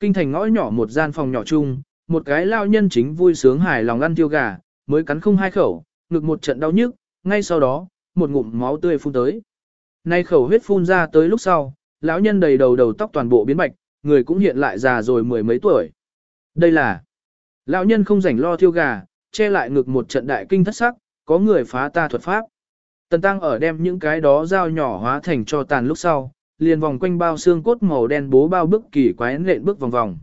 Kinh thành ngõ nhỏ một gian phòng nhỏ chung, một cái lao nhân chính vui sướng hài lòng ăn tiêu gà, mới cắn không hai khẩu, ngực một trận đau nhức, ngay sau đó, một ngụm máu tươi phun tới. Nay khẩu huyết phun ra tới lúc sau, lão nhân đầy đầu đầu tóc toàn bộ biến bạch, người cũng hiện lại già rồi mười mấy tuổi. Đây là lão nhân không rảnh lo thiêu gà, che lại ngực một trận đại kinh thất sắc, có người phá ta thuật pháp. Tần Tăng ở đem những cái đó dao nhỏ hóa thành cho tàn lúc sau, liền vòng quanh bao xương cốt màu đen bố bao bức kỳ quái nện bước vòng vòng.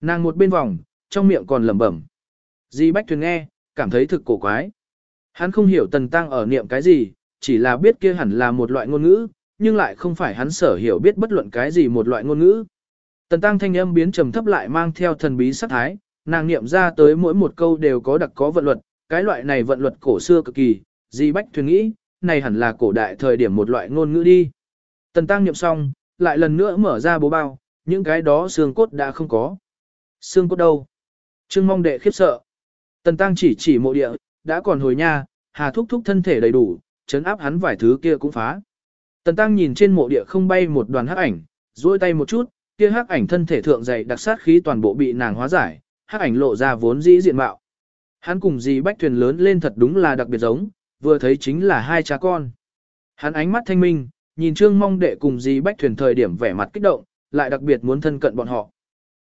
Nàng một bên vòng, trong miệng còn lẩm bẩm. Di Bách Thuyền nghe, cảm thấy thực cổ quái. Hắn không hiểu Tần Tăng ở niệm cái gì, chỉ là biết kia hẳn là một loại ngôn ngữ, nhưng lại không phải hắn sở hiểu biết bất luận cái gì một loại ngôn ngữ. Tần Tăng thanh âm biến trầm thấp lại mang theo thần bí sắc thái, nàng niệm ra tới mỗi một câu đều có đặc có vận luật, cái loại này vận luật cổ xưa cực kỳ, Di Bách Thuyền nghĩ, này hẳn là cổ đại thời điểm một loại ngôn ngữ đi. Tần Tăng niệm xong, lại lần nữa mở ra bố bao, những cái đó xương cốt đã không có. Xương cốt đâu? Trương mong đệ khiếp sợ. Tần Tăng chỉ chỉ mộ địa, đã còn hồi nha, hà thúc thúc thân thể đầy đủ, chấn áp hắn vài thứ kia cũng phá. Tần Tăng nhìn trên mộ địa không bay một đoàn hắc ảnh, duỗi tay một chút, kia hắc ảnh thân thể thượng dày đặc sát khí toàn bộ bị nàng hóa giải, hắc ảnh lộ ra vốn dĩ diện mạo. Hắn cùng dì bách thuyền lớn lên thật đúng là đặc biệt giống, vừa thấy chính là hai cha con. Hắn ánh mắt thanh minh, nhìn Trương Mong đệ cùng dì bách thuyền thời điểm vẻ mặt kích động, lại đặc biệt muốn thân cận bọn họ.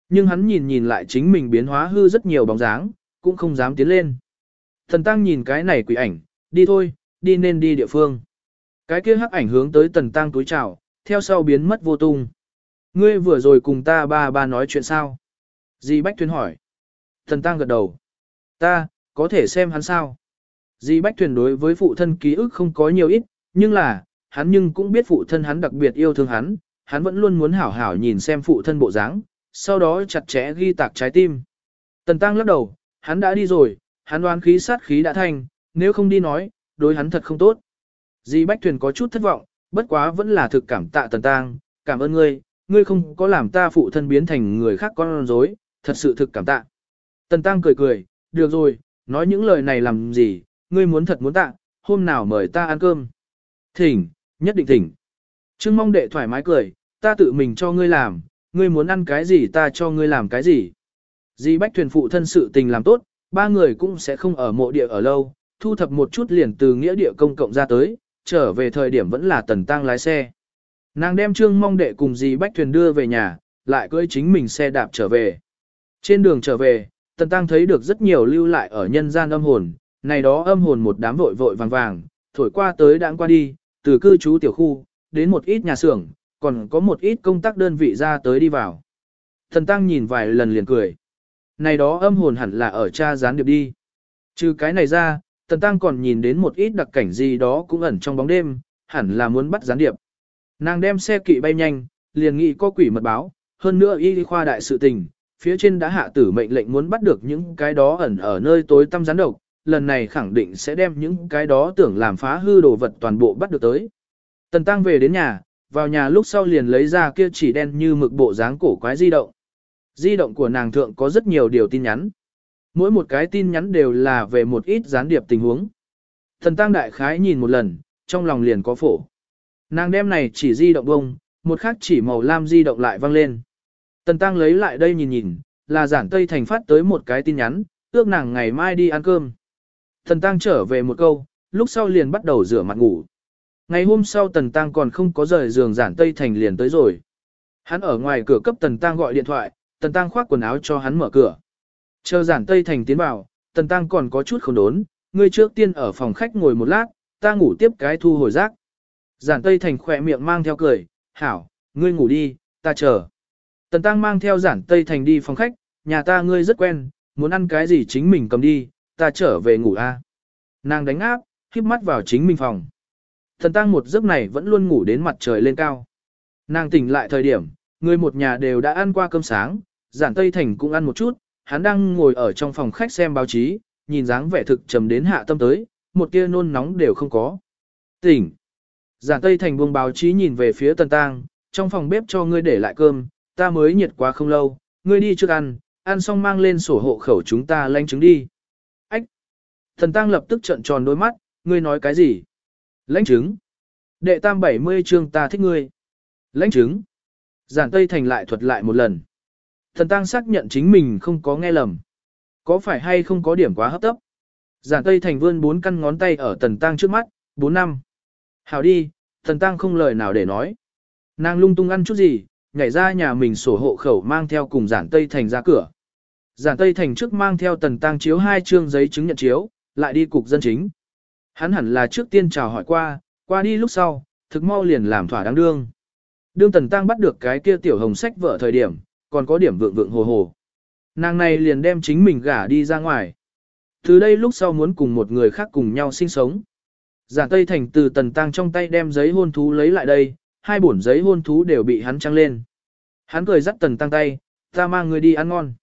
Nhưng hắn nhìn nhìn lại chính mình biến hóa hư rất nhiều bóng dáng, cũng không dám tiến lên. Thần Tăng nhìn cái này quỷ ảnh, đi thôi, đi nên đi địa phương. Cái kia hắc ảnh hướng tới Tần Tăng túi chào, theo sau biến mất vô tung. Ngươi vừa rồi cùng ta ba ba nói chuyện sao? Di Bách Thuyền hỏi. Thần Tăng gật đầu. Ta, có thể xem hắn sao? Di Bách Thuyền đối với phụ thân ký ức không có nhiều ít, nhưng là, hắn nhưng cũng biết phụ thân hắn đặc biệt yêu thương hắn, hắn vẫn luôn muốn hảo hảo nhìn xem phụ thân bộ dáng, sau đó chặt chẽ ghi tạc trái tim. Tần Tăng lắc đầu, hắn đã đi rồi, hắn đoán khí sát khí đã thành, nếu không đi nói, đối hắn thật không tốt. Di Bách Thuyền có chút thất vọng, bất quá vẫn là thực cảm tạ Tần Tăng, cảm ơn ngươi, ngươi không có làm ta phụ thân biến thành người khác con rối, thật sự thực cảm tạ. Tần Tăng cười cười, được rồi, nói những lời này làm gì, ngươi muốn thật muốn tạ, hôm nào mời ta ăn cơm. Thỉnh, nhất định thỉnh. Trương mong đệ thoải mái cười, ta tự mình cho ngươi làm, ngươi muốn ăn cái gì ta cho ngươi làm cái gì. Di Bách Thuyền phụ thân sự tình làm tốt, ba người cũng sẽ không ở mộ địa ở lâu, thu thập một chút liền từ nghĩa địa công cộng ra tới, trở về thời điểm vẫn là tần tăng lái xe. Nàng đem trương mong đệ cùng dì Bách Thuyền đưa về nhà, lại cưỡi chính mình xe đạp trở về. Trên đường trở về, tần tăng thấy được rất nhiều lưu lại ở nhân gian âm hồn, này đó âm hồn một đám vội vội vàng vàng, thổi qua tới đãng qua đi, từ cư trú tiểu khu, đến một ít nhà xưởng, còn có một ít công tác đơn vị ra tới đi vào. Thần tăng nhìn vài lần liền cười. Này đó âm hồn hẳn là ở cha gián điệp đi. Trừ cái này ra, Tần Tăng còn nhìn đến một ít đặc cảnh gì đó cũng ẩn trong bóng đêm, hẳn là muốn bắt gián điệp. Nàng đem xe kỵ bay nhanh, liền nghĩ có quỷ mật báo, hơn nữa y khoa đại sự tình, phía trên đã hạ tử mệnh lệnh muốn bắt được những cái đó ẩn ở nơi tối tăm gián độc, lần này khẳng định sẽ đem những cái đó tưởng làm phá hư đồ vật toàn bộ bắt được tới. Tần Tăng về đến nhà, vào nhà lúc sau liền lấy ra kia chỉ đen như mực bộ dáng cổ quái di động. Di động của nàng thượng có rất nhiều điều tin nhắn. Mỗi một cái tin nhắn đều là về một ít gián điệp tình huống. Thần tăng đại khái nhìn một lần, trong lòng liền có phổ. Nàng đem này chỉ di động bông, một khác chỉ màu lam di động lại vang lên. Tần tăng lấy lại đây nhìn nhìn, là giản tây thành phát tới một cái tin nhắn, ước nàng ngày mai đi ăn cơm. Thần tăng trở về một câu, lúc sau liền bắt đầu rửa mặt ngủ. Ngày hôm sau tần tăng còn không có rời giường giản tây thành liền tới rồi. Hắn ở ngoài cửa cấp tần tăng gọi điện thoại, tần tăng khoác quần áo cho hắn mở cửa. Chờ giản Tây Thành tiến vào, Tần Tăng còn có chút không đốn, ngươi trước tiên ở phòng khách ngồi một lát, ta ngủ tiếp cái thu hồi rác. Giản Tây Thành khỏe miệng mang theo cười, hảo, ngươi ngủ đi, ta chờ. Tần Tăng mang theo giản Tây Thành đi phòng khách, nhà ta ngươi rất quen, muốn ăn cái gì chính mình cầm đi, ta trở về ngủ a. Nàng đánh áp, khiếp mắt vào chính mình phòng. thần Tăng một giấc này vẫn luôn ngủ đến mặt trời lên cao. Nàng tỉnh lại thời điểm, người một nhà đều đã ăn qua cơm sáng, giản Tây Thành cũng ăn một chút, hắn đang ngồi ở trong phòng khách xem báo chí, nhìn dáng vẻ thực trầm đến hạ tâm tới, một tia nôn nóng đều không có. Tỉnh. Giản Tây Thành buông báo chí nhìn về phía Tần Tăng, trong phòng bếp cho ngươi để lại cơm, ta mới nhiệt quá không lâu, ngươi đi trước ăn, ăn xong mang lên sổ hộ khẩu chúng ta lanh trứng đi. Thần Tăng lập tức trợn tròn đôi mắt, ngươi nói cái gì? Lãnh chứng. Đệ tam 70 chương ta thích ngươi. Lãnh chứng. Giản Tây Thành lại thuật lại một lần. Thần tăng xác nhận chính mình không có nghe lầm. Có phải hay không có điểm quá hấp tấp? Giản Tây Thành vươn bốn căn ngón tay ở tần tăng trước mắt, bốn năm. Hào đi, thần tăng không lời nào để nói. Nàng lung tung ăn chút gì, nhảy ra nhà mình sổ hộ khẩu mang theo cùng giản Tây Thành ra cửa. Giản Tây Thành trước mang theo tần tăng chiếu hai chương giấy chứng nhận chiếu, lại đi cục dân chính. Hắn hẳn là trước tiên chào hỏi qua, qua đi lúc sau, thực mau liền làm thỏa đáng đương. Đương tần tăng bắt được cái kia tiểu hồng sách vợ thời điểm, còn có điểm vượng vượng hồ hồ. Nàng này liền đem chính mình gả đi ra ngoài. Từ đây lúc sau muốn cùng một người khác cùng nhau sinh sống. Giả Tây Thành từ tần tăng trong tay đem giấy hôn thú lấy lại đây, hai bổn giấy hôn thú đều bị hắn trăng lên. Hắn cười dắt tần tăng tay, ta mang người đi ăn ngon.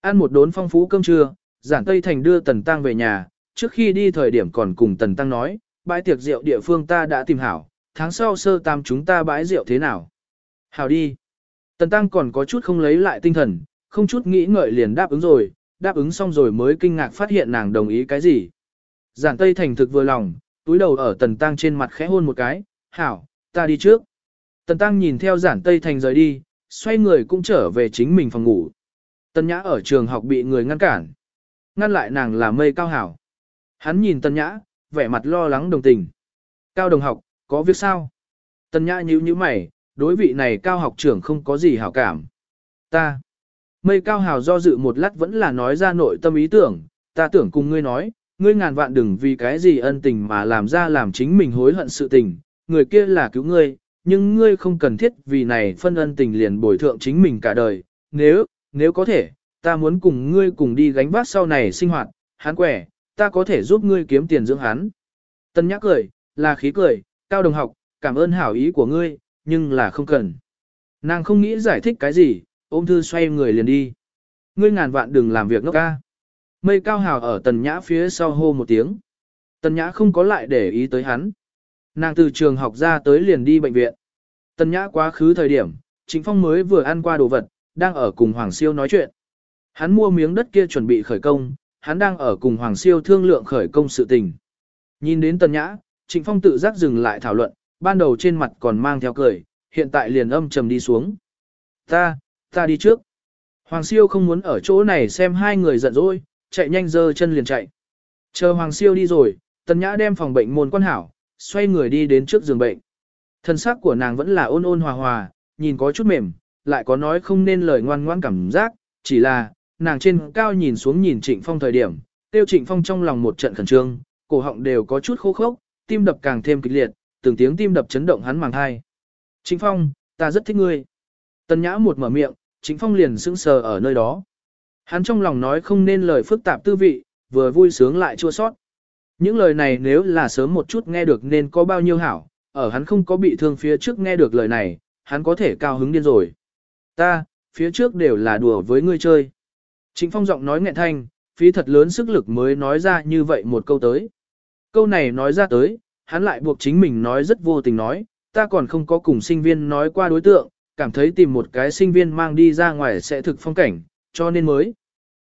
Ăn một đốn phong phú cơm trưa, giản Tây Thành đưa tần tăng về nhà, trước khi đi thời điểm còn cùng tần tăng nói, bãi tiệc rượu địa phương ta đã tìm hảo, tháng sau sơ tam chúng ta bãi rượu thế nào. Hảo đi. Tần tăng còn có chút không lấy lại tinh thần, không chút nghĩ ngợi liền đáp ứng rồi, đáp ứng xong rồi mới kinh ngạc phát hiện nàng đồng ý cái gì. Giản Tây Thành thực vừa lòng, túi đầu ở Tần Tăng trên mặt khẽ hôn một cái, hảo, ta đi trước. Tần Tăng nhìn theo Giản Tây Thành rời đi, xoay người cũng trở về chính mình phòng ngủ. Tần Nhã ở trường học bị người ngăn cản. Ngăn lại nàng là mây cao hảo. Hắn nhìn Tần Nhã, vẻ mặt lo lắng đồng tình. Cao đồng học, có việc sao? Tần Nhã nhíu nhíu mày, đối vị này cao học trưởng không có gì hảo cảm. Ta. Mây cao hào do dự một lát vẫn là nói ra nội tâm ý tưởng, ta tưởng cùng ngươi nói, ngươi ngàn vạn đừng vì cái gì ân tình mà làm ra làm chính mình hối hận sự tình, người kia là cứu ngươi, nhưng ngươi không cần thiết vì này phân ân tình liền bồi thượng chính mình cả đời, nếu, nếu có thể, ta muốn cùng ngươi cùng đi gánh vác sau này sinh hoạt, hắn quẻ, ta có thể giúp ngươi kiếm tiền dưỡng hắn. Tân nhã cười, là khí cười, cao đồng học, cảm ơn hảo ý của ngươi, nhưng là không cần. Nàng không nghĩ giải thích cái gì, ôm thư xoay người liền đi. Ngươi ngàn vạn đừng làm việc ngốc ca. Mây cao hào ở tần nhã phía sau hô một tiếng. Tần nhã không có lại để ý tới hắn. Nàng từ trường học ra tới liền đi bệnh viện. Tần nhã quá khứ thời điểm, chính phong mới vừa ăn qua đồ vật, đang ở cùng Hoàng Siêu nói chuyện. Hắn mua miếng đất kia chuẩn bị khởi công, hắn đang ở cùng Hoàng Siêu thương lượng khởi công sự tình. Nhìn đến tần nhã, Trịnh Phong tự giác dừng lại thảo luận, ban đầu trên mặt còn mang theo cười, hiện tại liền âm trầm đi xuống. Ta, ta đi trước. Hoàng siêu không muốn ở chỗ này xem hai người giận dỗi, chạy nhanh dơ chân liền chạy. Chờ Hoàng siêu đi rồi, tần nhã đem phòng bệnh môn quan hảo, xoay người đi đến trước giường bệnh. Thân xác của nàng vẫn là ôn ôn hòa hòa, nhìn có chút mềm, lại có nói không nên lời ngoan ngoan cảm giác, chỉ là, nàng trên cao nhìn xuống nhìn trịnh phong thời điểm, tiêu trịnh phong trong lòng một trận khẩn trương, cổ họng đều có chút khô khốc, tim đập càng thêm kịch liệt, từng tiếng tim đập chấn động hắn màng thai. Trịnh phong, ta rất thích ngươi. Tần nhã một mở miệng, Trịnh Phong liền sững sờ ở nơi đó. Hắn trong lòng nói không nên lời phức tạp tư vị, vừa vui sướng lại chua sót. Những lời này nếu là sớm một chút nghe được nên có bao nhiêu hảo, ở hắn không có bị thương phía trước nghe được lời này, hắn có thể cao hứng điên rồi. Ta, phía trước đều là đùa với ngươi chơi. Trịnh Phong giọng nói nghẹn thanh, phí thật lớn sức lực mới nói ra như vậy một câu tới. Câu này nói ra tới, hắn lại buộc chính mình nói rất vô tình nói, ta còn không có cùng sinh viên nói qua đối tượng, cảm thấy tìm một cái sinh viên mang đi ra ngoài sẽ thực phong cảnh, cho nên mới.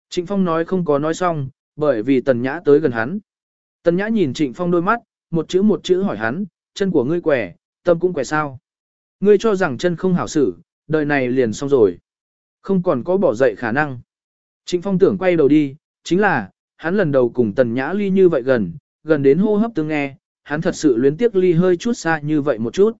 Trịnh Phong nói không có nói xong, bởi vì Tần Nhã tới gần hắn. Tần Nhã nhìn Trịnh Phong đôi mắt, một chữ một chữ hỏi hắn, chân của ngươi quẻ, tâm cũng quẻ sao. Ngươi cho rằng chân không hảo xử, đời này liền xong rồi. Không còn có bỏ dậy khả năng. Trịnh Phong tưởng quay đầu đi, chính là, hắn lần đầu cùng Tần Nhã ly như vậy gần, gần đến hô hấp tương nghe, hắn thật sự luyến tiếc ly hơi chút xa như vậy một chút.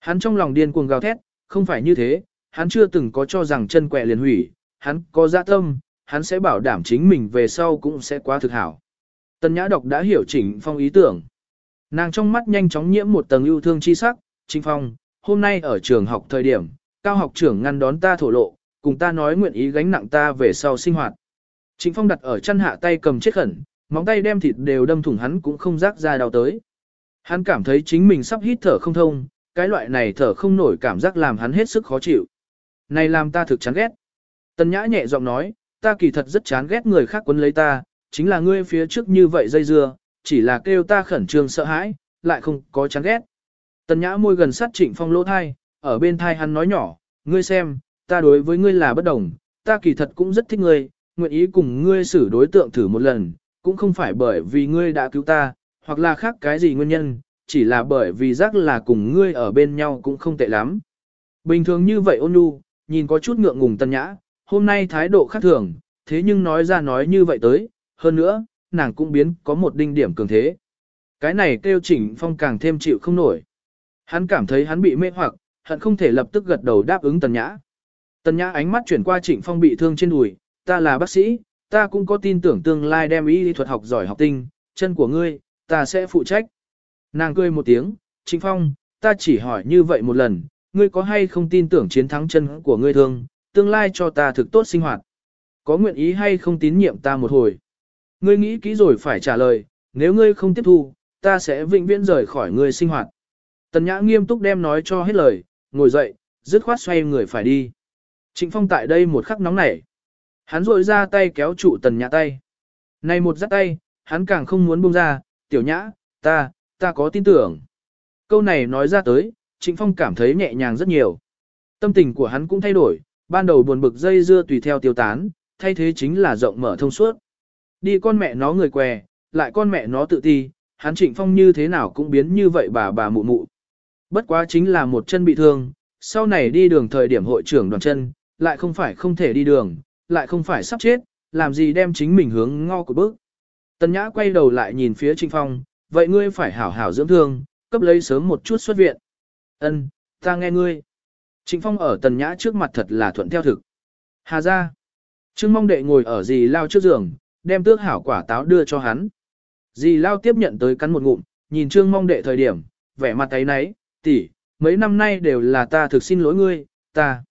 Hắn trong lòng điên cuồng gào thét, không phải như thế, hắn chưa từng có cho rằng chân quẹ liền hủy, hắn có dạ tâm, hắn sẽ bảo đảm chính mình về sau cũng sẽ quá thực hảo. Tần Nhã đọc đã hiểu Trịnh Phong ý tưởng. Nàng trong mắt nhanh chóng nhiễm một tầng yêu thương chi sắc, Trịnh Phong, hôm nay ở trường học thời điểm, cao học trưởng ngăn đón ta thổ lộ, cùng ta nói nguyện ý gánh nặng ta về sau sinh hoạt. Trịnh Phong đặt ở chân hạ tay cầm chết khẩn, móng tay đem thịt đều đâm thủng hắn cũng không rác ra đau tới. Hắn cảm thấy chính mình sắp hít thở không thông, cái loại này thở không nổi cảm giác làm hắn hết sức khó chịu. Này làm ta thực chán ghét. Tần nhã nhẹ giọng nói, ta kỳ thật rất chán ghét người khác quấn lấy ta, chính là ngươi phía trước như vậy dây dưa, chỉ là kêu ta khẩn trương sợ hãi, lại không có chán ghét. Tần nhã môi gần sát trịnh phong lỗ thai, ở bên thai hắn nói nhỏ, ngươi xem, ta đối với ngươi là bất đồng, ta kỳ thật cũng rất thích ngươi, nguyện ý cùng ngươi xử đối tượng thử một lần, cũng không phải bởi vì ngươi đã cứu ta, hoặc là khác cái gì nguyên nhân, chỉ là bởi vì giác là cùng ngươi ở bên nhau cũng không tệ lắm. Bình thường như vậy ôn nhu, nhìn có chút ngượng ngùng tân nhã, hôm nay thái độ khác thường, thế nhưng nói ra nói như vậy tới, hơn nữa, nàng cũng biến có một đinh điểm cường thế. Cái này kêu chỉnh Phong càng thêm chịu không nổi. Hắn cảm thấy hắn bị mê hoặc, hắn không thể lập tức gật đầu đáp ứng Tần Nhã. Tần Nhã ánh mắt chuyển qua Trịnh Phong bị thương trên đùi, ta là bác sĩ, ta cũng có tin tưởng tương lai đem y thuật học giỏi học tinh, chân của ngươi, ta sẽ phụ trách. Nàng cười một tiếng, Trịnh Phong, ta chỉ hỏi như vậy một lần, ngươi có hay không tin tưởng chiến thắng chân của ngươi thương, tương lai cho ta thực tốt sinh hoạt. Có nguyện ý hay không tín nhiệm ta một hồi. Ngươi nghĩ kỹ rồi phải trả lời, nếu ngươi không tiếp thu, ta sẽ vĩnh viễn rời khỏi ngươi sinh hoạt. Tần Nhã nghiêm túc đem nói cho hết lời, ngồi dậy, dứt khoát xoay người phải đi. Trịnh Phong tại đây một khắc nóng nảy. Hắn rội ra tay kéo trụ Tần Nhã tay. Này một giắt tay, hắn càng không muốn buông ra, tiểu nhã, ta, ta có tin tưởng. Câu này nói ra tới, Trịnh Phong cảm thấy nhẹ nhàng rất nhiều. Tâm tình của hắn cũng thay đổi, ban đầu buồn bực dây dưa tùy theo tiêu tán, thay thế chính là rộng mở thông suốt. Đi con mẹ nó người què, lại con mẹ nó tự ti, hắn Trịnh Phong như thế nào cũng biến như vậy bà bà mụ mụ. Bất quá chính là một chân bị thương, sau này đi đường thời điểm hội trưởng đoàn chân, lại không phải không thể đi đường, lại không phải sắp chết, làm gì đem chính mình hướng ngo của bước. Tần Nhã quay đầu lại nhìn phía Trịnh Phong, vậy ngươi phải hảo hảo dưỡng thương, cấp lấy sớm một chút xuất viện. Ân, ta nghe ngươi. Trịnh Phong ở Tần Nhã trước mặt thật là thuận theo thực. Hà ra. Trương mong đệ ngồi ở dì lao trước giường, đem tước hảo quả táo đưa cho hắn. Dì lao tiếp nhận tới cắn một ngụm, nhìn trương mong đệ thời điểm, vẻ mặt ấy nấy, tỷ, mấy năm nay đều là ta thực xin lỗi ngươi, ta.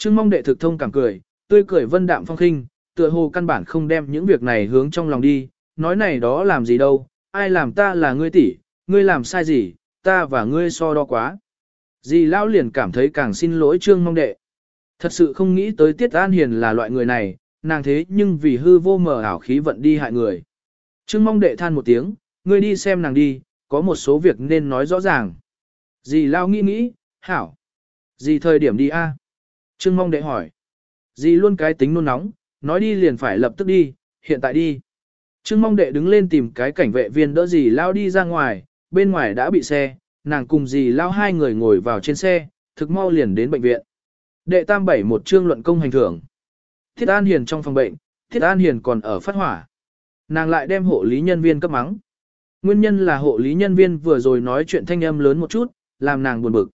Trương mong đệ thực thông cảm cười, tươi cười vân đạm phong khinh, tựa hồ căn bản không đem những việc này hướng trong lòng đi, nói này đó làm gì đâu, ai làm ta là ngươi tỷ, ngươi làm sai gì, ta và ngươi so đo quá. Dì lão liền cảm thấy càng xin lỗi trương mong đệ. Thật sự không nghĩ tới Tiết An Hiền là loại người này, nàng thế nhưng vì hư vô mờ ảo khí vận đi hại người. Trương mong đệ than một tiếng, ngươi đi xem nàng đi, có một số việc nên nói rõ ràng. Dì lao nghĩ nghĩ, hảo. Dì thời điểm đi a? Trương mong đệ hỏi. Dì luôn cái tính nôn nóng, nói đi liền phải lập tức đi, hiện tại đi. Trương mong đệ đứng lên tìm cái cảnh vệ viên đỡ dì lao đi ra ngoài, bên ngoài đã bị xe, nàng cùng dì lao hai người ngồi vào trên xe, thực mau liền đến bệnh viện. Đệ tam bảy một trương luận công hành thưởng. Thiết An Hiền trong phòng bệnh, Thiết An Hiền còn ở phát hỏa. Nàng lại đem hộ lý nhân viên cấp mắng. Nguyên nhân là hộ lý nhân viên vừa rồi nói chuyện thanh âm lớn một chút, làm nàng buồn bực.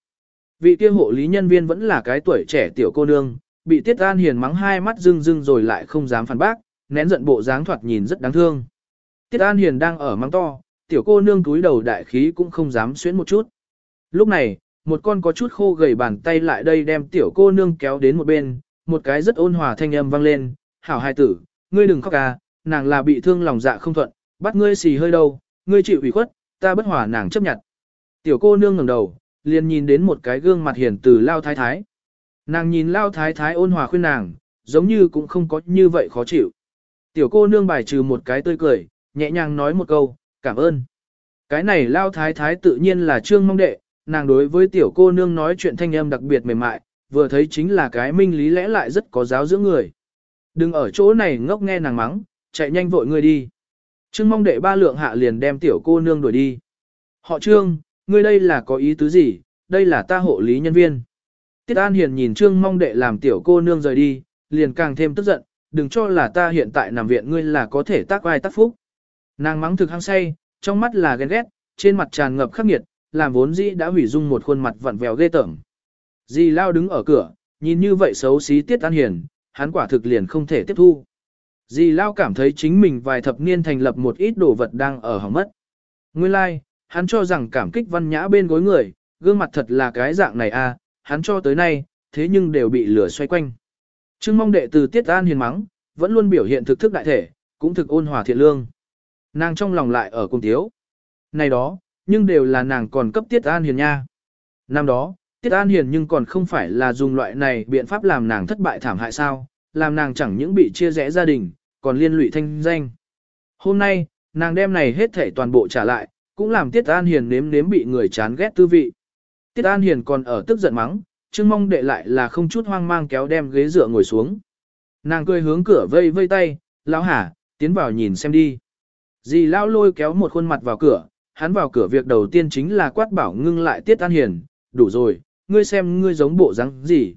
Vị kia hộ lý nhân viên vẫn là cái tuổi trẻ tiểu cô nương, bị Tiết An Hiền mắng hai mắt rưng rưng rồi lại không dám phản bác, nén giận bộ dáng thoạt nhìn rất đáng thương. Tiết An Hiền đang ở mắng to, tiểu cô nương túi đầu đại khí cũng không dám xuyến một chút. Lúc này, một con có chút khô gầy bàn tay lại đây đem tiểu cô nương kéo đến một bên, một cái rất ôn hòa thanh âm vang lên, hảo hai tử, ngươi đừng khóc à, nàng là bị thương lòng dạ không thuận, bắt ngươi xì hơi đâu, ngươi chịu ủy khuất, ta bất hòa nàng chấp nhận. Tiểu cô nương ngẩng đầu, liền nhìn đến một cái gương mặt hiền từ lao thái thái. Nàng nhìn lao thái thái ôn hòa khuyên nàng, giống như cũng không có như vậy khó chịu. Tiểu cô nương bài trừ một cái tươi cười, nhẹ nhàng nói một câu, cảm ơn. Cái này lao thái thái tự nhiên là trương mong đệ, nàng đối với tiểu cô nương nói chuyện thanh âm đặc biệt mềm mại, vừa thấy chính là cái minh lý lẽ lại rất có giáo dưỡng người. Đừng ở chỗ này ngốc nghe nàng mắng, chạy nhanh vội người đi. Trương mong đệ ba lượng hạ liền đem tiểu cô nương đuổi đi. Họ trương, ngươi đây là có ý tứ gì, đây là ta hộ lý nhân viên. Tiết An Hiền nhìn trương mong đệ làm tiểu cô nương rời đi, liền càng thêm tức giận, đừng cho là ta hiện tại nằm viện ngươi là có thể tác vai tác phúc. Nàng mắng thực hăng say, trong mắt là ghen ghét, trên mặt tràn ngập khắc nghiệt, làm vốn dĩ đã hủy dung một khuôn mặt vặn vẹo ghê tởm. Dì Lao đứng ở cửa, nhìn như vậy xấu xí Tiết An Hiền, hắn quả thực liền không thể tiếp thu. Dì Lao cảm thấy chính mình vài thập niên thành lập một ít đồ vật đang ở hỏng mất. Nguyên lai, like, hắn cho rằng cảm kích văn nhã bên gối người, gương mặt thật là cái dạng này à, hắn cho tới nay, thế nhưng đều bị lửa xoay quanh. Trương mong đệ từ Tiết An Hiền mắng, vẫn luôn biểu hiện thực thức đại thể, cũng thực ôn hòa thiện lương. Nàng trong lòng lại ở cùng thiếu. Này đó, nhưng đều là nàng còn cấp Tiết An Hiền nha. Năm đó, Tiết An Hiền nhưng còn không phải là dùng loại này biện pháp làm nàng thất bại thảm hại sao, làm nàng chẳng những bị chia rẽ gia đình, còn liên lụy thanh danh. Hôm nay, nàng đem này hết thể toàn bộ trả lại, cũng làm Tiết An Hiền nếm nếm bị người chán ghét tư vị. Tiết An Hiền còn ở tức giận mắng, Trương Mong đệ lại là không chút hoang mang kéo đem ghế dựa ngồi xuống. Nàng cười hướng cửa vây vây tay, lão hả, tiến vào nhìn xem đi. Dì lão lôi kéo một khuôn mặt vào cửa, hắn vào cửa việc đầu tiên chính là quát bảo ngưng lại Tiết An Hiền, đủ rồi, ngươi xem ngươi giống bộ dáng gì.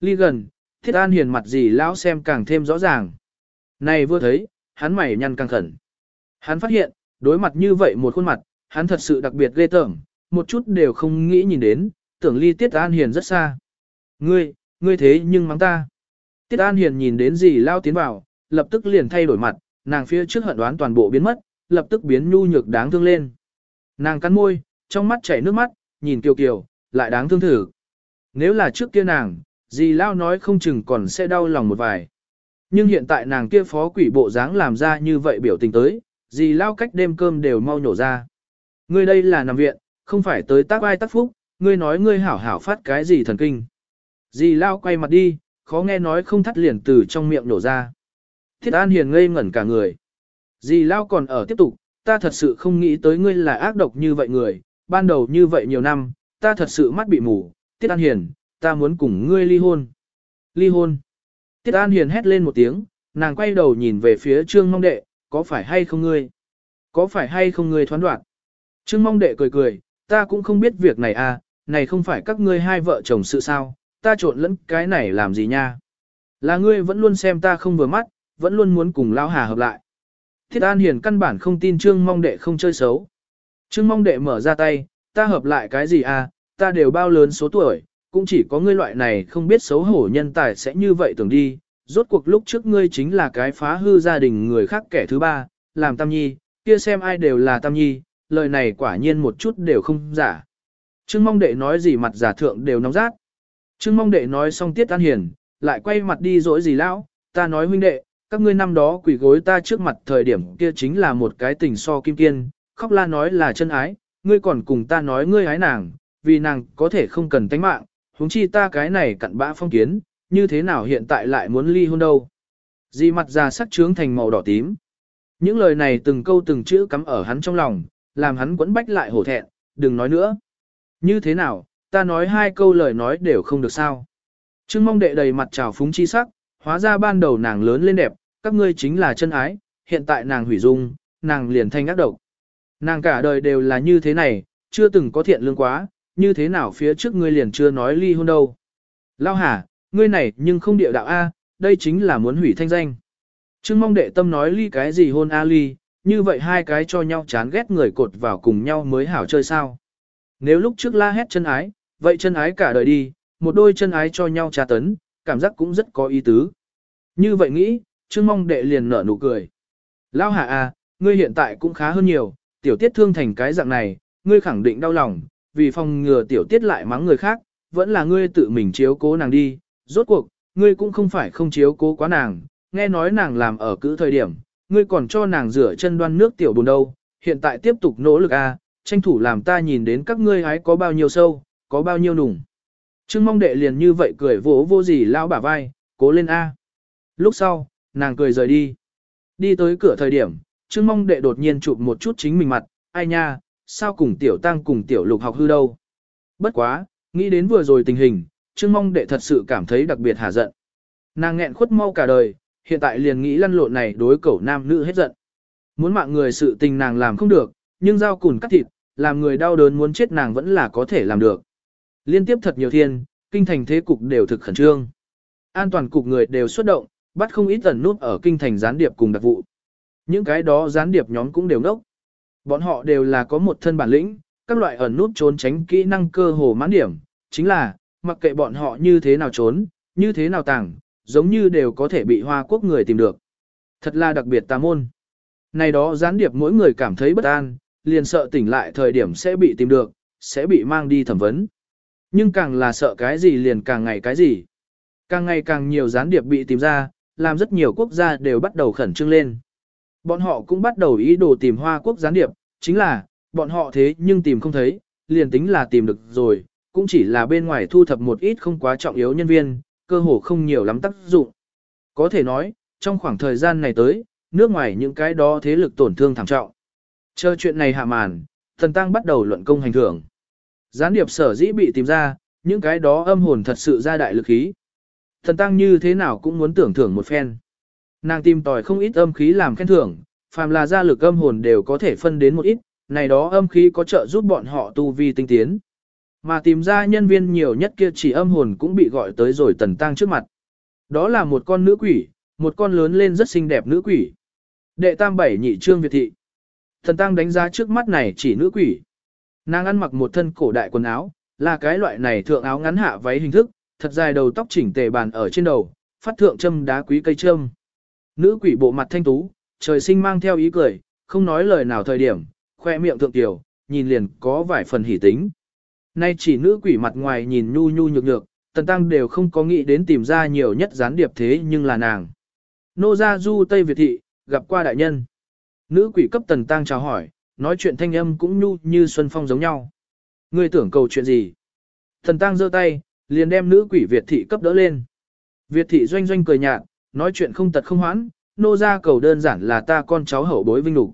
Ly gần, Tiết An Hiền mặt dì lão xem càng thêm rõ ràng. Này vừa thấy, hắn mày nhăn căng khẩn. Hắn phát hiện, đối mặt như vậy một khuôn mặt, hắn thật sự đặc biệt ghê tởm, một chút đều không nghĩ nhìn đến, tưởng ly Tiết An Hiền rất xa. Ngươi, ngươi thế nhưng mắng ta. Tiết An Hiền nhìn đến gì lao tiến vào, lập tức liền thay đổi mặt, nàng phía trước hận đoán toàn bộ biến mất, lập tức biến nhu nhược đáng thương lên. Nàng cắn môi, trong mắt chảy nước mắt, nhìn kiều kiều, lại đáng thương thử. Nếu là trước kia nàng, dì lao nói không chừng còn sẽ đau lòng một vài. Nhưng hiện tại nàng kia phó quỷ bộ dáng làm ra như vậy biểu tình tới, dì lao cách đêm cơm đều mau nhổ ra. Ngươi đây là nằm viện, không phải tới tác ai tác phúc, ngươi nói ngươi hảo hảo phát cái gì thần kinh. Dì lao quay mặt đi, khó nghe nói không thắt liền từ trong miệng nổ ra. Thiết An Hiền ngây ngẩn cả người. Dì lao còn ở tiếp tục, ta thật sự không nghĩ tới ngươi là ác độc như vậy người, ban đầu như vậy nhiều năm, ta thật sự mắt bị mù, Tiết An Hiền, ta muốn cùng ngươi ly hôn. Ly hôn. Tiết An Hiền hét lên một tiếng, nàng quay đầu nhìn về phía Trương Mong Đệ, có phải hay không ngươi? Có phải hay không ngươi thoán đoạn? Trương Mong Đệ cười cười, ta cũng không biết việc này à, này không phải các ngươi hai vợ chồng sự sao, ta trộn lẫn cái này làm gì nha? Là ngươi vẫn luôn xem ta không vừa mắt, vẫn luôn muốn cùng Lão Hà hợp lại. Thiết An Hiền căn bản không tin Trương Mong Đệ không chơi xấu. Trương Mong Đệ mở ra tay, ta hợp lại cái gì à, ta đều bao lớn số tuổi, cũng chỉ có ngươi loại này không biết xấu hổ nhân tài sẽ như vậy tưởng đi. Rốt cuộc lúc trước ngươi chính là cái phá hư gia đình người khác kẻ thứ ba, làm Tam Nhi, kia xem ai đều là Tam Nhi, lời này quả nhiên một chút đều không giả. Trương Mong Đệ nói gì mặt giả thượng đều nóng rát. Trương Mong Đệ nói xong Tiết An Hiền, lại quay mặt đi dỗi gì lão, ta nói huynh đệ, các ngươi năm đó quỷ gối ta trước mặt thời điểm kia chính là một cái tình so kim kiên, khóc la nói là chân ái, ngươi còn cùng ta nói ngươi ái nàng, vì nàng có thể không cần tánh mạng, huống chi ta cái này cặn bã phong kiến, như thế nào hiện tại lại muốn ly hôn đâu. Di mặt già sắc trướng thành màu đỏ tím. Những lời này từng câu từng chữ cắm ở hắn trong lòng, làm hắn quẫn bách lại hổ thẹn, đừng nói nữa. Như thế nào, ta nói hai câu lời nói đều không được sao. Trương mong đệ đầy mặt trào phúng chi sắc, hóa ra ban đầu nàng lớn lên đẹp, các ngươi chính là chân ái, hiện tại nàng hủy dung, nàng liền thanh ác độc. Nàng cả đời đều là như thế này, chưa từng có thiện lương quá, như thế nào phía trước ngươi liền chưa nói ly hôn đâu. Lao hả, ngươi này nhưng không địa đạo A, đây chính là muốn hủy thanh danh. Trương mong đệ tâm nói ly cái gì hôn A ly, như vậy hai cái cho nhau chán ghét người cột vào cùng nhau mới hảo chơi sao. Nếu lúc trước la hét chân ái, vậy chân ái cả đời đi, một đôi chân ái cho nhau tra tấn, cảm giác cũng rất có ý tứ. Như vậy nghĩ, Trương mong đệ liền nở nụ cười. Lao hạ à, ngươi hiện tại cũng khá hơn nhiều, tiểu tiết thương thành cái dạng này, ngươi khẳng định đau lòng, vì phòng ngừa tiểu tiết lại mắng người khác, vẫn là ngươi tự mình chiếu cố nàng đi, rốt cuộc, ngươi cũng không phải không chiếu cố quá nàng, nghe nói nàng làm ở cữ thời điểm, ngươi còn cho nàng rửa chân đoan nước tiểu bồn đâu, hiện tại tiếp tục nỗ lực a, à, tranh thủ làm ta nhìn đến các ngươi hái có bao nhiêu sâu, có bao nhiêu nùng. Trương mong đệ liền như vậy cười vỗ vô gì lao bả vai, cố lên a. Lúc sau, nàng cười rời đi. Đi tới cửa thời điểm, Trương mong đệ đột nhiên chụp một chút chính mình mặt, ai nha, sao cùng tiểu tăng cùng tiểu lục học hư đâu. Bất quá, nghĩ đến vừa rồi tình hình, Trương mong đệ thật sự cảm thấy đặc biệt hà giận. Nàng nghẹn khuất mau cả đời, hiện tại liền nghĩ lăn lộn này đối cẩu nam nữ hết giận. Muốn mạng người sự tình nàng làm không được, nhưng dao cùn cắt thịt, làm người đau đớn muốn chết nàng vẫn là có thể làm được. Liên tiếp thật nhiều thiên, kinh thành thế cục đều thực khẩn trương. An toàn cục người đều xuất động, bắt không ít tần nút ở kinh thành gián điệp cùng đặc vụ. Những cái đó gián điệp nhóm cũng đều nốc. Bọn họ đều là có một thân bản lĩnh, các loại ẩn nút trốn tránh kỹ năng cơ hồ mãn điểm, chính là, mặc kệ bọn họ như thế nào trốn, như thế nào tàng, giống như đều có thể bị hoa quốc người tìm được. Thật là đặc biệt tà môn. Này đó gián điệp mỗi người cảm thấy bất an, liền sợ tỉnh lại thời điểm sẽ bị tìm được, sẽ bị mang đi thẩm vấn. Nhưng càng là sợ cái gì liền càng ngày cái gì. Càng ngày càng nhiều gián điệp bị tìm ra, làm rất nhiều quốc gia đều bắt đầu khẩn trương lên. Bọn họ cũng bắt đầu ý đồ tìm hoa quốc gián điệp, chính là, bọn họ thế nhưng tìm không thấy, liền tính là tìm được rồi, cũng chỉ là bên ngoài thu thập một ít không quá trọng yếu nhân viên, cơ hồ không nhiều lắm tác dụng. Có thể nói, trong khoảng thời gian này tới, nước ngoài những cái đó thế lực tổn thương thảm trọng. Chờ chuyện này hạ màn, thần tăng bắt đầu luận công hành thưởng. Gián điệp sở dĩ bị tìm ra, những cái đó âm hồn thật sự ra đại lực khí. Thần tăng như thế nào cũng muốn tưởng thưởng một phen. Nàng tìm tòi không ít âm khí làm khen thưởng, phàm là gia lực âm hồn đều có thể phân đến một ít, này đó âm khí có trợ giúp bọn họ tu vi tinh tiến. Mà tìm ra nhân viên nhiều nhất kia chỉ âm hồn cũng bị gọi tới rồi tần tăng trước mặt. Đó là một con nữ quỷ, một con lớn lên rất xinh đẹp nữ quỷ. Đệ tam bảy nhị trương Việt thị. Thần Tăng đánh giá trước mắt này chỉ nữ quỷ. Nàng ăn mặc một thân cổ đại quần áo, là cái loại này thượng áo ngắn hạ váy hình thức, thật dài đầu tóc chỉnh tề bàn ở trên đầu, phát thượng châm đá quý cây châm. Nữ quỷ bộ mặt thanh tú, trời sinh mang theo ý cười, không nói lời nào thời điểm, khoe miệng thượng tiểu, nhìn liền có vài phần hỉ tính. Nay chỉ nữ quỷ mặt ngoài nhìn nhu nhu nhược nhược, tần tăng đều không có nghĩ đến tìm ra nhiều nhất gián điệp thế nhưng là nàng. Nô gia du Tây Việt thị, gặp qua đại nhân. Nữ quỷ cấp tần tăng chào hỏi, nói chuyện thanh âm cũng nhu như xuân phong giống nhau. Ngươi tưởng cầu chuyện gì? Tần tăng giơ tay, liền đem nữ quỷ Việt thị cấp đỡ lên. Việt thị doanh doanh cười nhạt, nói chuyện không tật không hoãn, nô gia cầu đơn giản là ta con cháu hậu bối vinh đủ.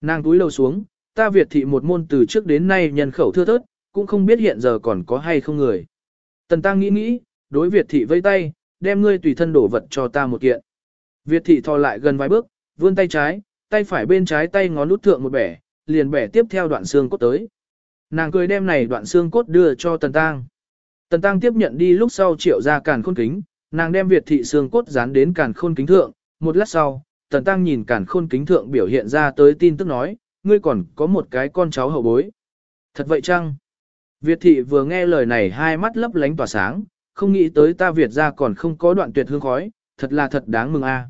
Nàng túi lầu xuống, ta Việt thị một môn từ trước đến nay nhân khẩu thưa thớt, cũng không biết hiện giờ còn có hay không người. Tần tăng nghĩ nghĩ, đối Việt thị vây tay, đem ngươi tùy thân đổ vật cho ta một kiện. Việt thị thò lại gần vài bước, vươn tay trái, tay phải bên trái tay ngón út thượng một bẻ, liền bẻ tiếp theo đoạn xương cốt tới. Nàng cười đem này đoạn xương cốt đưa cho Tần Tăng. Tần Tăng tiếp nhận đi lúc sau triệu ra càn khôn kính, nàng đem Việt thị xương cốt dán đến càn khôn kính thượng, một lát sau, Tần Tăng nhìn càn khôn kính thượng biểu hiện ra tới tin tức nói, ngươi còn có một cái con cháu hậu bối. Thật vậy chăng? Việt thị vừa nghe lời này hai mắt lấp lánh tỏa sáng, không nghĩ tới ta Việt ra còn không có đoạn tuyệt hương khói, thật là thật đáng mừng a. À.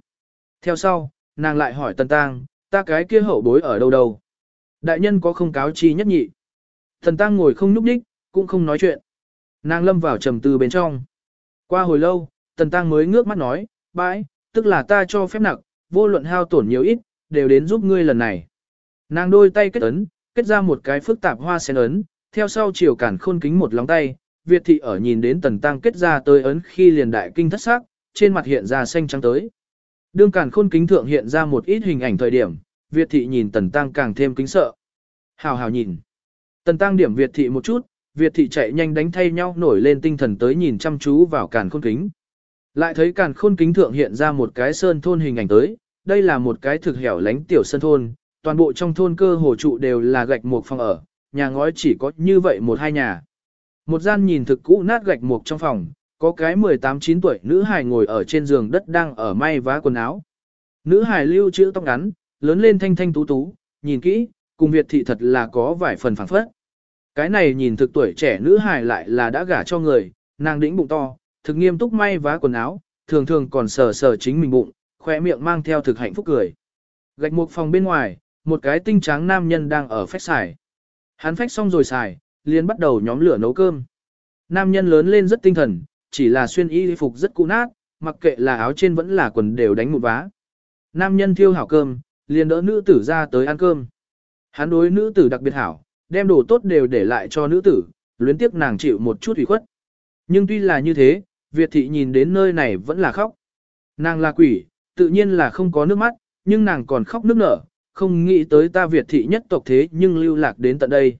Theo sau, nàng lại hỏi Tần Tăng, ta cái kia hậu bối ở đâu đâu? Đại nhân có không cáo chi nhất nhị? Thần Tăng ngồi không nhúc nhích, cũng không nói chuyện. Nàng lâm vào trầm tư bên trong. Qua hồi lâu, Tần Tăng mới ngước mắt nói, bãi, tức là ta cho phép nặng, vô luận hao tổn nhiều ít, đều đến giúp ngươi lần này. Nàng đôi tay kết ấn, kết ra một cái phức tạp hoa sen ấn, theo sau chiều cản khôn kính một lóng tay, Việt thị ở nhìn đến Tần Tăng kết ra tới ấn khi liền đại kinh thất sắc, trên mặt hiện ra xanh trắng tới. Đương cản khôn kính thượng hiện ra một ít hình ảnh thời điểm, Việt thị nhìn Tần Tăng càng thêm kính sợ. Hào hào nhìn. Tần Tăng điểm Việt thị một chút, Việt thị chạy nhanh đánh thay nhau nổi lên tinh thần tới nhìn chăm chú vào cản khôn kính. Lại thấy cản khôn kính thượng hiện ra một cái sơn thôn hình ảnh tới, đây là một cái thực hẻo lánh tiểu sơn thôn, toàn bộ trong thôn cơ hồ trụ đều là gạch một phòng ở, nhà ngói chỉ có như vậy một hai nhà. Một gian nhìn thực cũ nát gạch một trong phòng, có cái 18-9 tuổi nữ hài ngồi ở trên giường đất đang ở may vá quần áo. Nữ hài lưu chữ tóc ngắn, lớn lên thanh thanh tú tú, nhìn kỹ, cùng Việt thị thật là có vài phần phản phất. Cái này nhìn thực tuổi trẻ nữ hài lại là đã gả cho người, nàng đĩnh bụng to, thực nghiêm túc may vá quần áo, thường thường còn sờ sờ chính mình bụng, khỏe miệng mang theo thực hạnh phúc cười. Gạch mục phòng bên ngoài, một cái tinh tráng nam nhân đang ở phách xài. Hắn phách xong rồi xài, liền bắt đầu nhóm lửa nấu cơm. Nam nhân lớn lên rất tinh thần, chỉ là xuyên y phục rất cũ nát, mặc kệ là áo trên vẫn là quần đều đánh một vá. Nam nhân thiêu hảo cơm, liền đỡ nữ tử ra tới ăn cơm. Hắn đối nữ tử đặc biệt hảo, đem đồ tốt đều để lại cho nữ tử, luyến tiếp nàng chịu một chút ủy khuất. Nhưng tuy là như thế, Việt thị nhìn đến nơi này vẫn là khóc. Nàng là quỷ, tự nhiên là không có nước mắt, nhưng nàng còn khóc nước nở, không nghĩ tới ta Việt thị nhất tộc thế nhưng lưu lạc đến tận đây.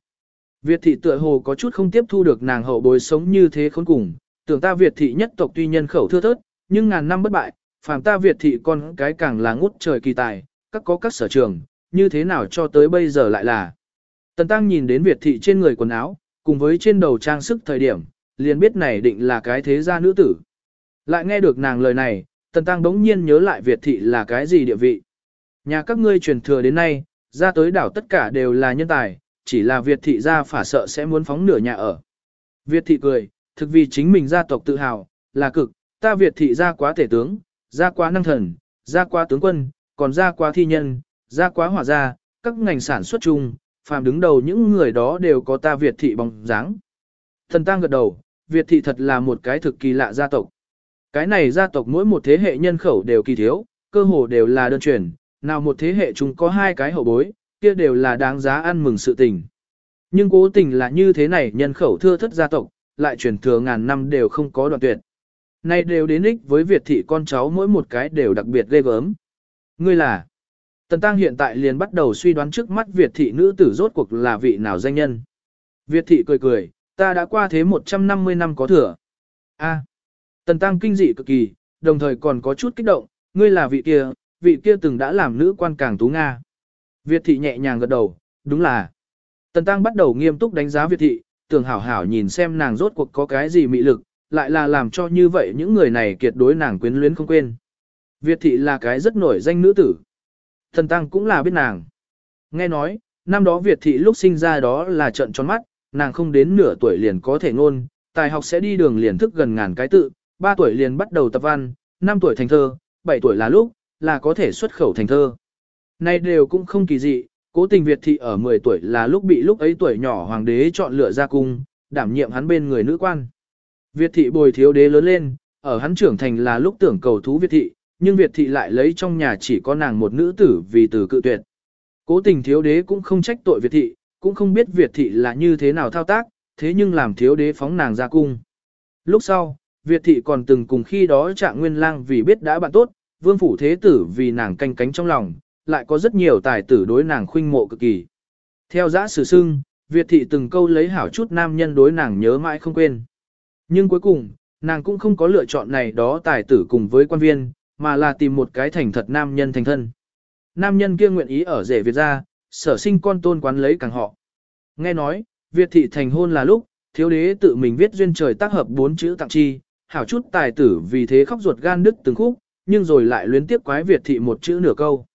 Việt thị tựa hồ có chút không tiếp thu được nàng hậu bối sống như thế khốn cùng, tưởng ta Việt thị nhất tộc tuy nhân khẩu thưa thớt, nhưng ngàn năm bất bại, phàm ta Việt thị con cái càng là ngút trời kỳ tài, các có các sở trường, như thế nào cho tới bây giờ lại là. Tần Tăng nhìn đến Việt thị trên người quần áo, cùng với trên đầu trang sức thời điểm, liền biết này định là cái thế gia nữ tử. Lại nghe được nàng lời này, Tần Tăng đống nhiên nhớ lại Việt thị là cái gì địa vị. Nhà các ngươi truyền thừa đến nay, ra tới đảo tất cả đều là nhân tài, chỉ là Việt thị gia phả sợ sẽ muốn phóng nửa nhà ở. Việt thị cười, thực vì chính mình gia tộc tự hào, là cực, ta Việt thị gia quá tể tướng, gia quá năng thần, gia quá tướng quân, còn gia quá thi nhân, gia quá hỏa gia, các ngành sản xuất chung, phàm đứng đầu những người đó đều có ta Việt thị bóng dáng. Thần tăng gật đầu, Việt thị thật là một cái thực kỳ lạ gia tộc. Cái này gia tộc mỗi một thế hệ nhân khẩu đều kỳ thiếu, cơ hồ đều là đơn truyền, nào một thế hệ chúng có hai cái hậu bối, kia đều là đáng giá ăn mừng sự tình. Nhưng cố tình là như thế này nhân khẩu thưa thất gia tộc, lại truyền thừa ngàn năm đều không có đoạn tuyệt. Nay đều đến ích với Việt thị con cháu mỗi một cái đều đặc biệt ghê gớm. Ngươi là, Tần Tăng hiện tại liền bắt đầu suy đoán trước mắt Việt thị nữ tử rốt cuộc là vị nào danh nhân. Việt thị cười cười, ta đã qua thế 150 năm có thừa. A. Tần Tăng kinh dị cực kỳ, đồng thời còn có chút kích động, ngươi là vị kia, vị kia từng đã làm nữ quan càng tú Nga. Việt thị nhẹ nhàng gật đầu, đúng là. Tần Tăng bắt đầu nghiêm túc đánh giá Việt thị, tưởng hảo hảo nhìn xem nàng rốt cuộc có cái gì mị lực, lại là làm cho như vậy những người này kiệt đối nàng quyến luyến không quên. Việt thị là cái rất nổi danh nữ tử. Thần Tăng cũng là biết nàng. Nghe nói, năm đó Việt thị lúc sinh ra đó là trận tròn mắt, nàng không đến nửa tuổi liền có thể ngôn, tài học sẽ đi đường liền thức gần ngàn cái tự, 3 tuổi liền bắt đầu tập văn, 5 tuổi thành thơ, 7 tuổi là lúc, là có thể xuất khẩu thành thơ. Nay đều cũng không kỳ dị, cố tình Việt thị ở 10 tuổi là lúc bị lúc ấy tuổi nhỏ hoàng đế chọn lựa ra cung, đảm nhiệm hắn bên người nữ quan. Việt thị bồi thiếu đế lớn lên, ở hắn trưởng thành là lúc tưởng cầu thú Việt thị, nhưng Việt thị lại lấy trong nhà chỉ có nàng một nữ tử vì từ cự tuyệt. Cố tình thiếu đế cũng không trách tội Việt thị, cũng không biết Việt thị là như thế nào thao tác, thế nhưng làm thiếu đế phóng nàng ra cung. Lúc sau, Việt thị còn từng cùng khi đó trạng nguyên lang vì biết đã bạn tốt, vương phủ thế tử vì nàng canh cánh trong lòng, lại có rất nhiều tài tử đối nàng khuynh mộ cực kỳ. Theo giã sử sưng, Việt thị từng câu lấy hảo chút nam nhân đối nàng nhớ mãi không quên. Nhưng cuối cùng, nàng cũng không có lựa chọn này đó tài tử cùng với quan viên, mà là tìm một cái thành thật nam nhân thành thân. Nam nhân kia nguyện ý ở rể Việt gia, sở sinh con tôn quán lấy càng họ. Nghe nói, Việt thị thành hôn là lúc, thiếu đế tự mình viết duyên trời tác hợp bốn chữ tặng chi, hảo chút tài tử vì thế khóc ruột gan đứt từng khúc, nhưng rồi lại luyến tiếp quái Việt thị một chữ nửa câu.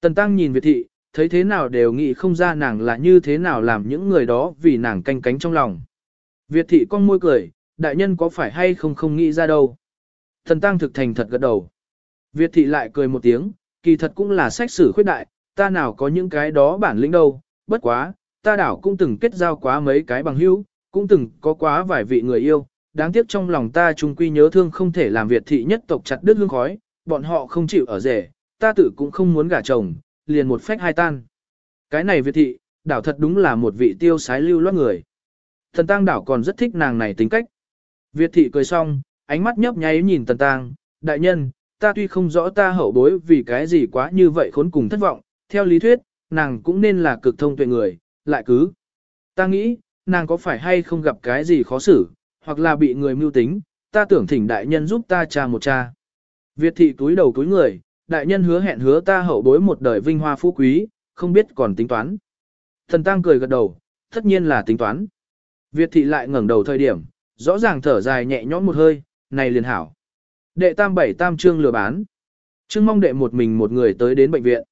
Tần Tăng nhìn Việt thị, thấy thế nào đều nghĩ không ra nàng là như thế nào làm những người đó vì nàng canh cánh trong lòng. Việt thị con môi cười, đại nhân có phải hay không không nghĩ ra đâu. Tần Tăng thực thành thật gật đầu. Việt thị lại cười một tiếng, kỳ thật cũng là sách sử khuyết đại, ta nào có những cái đó bản lĩnh đâu, bất quá, ta đảo cũng từng kết giao quá mấy cái bằng hữu, cũng từng có quá vài vị người yêu, đáng tiếc trong lòng ta trung quy nhớ thương không thể làm Việt thị nhất tộc chặt đứt hương khói, bọn họ không chịu ở rể, ta tự cũng không muốn gả chồng, liền một phách hai tan. Cái này Việt thị, đảo thật đúng là một vị tiêu sái lưu loát người. Thần tang đảo còn rất thích nàng này tính cách. Việt thị cười xong, ánh mắt nhấp nháy nhìn tần tang, đại nhân, ta tuy không rõ ta hậu bối vì cái gì quá như vậy khốn cùng thất vọng, theo lý thuyết, nàng cũng nên là cực thông tuệ người, lại cứ. Ta nghĩ, nàng có phải hay không gặp cái gì khó xử, hoặc là bị người mưu tính, ta tưởng thỉnh đại nhân giúp ta cha một cha. Việt thị túi đầu túi người, đại nhân hứa hẹn hứa ta hậu bối một đời vinh hoa phú quý, không biết còn tính toán. Thần tăng cười gật đầu, tất nhiên là tính toán. Việt thị lại ngẩng đầu thời điểm, rõ ràng thở dài nhẹ nhõm một hơi, này liền hảo. Đệ tam bảy tam trương lừa bán. Trương mong đệ một mình một người tới đến bệnh viện.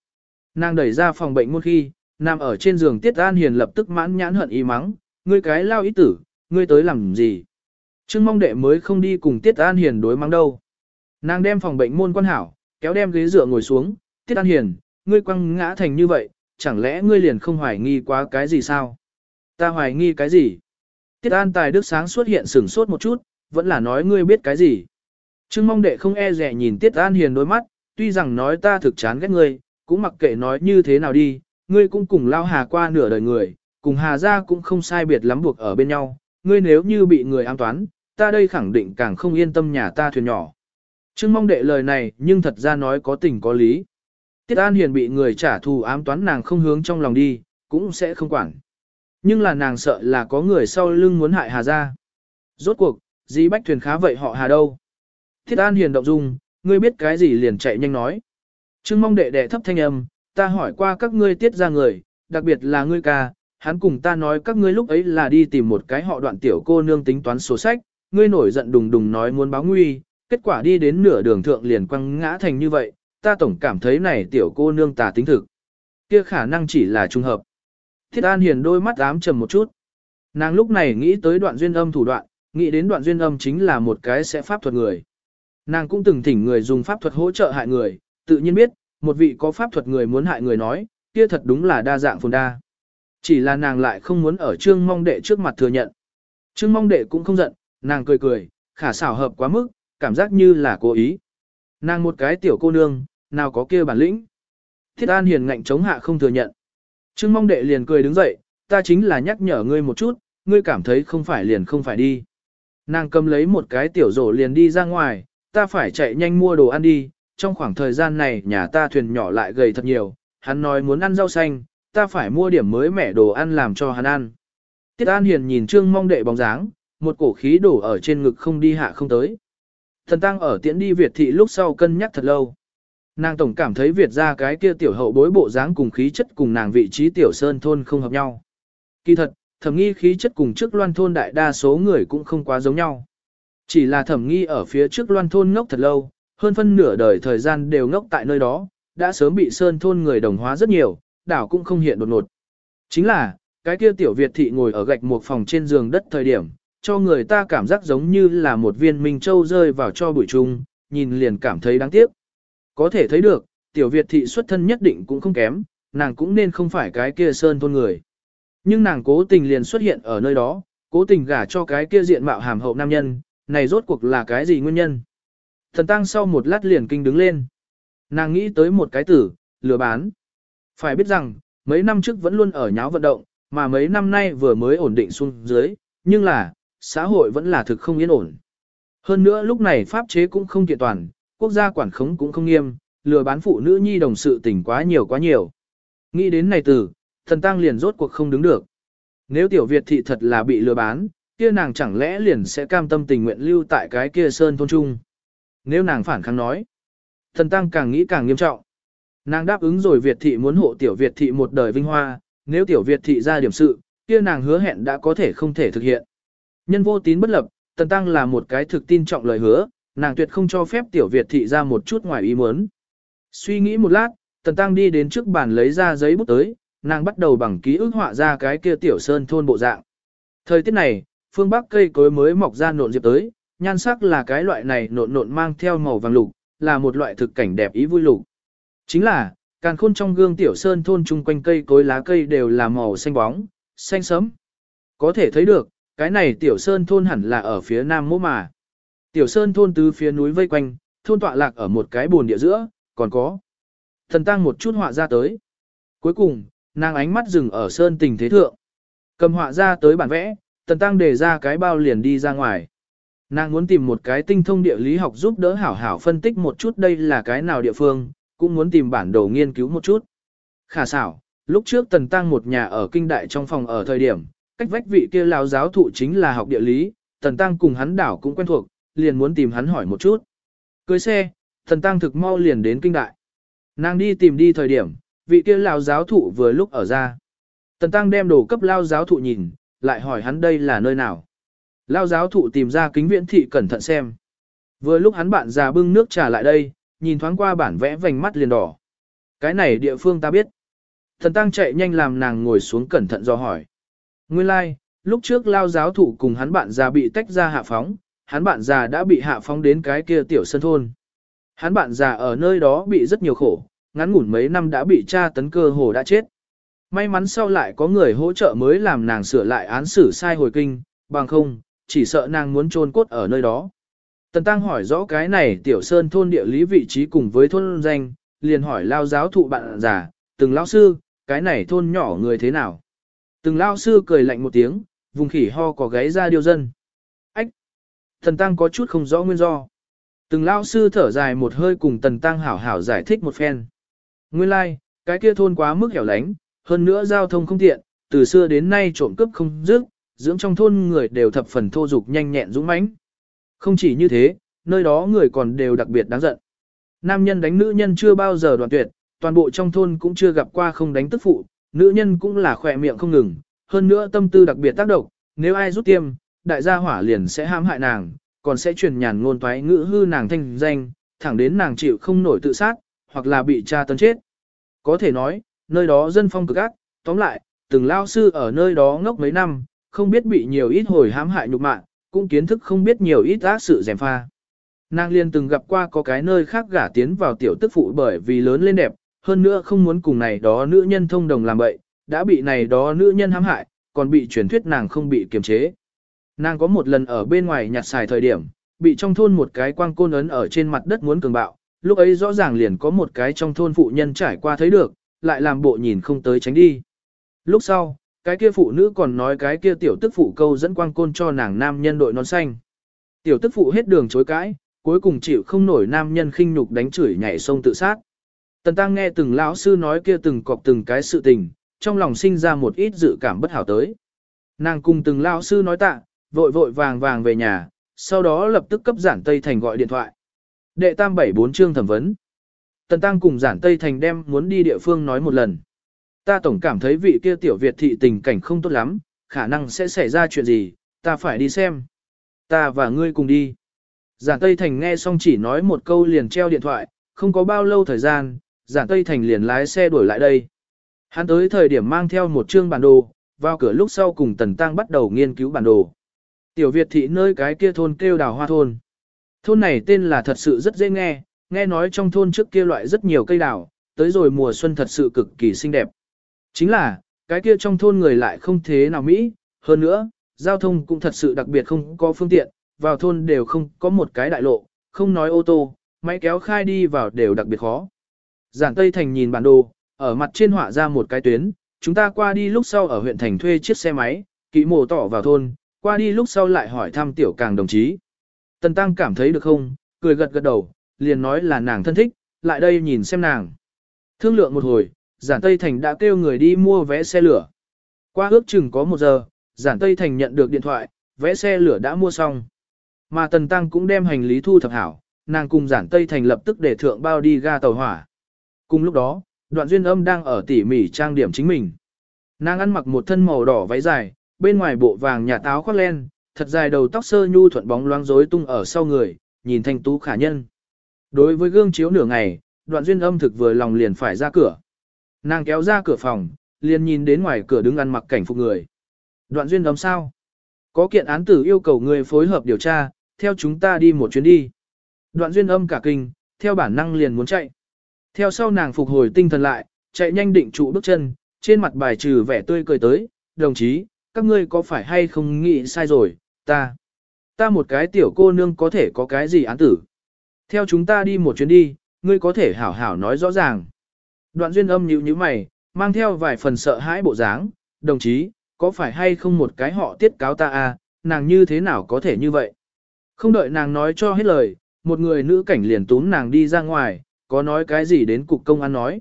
Nàng đẩy ra phòng bệnh một khi, nằm ở trên giường Tiết An Hiền lập tức mãn nhãn hận ý mắng, ngươi cái lao ý tử, ngươi tới làm gì? Trương mong đệ mới không đi cùng Tiết An Hiền đối mắng đâu. Nàng đem phòng bệnh môn quan hảo, kéo đem ghế dựa ngồi xuống, Tiết An Hiền, ngươi quăng ngã thành như vậy, chẳng lẽ ngươi liền không hoài nghi quá cái gì sao? Ta hoài nghi cái gì? Tiết An Tài Đức sáng xuất hiện sửng sốt một chút, vẫn là nói ngươi biết cái gì. Trương mong đệ không e rẻ nhìn Tiết An Hiền đôi mắt, tuy rằng nói ta thực chán ghét ngươi, cũng mặc kệ nói như thế nào đi, ngươi cũng cùng lao hà qua nửa đời người, cùng hà ra cũng không sai biệt lắm buộc ở bên nhau, ngươi nếu như bị người an toán, ta đây khẳng định càng không yên tâm nhà ta thuyền nhỏ. Trương mong đệ lời này nhưng thật ra nói có tình có lý. Tiết An Hiền bị người trả thù ám toán nàng không hướng trong lòng đi, cũng sẽ không quản. Nhưng là nàng sợ là có người sau lưng muốn hại Hà ra. Rốt cuộc, dì bách thuyền khá vậy họ Hà đâu. Tiết An Hiền động dung, ngươi biết cái gì liền chạy nhanh nói. Trương mong đệ đệ thấp thanh âm, ta hỏi qua các ngươi tiết ra người, đặc biệt là ngươi ca, hắn cùng ta nói các ngươi lúc ấy là đi tìm một cái họ đoạn tiểu cô nương tính toán sổ sách, ngươi nổi giận đùng đùng nói muốn báo nguy, kết quả đi đến nửa đường thượng liền quăng ngã thành như vậy, ta tổng cảm thấy này tiểu cô nương tà tính thực. Kia khả năng chỉ là trùng hợp. Thiết An Hiền đôi mắt ám trầm một chút. Nàng lúc này nghĩ tới đoạn duyên âm thủ đoạn, nghĩ đến đoạn duyên âm chính là một cái sẽ pháp thuật người. Nàng cũng từng thỉnh người dùng pháp thuật hỗ trợ hại người, tự nhiên biết, một vị có pháp thuật người muốn hại người nói, kia thật đúng là đa dạng phồn đa. Chỉ là nàng lại không muốn ở trương mong đệ trước mặt thừa nhận. Trương mong đệ cũng không giận, nàng cười cười, khả xảo hợp quá mức, cảm giác như là cố ý. Nàng một cái tiểu cô nương, nào có kia bản lĩnh. Thiết An Hiền ngạnh chống hạ không thừa nhận. Trương mong đệ liền cười đứng dậy, ta chính là nhắc nhở ngươi một chút, ngươi cảm thấy không phải liền không phải đi. Nàng cầm lấy một cái tiểu rổ liền đi ra ngoài, ta phải chạy nhanh mua đồ ăn đi, trong khoảng thời gian này nhà ta thuyền nhỏ lại gầy thật nhiều, hắn nói muốn ăn rau xanh, ta phải mua điểm mới mẻ đồ ăn làm cho hắn ăn. Tiết An Hiền nhìn Trương mong đệ bóng dáng, một cổ khí đổ ở trên ngực không đi hạ không tới. Thần Tăng ở tiễn đi Việt thị lúc sau cân nhắc thật lâu. Nàng tổng cảm thấy Việt ra cái kia tiểu hậu bối bộ dáng cùng khí chất cùng nàng vị trí tiểu sơn thôn không hợp nhau. Kỳ thật, thẩm nghi khí chất cùng trước loan thôn đại đa số người cũng không quá giống nhau. Chỉ là thẩm nghi ở phía trước loan thôn ngốc thật lâu, hơn phân nửa đời thời gian đều ngốc tại nơi đó, đã sớm bị sơn thôn người đồng hóa rất nhiều, đảo cũng không hiện đột ngột. Chính là, cái kia tiểu Việt thị ngồi ở gạch một phòng trên giường đất thời điểm, cho người ta cảm giác giống như là một viên minh châu rơi vào cho bụi trùng, nhìn liền cảm thấy đáng tiếc. Có thể thấy được, tiểu Việt thị xuất thân nhất định cũng không kém, nàng cũng nên không phải cái kia sơn thôn người. Nhưng nàng cố tình liền xuất hiện ở nơi đó, cố tình gả cho cái kia diện mạo hàm hậu nam nhân, này rốt cuộc là cái gì nguyên nhân? Thần tăng sau một lát liền kinh đứng lên. Nàng nghĩ tới một cái tử, lừa bán. Phải biết rằng, mấy năm trước vẫn luôn ở nháo vận động, mà mấy năm nay vừa mới ổn định xuống dưới, nhưng là, xã hội vẫn là thực không yên ổn. Hơn nữa lúc này pháp chế cũng không kiện toàn, quốc gia quản khống cũng không nghiêm, lừa bán phụ nữ nhi đồng sự tình quá nhiều quá nhiều. Nghĩ đến này từ, thần tăng liền rốt cuộc không đứng được. Nếu tiểu Việt thị thật là bị lừa bán, kia nàng chẳng lẽ liền sẽ cam tâm tình nguyện lưu tại cái kia sơn thôn trung. Nếu nàng phản kháng nói, thần tăng càng nghĩ càng nghiêm trọng. Nàng đáp ứng rồi Việt thị muốn hộ tiểu Việt thị một đời vinh hoa, nếu tiểu Việt thị ra điểm sự, kia nàng hứa hẹn đã có thể không thể thực hiện. Nhân vô tín bất lập, Tần Tăng là một cái thực tin trọng lời hứa, nàng tuyệt không cho phép tiểu Việt thị ra một chút ngoài ý muốn. Suy nghĩ một lát, Tần Tăng đi đến trước bàn lấy ra giấy bút tới, nàng bắt đầu bằng ký ức họa ra cái kia tiểu sơn thôn bộ dạng. Thời tiết này, phương bắc cây cối mới mọc ra nộn diệp tới, nhan sắc là cái loại này nộn nộn mang theo màu vàng lục, là một loại thực cảnh đẹp ý vui lục. Chính là, càn khôn trong gương tiểu sơn thôn chung quanh cây cối lá cây đều là màu xanh bóng, xanh sẫm. Có thể thấy được, cái này tiểu sơn thôn hẳn là ở phía nam mỗ mà. Tiểu sơn thôn từ phía núi vây quanh, thôn tọa lạc ở một cái bồn địa giữa, còn có. Thần tăng một chút họa ra tới. Cuối cùng, nàng ánh mắt dừng ở sơn tình thế thượng. Cầm họa ra tới bản vẽ, tần tăng để ra cái bao liền đi ra ngoài. Nàng muốn tìm một cái tinh thông địa lý học giúp đỡ hảo hảo phân tích một chút đây là cái nào địa phương, cũng muốn tìm bản đồ nghiên cứu một chút. Khả xảo, lúc trước tần tăng một nhà ở kinh đại trong phòng ở thời điểm, cách vách vị kia lão giáo thụ chính là học địa lý, tần tăng cùng hắn đảo cũng quen thuộc, liền muốn tìm hắn hỏi một chút. Cưới xe, tần tăng thực mau liền đến kinh đại. Nàng đi tìm đi thời điểm, vị kia lão giáo thụ vừa lúc ở ra. Tần tăng đem đồ cấp lao giáo thụ nhìn, lại hỏi hắn đây là nơi nào. Lao giáo thụ tìm ra kính viễn thị cẩn thận xem. Vừa lúc hắn bạn già bưng nước trà lại đây, nhìn thoáng qua bản vẽ vành mắt liền đỏ. Cái này địa phương ta biết. Thần tăng chạy nhanh làm nàng ngồi xuống cẩn thận do hỏi. Nguyên lai, like, lúc trước lao giáo thụ cùng hắn bạn già bị tách ra hạ phóng, hắn bạn già đã bị hạ phóng đến cái kia tiểu sân thôn. Hắn bạn già ở nơi đó bị rất nhiều khổ, ngắn ngủn mấy năm đã bị tra tấn cơ hồ đã chết. May mắn sau lại có người hỗ trợ mới làm nàng sửa lại án xử sai hồi kinh, bằng không, chỉ sợ nàng muốn trôn cốt ở nơi đó. Tần Tăng hỏi rõ cái này tiểu sơn thôn địa lý vị trí cùng với thôn danh, liền hỏi lao giáo thụ bạn già, từng lao sư, cái này thôn nhỏ người thế nào. Từng lao sư cười lạnh một tiếng, vùng khỉ ho có gáy ra điều dân. Ách! thần Tăng có chút không rõ nguyên do. Từng lao sư thở dài một hơi cùng Tần Tăng hảo hảo giải thích một phen. Nguyên lai, like, cái kia thôn quá mức hẻo lánh, hơn nữa giao thông không tiện, từ xưa đến nay trộm cướp không dứt, dưỡng trong thôn người đều thập phần thô dục nhanh nhẹn dũng mãnh. Không chỉ như thế, nơi đó người còn đều đặc biệt đáng giận. Nam nhân đánh nữ nhân chưa bao giờ đoạn tuyệt, toàn bộ trong thôn cũng chưa gặp qua không đánh tức phụ, nữ nhân cũng là khỏe miệng không ngừng, hơn nữa tâm tư đặc biệt tác động, nếu ai rút tiêm, đại gia hỏa liền sẽ hãm hại nàng, còn sẽ truyền nhàn ngôn toái ngữ hư nàng thanh danh, thẳng đến nàng chịu không nổi tự sát, hoặc là bị cha tấn chết. Có thể nói, nơi đó dân phong cực ác, tóm lại, từng lao sư ở nơi đó ngốc mấy năm, không biết bị nhiều ít hồi hãm hại nhục mạ, cũng kiến thức không biết nhiều ít ác sự rèm pha. Nàng liên từng gặp qua có cái nơi khác gả tiến vào tiểu tức phụ bởi vì lớn lên đẹp, hơn nữa không muốn cùng này đó nữ nhân thông đồng làm bậy, đã bị này đó nữ nhân hãm hại, còn bị truyền thuyết nàng không bị kiềm chế. Nàng có một lần ở bên ngoài nhặt xài thời điểm, bị trong thôn một cái quang côn ấn ở trên mặt đất muốn cường bạo, lúc ấy rõ ràng liền có một cái trong thôn phụ nhân trải qua thấy được, lại làm bộ nhìn không tới tránh đi. Lúc sau, cái kia phụ nữ còn nói cái kia tiểu tức phụ câu dẫn quang côn cho nàng nam nhân đội nón xanh. Tiểu tức phụ hết đường chối cãi, cuối cùng chịu không nổi nam nhân khinh nhục đánh chửi nhảy sông tự sát. Tần Tăng nghe từng lão sư nói kia từng cọc từng cái sự tình, trong lòng sinh ra một ít dự cảm bất hảo tới. Nàng cùng từng lão sư nói tạ, vội vội vàng vàng về nhà, sau đó lập tức cấp giản Tây Thành gọi điện thoại. Đệ tam bảy bốn chương thẩm vấn. Tần Tăng cùng giản Tây Thành đem muốn đi địa phương nói một lần. Ta tổng cảm thấy vị kia tiểu Việt thị tình cảnh không tốt lắm, khả năng sẽ xảy ra chuyện gì, ta phải đi xem. Ta và ngươi cùng đi. Giản Tây Thành nghe xong chỉ nói một câu liền treo điện thoại, không có bao lâu thời gian, Giản Tây Thành liền lái xe đuổi lại đây. Hắn tới thời điểm mang theo một chương bản đồ, vào cửa lúc sau cùng Tần Tăng bắt đầu nghiên cứu bản đồ. Tiểu Việt thị nơi cái kia thôn kêu đào hoa thôn. Thôn này tên là thật sự rất dễ nghe, nghe nói trong thôn trước kia loại rất nhiều cây đào, tới rồi mùa xuân thật sự cực kỳ xinh đẹp. Chính là, cái kia trong thôn người lại không thế nào Mỹ, hơn nữa, giao thông cũng thật sự đặc biệt không có phương tiện, vào thôn đều không có một cái đại lộ, không nói ô tô, máy kéo khai đi vào đều đặc biệt khó. Giản Tây Thành nhìn bản đồ, ở mặt trên họa ra một cái tuyến, chúng ta qua đi lúc sau ở huyện thành thuê chiếc xe máy, kỵ mồ tỏ vào thôn, qua đi lúc sau lại hỏi thăm tiểu càng đồng chí. Tần Tăng cảm thấy được không, cười gật gật đầu, liền nói là nàng thân thích, lại đây nhìn xem nàng. Thương lượng một hồi, Giản Tây Thành đã kêu người đi mua vé xe lửa. Qua ước chừng có một giờ, Giản Tây Thành nhận được điện thoại, vé xe lửa đã mua xong. Mà Tần Tăng cũng đem hành lý thu thập hảo, nàng cùng Giản Tây Thành lập tức để thượng bao đi ga tàu hỏa. Cùng lúc đó, đoạn duyên âm đang ở tỉ mỉ trang điểm chính mình. Nàng ăn mặc một thân màu đỏ váy dài, bên ngoài bộ vàng nhà táo khoác len, thật dài đầu tóc sơ nhu thuận bóng loáng rối tung ở sau người, nhìn thanh tú khả nhân. Đối với gương chiếu nửa ngày, đoạn duyên âm thực vừa lòng liền phải ra cửa. Nàng kéo ra cửa phòng, liền nhìn đến ngoài cửa đứng ăn mặc cảnh phục người. Đoạn duyên âm sao? Có kiện án tử yêu cầu người phối hợp điều tra, theo chúng ta đi một chuyến đi. Đoạn duyên âm cả kinh, theo bản năng liền muốn chạy. Theo sau nàng phục hồi tinh thần lại, chạy nhanh định trụ bước chân, trên mặt bài trừ vẻ tươi cười tới, đồng chí, các ngươi có phải hay không nghĩ sai rồi, ta. Ta một cái tiểu cô nương có thể có cái gì án tử. Theo chúng ta đi một chuyến đi, ngươi có thể hảo hảo nói rõ ràng. Đoạn duyên âm nhíu nhíu mày, mang theo vài phần sợ hãi bộ dáng, đồng chí, có phải hay không một cái họ tiết cáo ta à, nàng như thế nào có thể như vậy. Không đợi nàng nói cho hết lời, một người nữ cảnh liền túm nàng đi ra ngoài, có nói cái gì đến cục công an nói.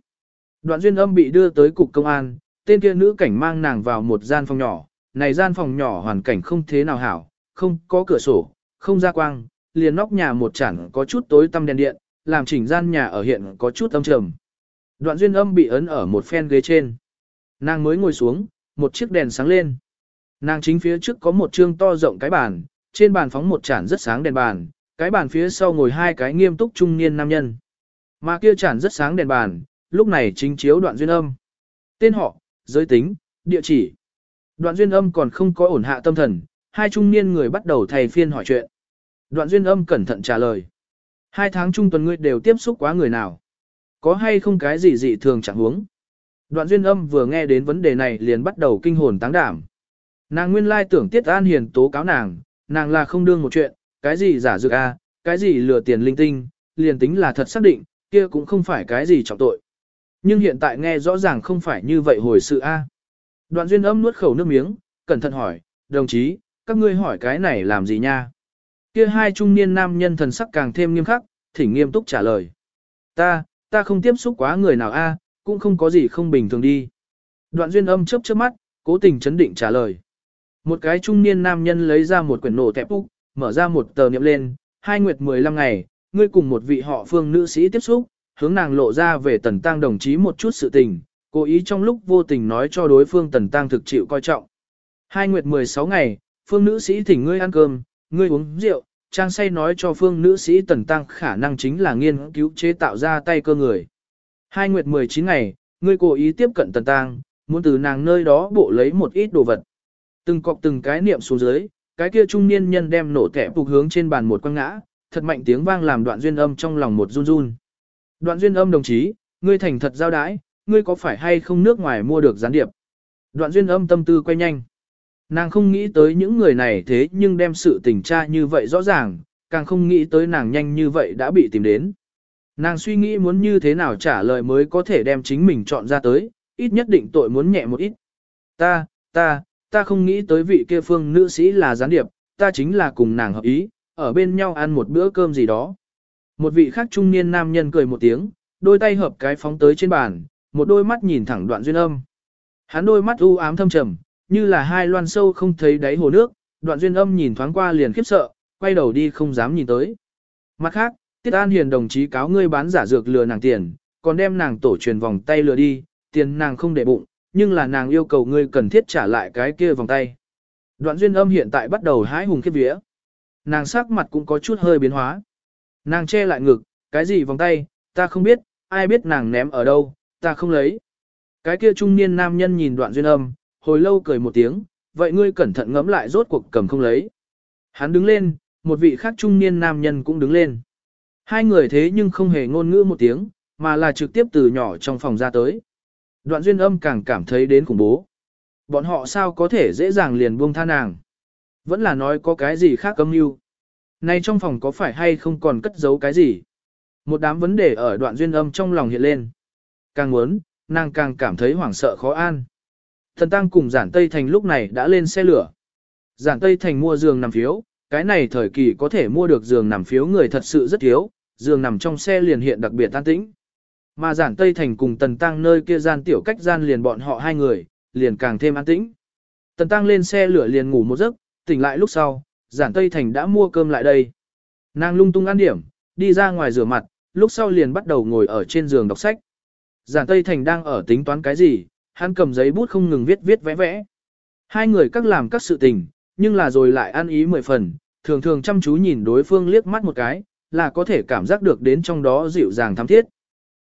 Đoạn duyên âm bị đưa tới cục công an, tên kia nữ cảnh mang nàng vào một gian phòng nhỏ, này gian phòng nhỏ hoàn cảnh không thế nào hảo, không có cửa sổ, không ra quang, liền nóc nhà một chản có chút tối tăm đèn điện, làm chỉnh gian nhà ở hiện có chút âm trầm. Đoạn duyên âm bị ấn ở một phen ghế trên. Nàng mới ngồi xuống, một chiếc đèn sáng lên. Nàng chính phía trước có một chương to rộng cái bàn, trên bàn phóng một chản rất sáng đèn bàn, cái bàn phía sau ngồi hai cái nghiêm túc trung niên nam nhân. Mà kia chản rất sáng đèn bàn, lúc này chính chiếu đoạn duyên âm. Tên họ, giới tính, địa chỉ. Đoạn duyên âm còn không có ổn hạ tâm thần, hai trung niên người bắt đầu thầy phiên hỏi chuyện. Đoạn duyên âm cẩn thận trả lời. Hai tháng trung tuần ngươi đều tiếp xúc quá người nào? Có hay không cái gì dị thường chẳng huống? Đoạn duyên âm vừa nghe đến vấn đề này liền bắt đầu kinh hồn táng đảm. Nàng nguyên lai tưởng Tiết An Hiền tố cáo nàng, nàng là không đương một chuyện, cái gì giả dược a, cái gì lừa tiền linh tinh, liền tính là thật xác định, kia cũng không phải cái gì trọng tội. Nhưng hiện tại nghe rõ ràng không phải như vậy hồi sự a. Đoạn duyên âm nuốt khẩu nước miếng, cẩn thận hỏi, đồng chí, các ngươi hỏi cái này làm gì nha? Kia hai trung niên nam nhân thần sắc càng thêm nghiêm khắc, thỉnh nghiêm túc trả lời. Ta, ta không tiếp xúc quá người nào a, cũng không có gì không bình thường đi. Đoạn duyên âm chớp chớp mắt, cố tình chấn định trả lời. Một cái trung niên nam nhân lấy ra một quyển nổ tẹp úc, mở ra một tờ niệm lên, hai nguyệt 15 ngày, ngươi cùng một vị họ phương nữ sĩ tiếp xúc, hướng nàng lộ ra về tần tăng đồng chí một chút sự tình, cố ý trong lúc vô tình nói cho đối phương tần tăng thực chịu coi trọng. Hai nguyệt 16 ngày, phương nữ sĩ thỉnh ngươi ăn cơm, ngươi uống rượu, trang say nói cho phương nữ sĩ tần tăng khả năng chính là nghiên cứu chế tạo ra tay cơ người. Hai nguyệt 19 ngày, ngươi cố ý tiếp cận tần tăng, muốn từ nàng nơi đó bộ lấy một ít đồ vật. Từng cọc từng cái niệm xuống dưới, cái kia trung niên nhân đem nổ kẻ phục hướng trên bàn một quăng ngã, thật mạnh tiếng vang làm đoạn duyên âm trong lòng một run run. Đoạn duyên âm đồng chí, ngươi thành thật giao đái, ngươi có phải hay không nước ngoài mua được gián điệp? Đoạn duyên âm tâm tư quay nhanh. Nàng không nghĩ tới những người này thế nhưng đem sự tình tra như vậy rõ ràng, càng không nghĩ tới nàng nhanh như vậy đã bị tìm đến. Nàng suy nghĩ muốn như thế nào trả lời mới có thể đem chính mình chọn ra tới, ít nhất định tội muốn nhẹ một ít. Ta, ta, ta không nghĩ tới vị kia phương nữ sĩ là gián điệp, ta chính là cùng nàng hợp ý, ở bên nhau ăn một bữa cơm gì đó. Một vị khác trung niên nam nhân cười một tiếng, đôi tay hợp cái phóng tới trên bàn, một đôi mắt nhìn thẳng đoạn duyên âm. Hắn đôi mắt u ám thâm trầm, như là hai loan sâu không thấy đáy hồ nước, đoạn duyên âm nhìn thoáng qua liền khiếp sợ, quay đầu đi không dám nhìn tới. Mặt khác, Tiết An Hiền đồng chí cáo ngươi bán giả dược lừa nàng tiền, còn đem nàng tổ truyền vòng tay lừa đi, tiền nàng không để bụng, nhưng là nàng yêu cầu ngươi cần thiết trả lại cái kia vòng tay. Đoạn duyên âm hiện tại bắt đầu hái hùng khiếp vía nàng sắc mặt cũng có chút hơi biến hóa. Nàng che lại ngực, cái gì vòng tay, ta không biết, ai biết nàng ném ở đâu, ta không lấy. Cái kia trung niên nam nhân nhìn đoạn duyên âm, hồi lâu cười một tiếng, vậy ngươi cẩn thận ngẫm lại rốt cuộc cầm không lấy. Hắn đứng lên, một vị khác trung niên nam nhân cũng đứng lên. Hai người thế nhưng không hề ngôn ngữ một tiếng, mà là trực tiếp từ nhỏ trong phòng ra tới. Đoạn duyên âm càng cảm thấy đến khủng bố. Bọn họ sao có thể dễ dàng liền buông tha nàng. Vẫn là nói có cái gì khác âm mưu. Nay trong phòng có phải hay không còn cất giấu cái gì? Một đám vấn đề ở đoạn duyên âm trong lòng hiện lên. Càng muốn, nàng càng cảm thấy hoảng sợ khó an. Thần Tăng cùng Giản Tây Thành lúc này đã lên xe lửa. Giản Tây Thành mua giường nằm phiếu, cái này thời kỳ có thể mua được giường nằm phiếu người thật sự rất thiếu, giường nằm trong xe liền hiện đặc biệt tan tĩnh. Mà Giản Tây Thành cùng Tần Tăng nơi kia gian tiểu cách gian liền bọn họ hai người, liền càng thêm an tĩnh. Tần Tăng lên xe lửa liền ngủ một giấc, tỉnh lại lúc sau, Giản Tây Thành đã mua cơm lại đây. Nàng lung tung ăn điểm, đi ra ngoài rửa mặt, lúc sau liền bắt đầu ngồi ở trên giường đọc sách. Giản Tây Thành đang ở tính toán cái gì, hắn cầm giấy bút không ngừng viết viết vẽ vẽ. Hai người các làm các sự tình, nhưng là rồi lại ăn ý mười phần, thường thường chăm chú nhìn đối phương liếc mắt một cái, là có thể cảm giác được đến trong đó dịu dàng thắm thiết.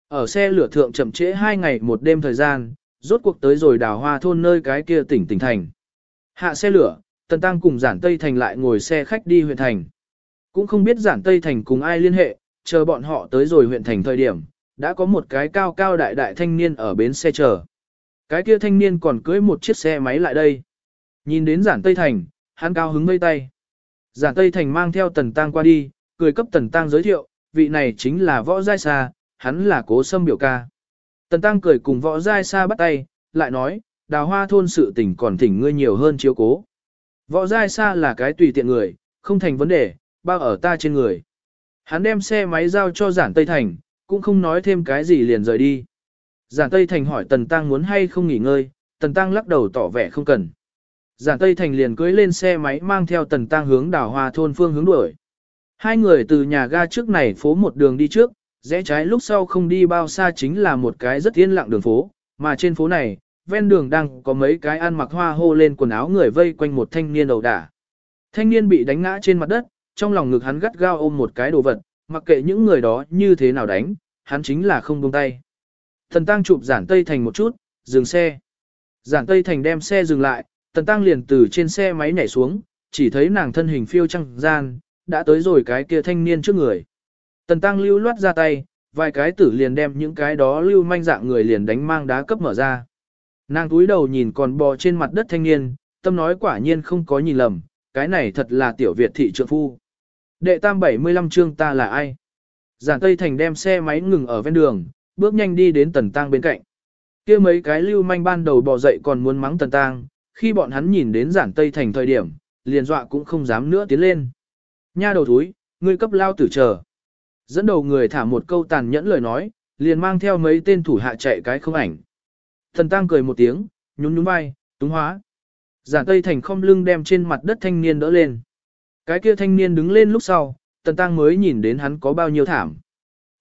Ở xe lửa thượng chậm trễ hai ngày một đêm thời gian, rốt cuộc tới rồi đào hoa thôn nơi cái kia tỉnh tỉnh thành. Hạ xe lửa, Tần Tăng cùng Giản Tây Thành lại ngồi xe khách đi huyện thành. Cũng không biết Giản Tây Thành cùng ai liên hệ, chờ bọn họ tới rồi huyện thành thời điểm, đã có một cái cao cao đại đại thanh niên ở bến xe chờ. Cái kia thanh niên còn cưới một chiếc xe máy lại đây. Nhìn đến Giản Tây Thành, hắn cao hứng mây tay. Giản Tây Thành mang theo Tần Tăng qua đi, cười cấp Tần Tăng giới thiệu, vị này chính là Võ Giai Sa, hắn là cố sâm biểu ca. Tần Tăng cười cùng Võ Giai Sa bắt tay, lại nói, đào hoa thôn sự tình còn thỉnh ngươi nhiều hơn chiếu cố. Võ Giai Sa là cái tùy tiện người, không thành vấn đề, bao ở ta trên người. Hắn đem xe máy giao cho Giản Tây Thành, cũng không nói thêm cái gì liền rời đi. Giản Tây Thành hỏi Tần Tăng muốn hay không nghỉ ngơi, Tần Tăng lắc đầu tỏ vẻ không cần. Giản Tây Thành liền cưới lên xe máy mang theo Tần Tăng hướng đảo Hoa thôn phương hướng đuổi. Hai người từ nhà ga trước này phố một đường đi trước, rẽ trái lúc sau không đi bao xa chính là một cái rất yên lặng đường phố, mà trên phố này, ven đường đang có mấy cái ăn mặc hoa hô lên quần áo người vây quanh một thanh niên đầu đả. Thanh niên bị đánh ngã trên mặt đất, trong lòng ngực hắn gắt gao ôm một cái đồ vật, mặc kệ những người đó như thế nào đánh, hắn chính là không buông tay. Thần Tăng chụp giản Tây Thành một chút, dừng xe. Giản Tây Thành đem xe dừng lại, Tần Tăng liền từ trên xe máy nhảy xuống, chỉ thấy nàng thân hình phiêu trăng gian, đã tới rồi cái kia thanh niên trước người. Tần Tăng lưu loát ra tay, vài cái tử liền đem những cái đó lưu manh dạng người liền đánh mang đá cấp mở ra. Nàng túi đầu nhìn còn bò trên mặt đất thanh niên, tâm nói quả nhiên không có nhìn lầm, cái này thật là tiểu Việt thị trượng phu. Đệ tam 75 chương ta là ai? Giản Tây Thành đem xe máy ngừng ở ven đường, bước nhanh đi đến Tần Tăng bên cạnh. kia mấy cái lưu manh ban đầu bò dậy còn muốn mắng Tần Tăng, khi bọn hắn nhìn đến Giản Tây Thành thời điểm, liền dọa cũng không dám nữa tiến lên. Nha đầu thúi, ngươi cấp lao tử chờ. Dẫn đầu người thả một câu tàn nhẫn lời nói, liền mang theo mấy tên thủ hạ chạy cái không ảnh thần Tăng cười một tiếng, nhún nhún vai, túng hóa. Giản Tây Thành không lưng đem trên mặt đất thanh niên đỡ lên. Cái kia thanh niên đứng lên lúc sau, Tần Tăng mới nhìn đến hắn có bao nhiêu thảm.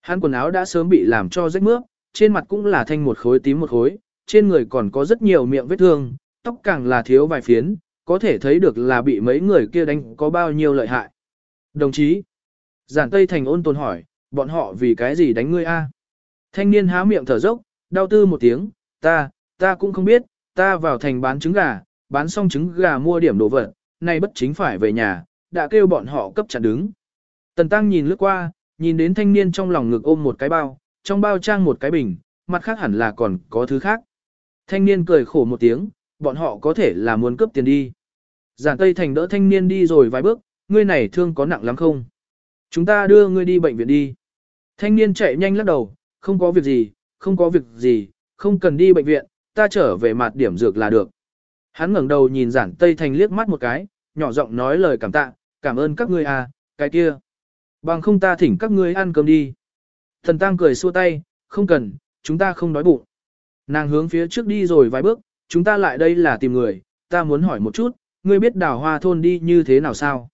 Hắn quần áo đã sớm bị làm cho rách mướp, trên mặt cũng là thanh một khối tím một khối, trên người còn có rất nhiều miệng vết thương, tóc càng là thiếu vài phiến, có thể thấy được là bị mấy người kia đánh có bao nhiêu lợi hại. Đồng chí, giản Tây Thành ôn tồn hỏi, bọn họ vì cái gì đánh ngươi a? Thanh niên há miệng thở dốc, đau tư một tiếng, ta, ta cũng không biết, ta vào thành bán trứng gà, bán xong trứng gà mua điểm đồ vật, nay bất chính phải về nhà, đã kêu bọn họ cấp chặn đứng. Tần Tăng nhìn lướt qua, nhìn đến thanh niên trong lòng ngực ôm một cái bao, trong bao trang một cái bình, mặt khác hẳn là còn có thứ khác. Thanh niên cười khổ một tiếng, bọn họ có thể là muốn cướp tiền đi. Giản Tây Thành đỡ thanh niên đi rồi vài bước, ngươi này thương có nặng lắm không? Chúng ta đưa ngươi đi bệnh viện đi. Thanh niên chạy nhanh lắc đầu, không có việc gì, không có việc gì, không cần đi bệnh viện, ta trở về mặt điểm dược là được. Hắn ngẩng đầu nhìn giản Tây Thành liếc mắt một cái, nhỏ giọng nói lời cảm tạ, cảm ơn các ngươi à, cái kia. Bằng không ta thỉnh các ngươi ăn cơm đi. Thần Tăng cười xua tay, không cần, chúng ta không đói bụng. Nàng hướng phía trước đi rồi vài bước, chúng ta lại đây là tìm người, ta muốn hỏi một chút, ngươi biết đào hoa thôn đi như thế nào sao?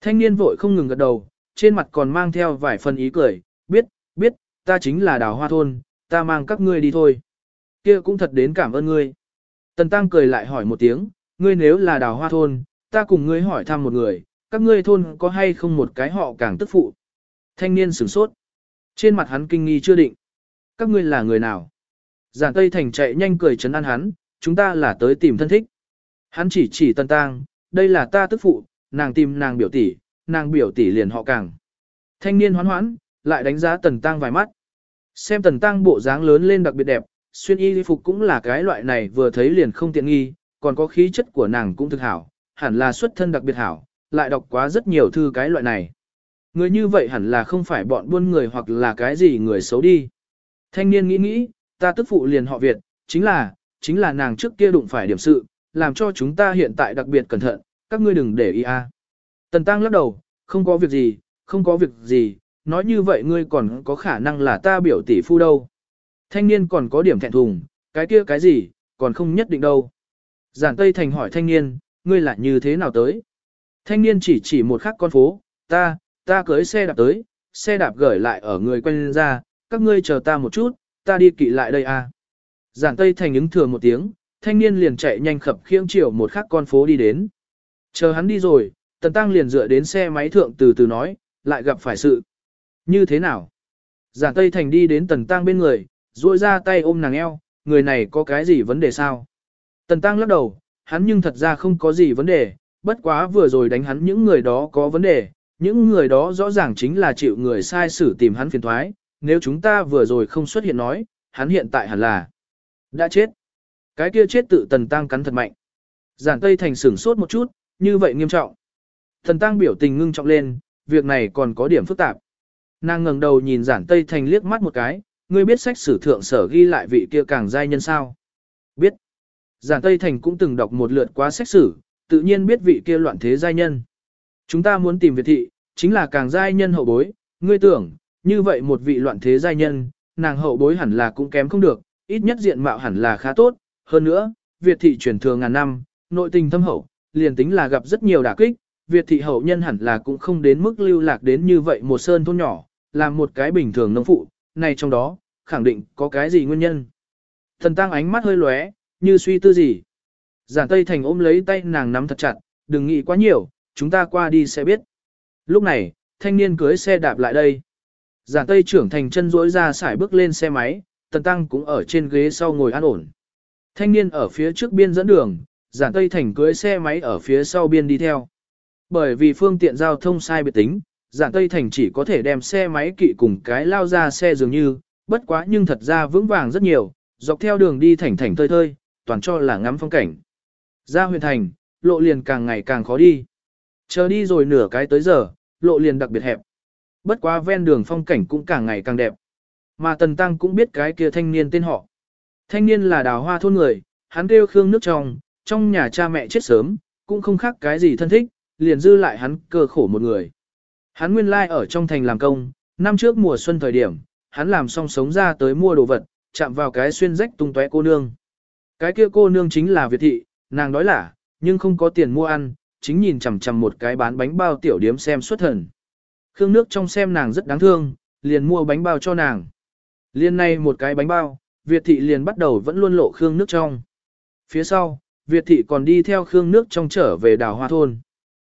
Thanh niên vội không ngừng gật đầu, trên mặt còn mang theo vài phần ý cười, biết, biết, ta chính là đào hoa thôn, ta mang các ngươi đi thôi. Kia cũng thật đến cảm ơn ngươi. Tần Tăng cười lại hỏi một tiếng, ngươi nếu là đào hoa thôn, ta cùng ngươi hỏi thăm một người, các ngươi thôn có hay không một cái họ càng tức phụ. Thanh niên sửng sốt. Trên mặt hắn kinh nghi chưa định. Các ngươi là người nào? Giản Tây Thành chạy nhanh cười chấn an hắn, chúng ta là tới tìm thân thích. Hắn chỉ chỉ Tần Tăng, đây là ta tức phụ, nàng tìm nàng biểu tỷ, nàng biểu tỷ liền họ càng. Thanh niên hoán hoãn, lại đánh giá tần tăng vài mắt. Xem tần tăng bộ dáng lớn lên đặc biệt đẹp, xuyên y phục cũng là cái loại này vừa thấy liền không tiện nghi, còn có khí chất của nàng cũng thực hảo, hẳn là xuất thân đặc biệt hảo, lại đọc quá rất nhiều thư cái loại này. Người như vậy hẳn là không phải bọn buôn người hoặc là cái gì người xấu đi. Thanh niên nghĩ nghĩ, ta tức phụ liền họ Việt, chính là, chính là nàng trước kia đụng phải điểm sự, làm cho chúng ta hiện tại đặc biệt cẩn thận, các ngươi đừng để ý a. Tần Tăng lắc đầu, không có việc gì, không có việc gì, nói như vậy ngươi còn có khả năng là ta biểu tỷ phu đâu. Thanh niên còn có điểm thẹn thùng, cái kia cái gì, còn không nhất định đâu. Giản Tây Thành hỏi thanh niên, ngươi là như thế nào tới? Thanh niên chỉ chỉ một khắc con phố, ta, ta cưới xe đạp tới, xe đạp gửi lại ở người quen ra, các ngươi chờ ta một chút, ta đi kỵ lại đây à. Giản Tây Thành ứng thừa một tiếng, thanh niên liền chạy nhanh khập khiễng chiều một khắc con phố đi đến. Chờ hắn đi rồi, Tần Tăng liền dựa đến xe máy thượng từ từ nói, lại gặp phải sự. Như thế nào? Giản Tây Thành đi đến Tần Tăng bên người, duỗi ra tay ôm nàng eo, người này có cái gì vấn đề sao? Tần Tăng lắc đầu, hắn nhưng thật ra không có gì vấn đề, bất quá vừa rồi đánh hắn những người đó có vấn đề, những người đó rõ ràng chính là chịu người sai xử tìm hắn phiền thoái, nếu chúng ta vừa rồi không xuất hiện nói, hắn hiện tại hẳn là đã chết. Cái kia chết tự Tần Tăng cắn thật mạnh. Giản Tây Thành sửng sốt một chút, như vậy nghiêm trọng. Tần Tăng biểu tình ngưng trọng lên, việc này còn có điểm phức tạp. Nàng ngẩng đầu nhìn giản Tây Thành liếc mắt một cái, ngươi biết sách sử thượng sở ghi lại vị kia càng giai nhân sao? Biết. Giản Tây Thành cũng từng đọc một lượt qua sách sử, tự nhiên biết vị kia loạn thế giai nhân. Chúng ta muốn tìm Việt thị, chính là càng giai nhân hậu bối, ngươi tưởng, như vậy một vị loạn thế giai nhân, nàng hậu bối hẳn là cũng kém không được, ít nhất diện mạo hẳn là khá tốt, hơn nữa, Việt thị truyền thường ngàn năm, nội tình thâm hậu, liền tính là gặp rất nhiều đả kích, Việt thị hậu nhân hẳn là cũng không đến mức lưu lạc đến như vậy một sơn thôn nhỏ, làm một cái bình thường nông phụ, này trong đó, khẳng định có cái gì nguyên nhân. Thần tăng ánh mắt hơi lóe, như suy tư gì. Giản Tây Thành ôm lấy tay nàng nắm thật chặt, đừng nghĩ quá nhiều, chúng ta qua đi sẽ biết. Lúc này, thanh niên cưới xe đạp lại đây. Giản Tây trưởng thành chân rỗi ra xải bước lên xe máy, Tần Tăng cũng ở trên ghế sau ngồi an ổn. Thanh niên ở phía trước biên dẫn đường, Giản Tây Thành cưới xe máy ở phía sau biên đi theo. Bởi vì phương tiện giao thông sai biệt tính, Giản Tây Thành chỉ có thể đem xe máy kỵ cùng cái lao ra xe dường như, bất quá nhưng thật ra vững vàng rất nhiều, dọc theo đường đi thảnh thảnh thơi thơi, toàn cho là ngắm phong cảnh. Ra huyện thành, lộ liền càng ngày càng khó đi. Chờ đi rồi nửa cái tới giờ, lộ liền đặc biệt hẹp. Bất quá ven đường phong cảnh cũng càng ngày càng đẹp. Mà Tần Tăng cũng biết cái kia thanh niên tên họ. Thanh niên là đào hoa thôn người, hắn kêu Khương nước trong, trong nhà cha mẹ chết sớm, cũng không khác cái gì thân thích, liền dư lại hắn cơ khổ một người. Hắn nguyên lai like ở trong thành làm công, năm trước mùa xuân thời điểm, hắn làm xong sống ra tới mua đồ vật, chạm vào cái xuyên rách tung tóe cô nương. Cái kia cô nương chính là Việt thị, nàng nói là nhưng không có tiền mua ăn, chính nhìn chằm chằm một cái bán bánh bao tiểu điếm xem xuất thần. Khương nước trong xem nàng rất đáng thương, liền mua bánh bao cho nàng. Liên này một cái bánh bao, Việt thị liền bắt đầu vẫn luôn lộ Khương nước trong. Phía sau, Việt thị còn đi theo Khương nước trong trở về đào hoa thôn.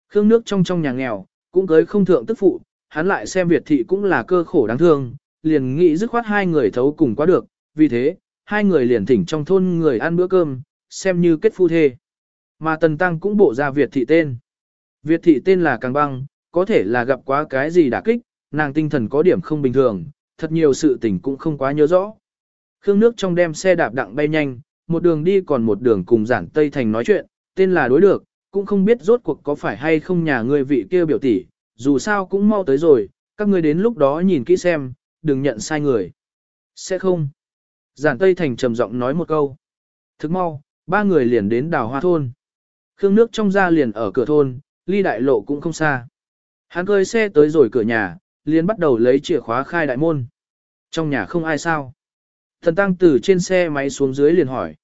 Khương nước trong trong nhà nghèo, cũng cưới không thượng tức phụ, hắn lại xem Việt thị cũng là cơ khổ đáng thương, liền nghĩ dứt khoát hai người thấu cùng quá được, vì thế, hai người liền thỉnh trong thôn người ăn bữa cơm, xem như kết phu thê. Mà Tần Tăng cũng bộ ra Việt thị tên. Việt thị tên là Càng Băng, có thể là gặp quá cái gì đả kích, nàng tinh thần có điểm không bình thường, thật nhiều sự tình cũng không quá nhớ rõ. Khương nước trong đem xe đạp đặng bay nhanh, một đường đi còn một đường cùng giản Tây Thành nói chuyện, tên là đối được, cũng không biết rốt cuộc có phải hay không nhà ngươi vị kia biểu tỷ, dù sao cũng mau tới rồi, các ngươi đến lúc đó nhìn kỹ xem, đừng nhận sai người. Sẽ không. Giản Tây Thành trầm giọng nói một câu. Thức mau, ba người liền đến đào hoa thôn. Khương nước trong ra liền ở cửa thôn, ly đại lộ cũng không xa. Hắn cơi xe tới rồi cửa nhà, liền bắt đầu lấy chìa khóa khai đại môn. Trong nhà không ai sao. Thần tăng từ trên xe máy xuống dưới liền hỏi.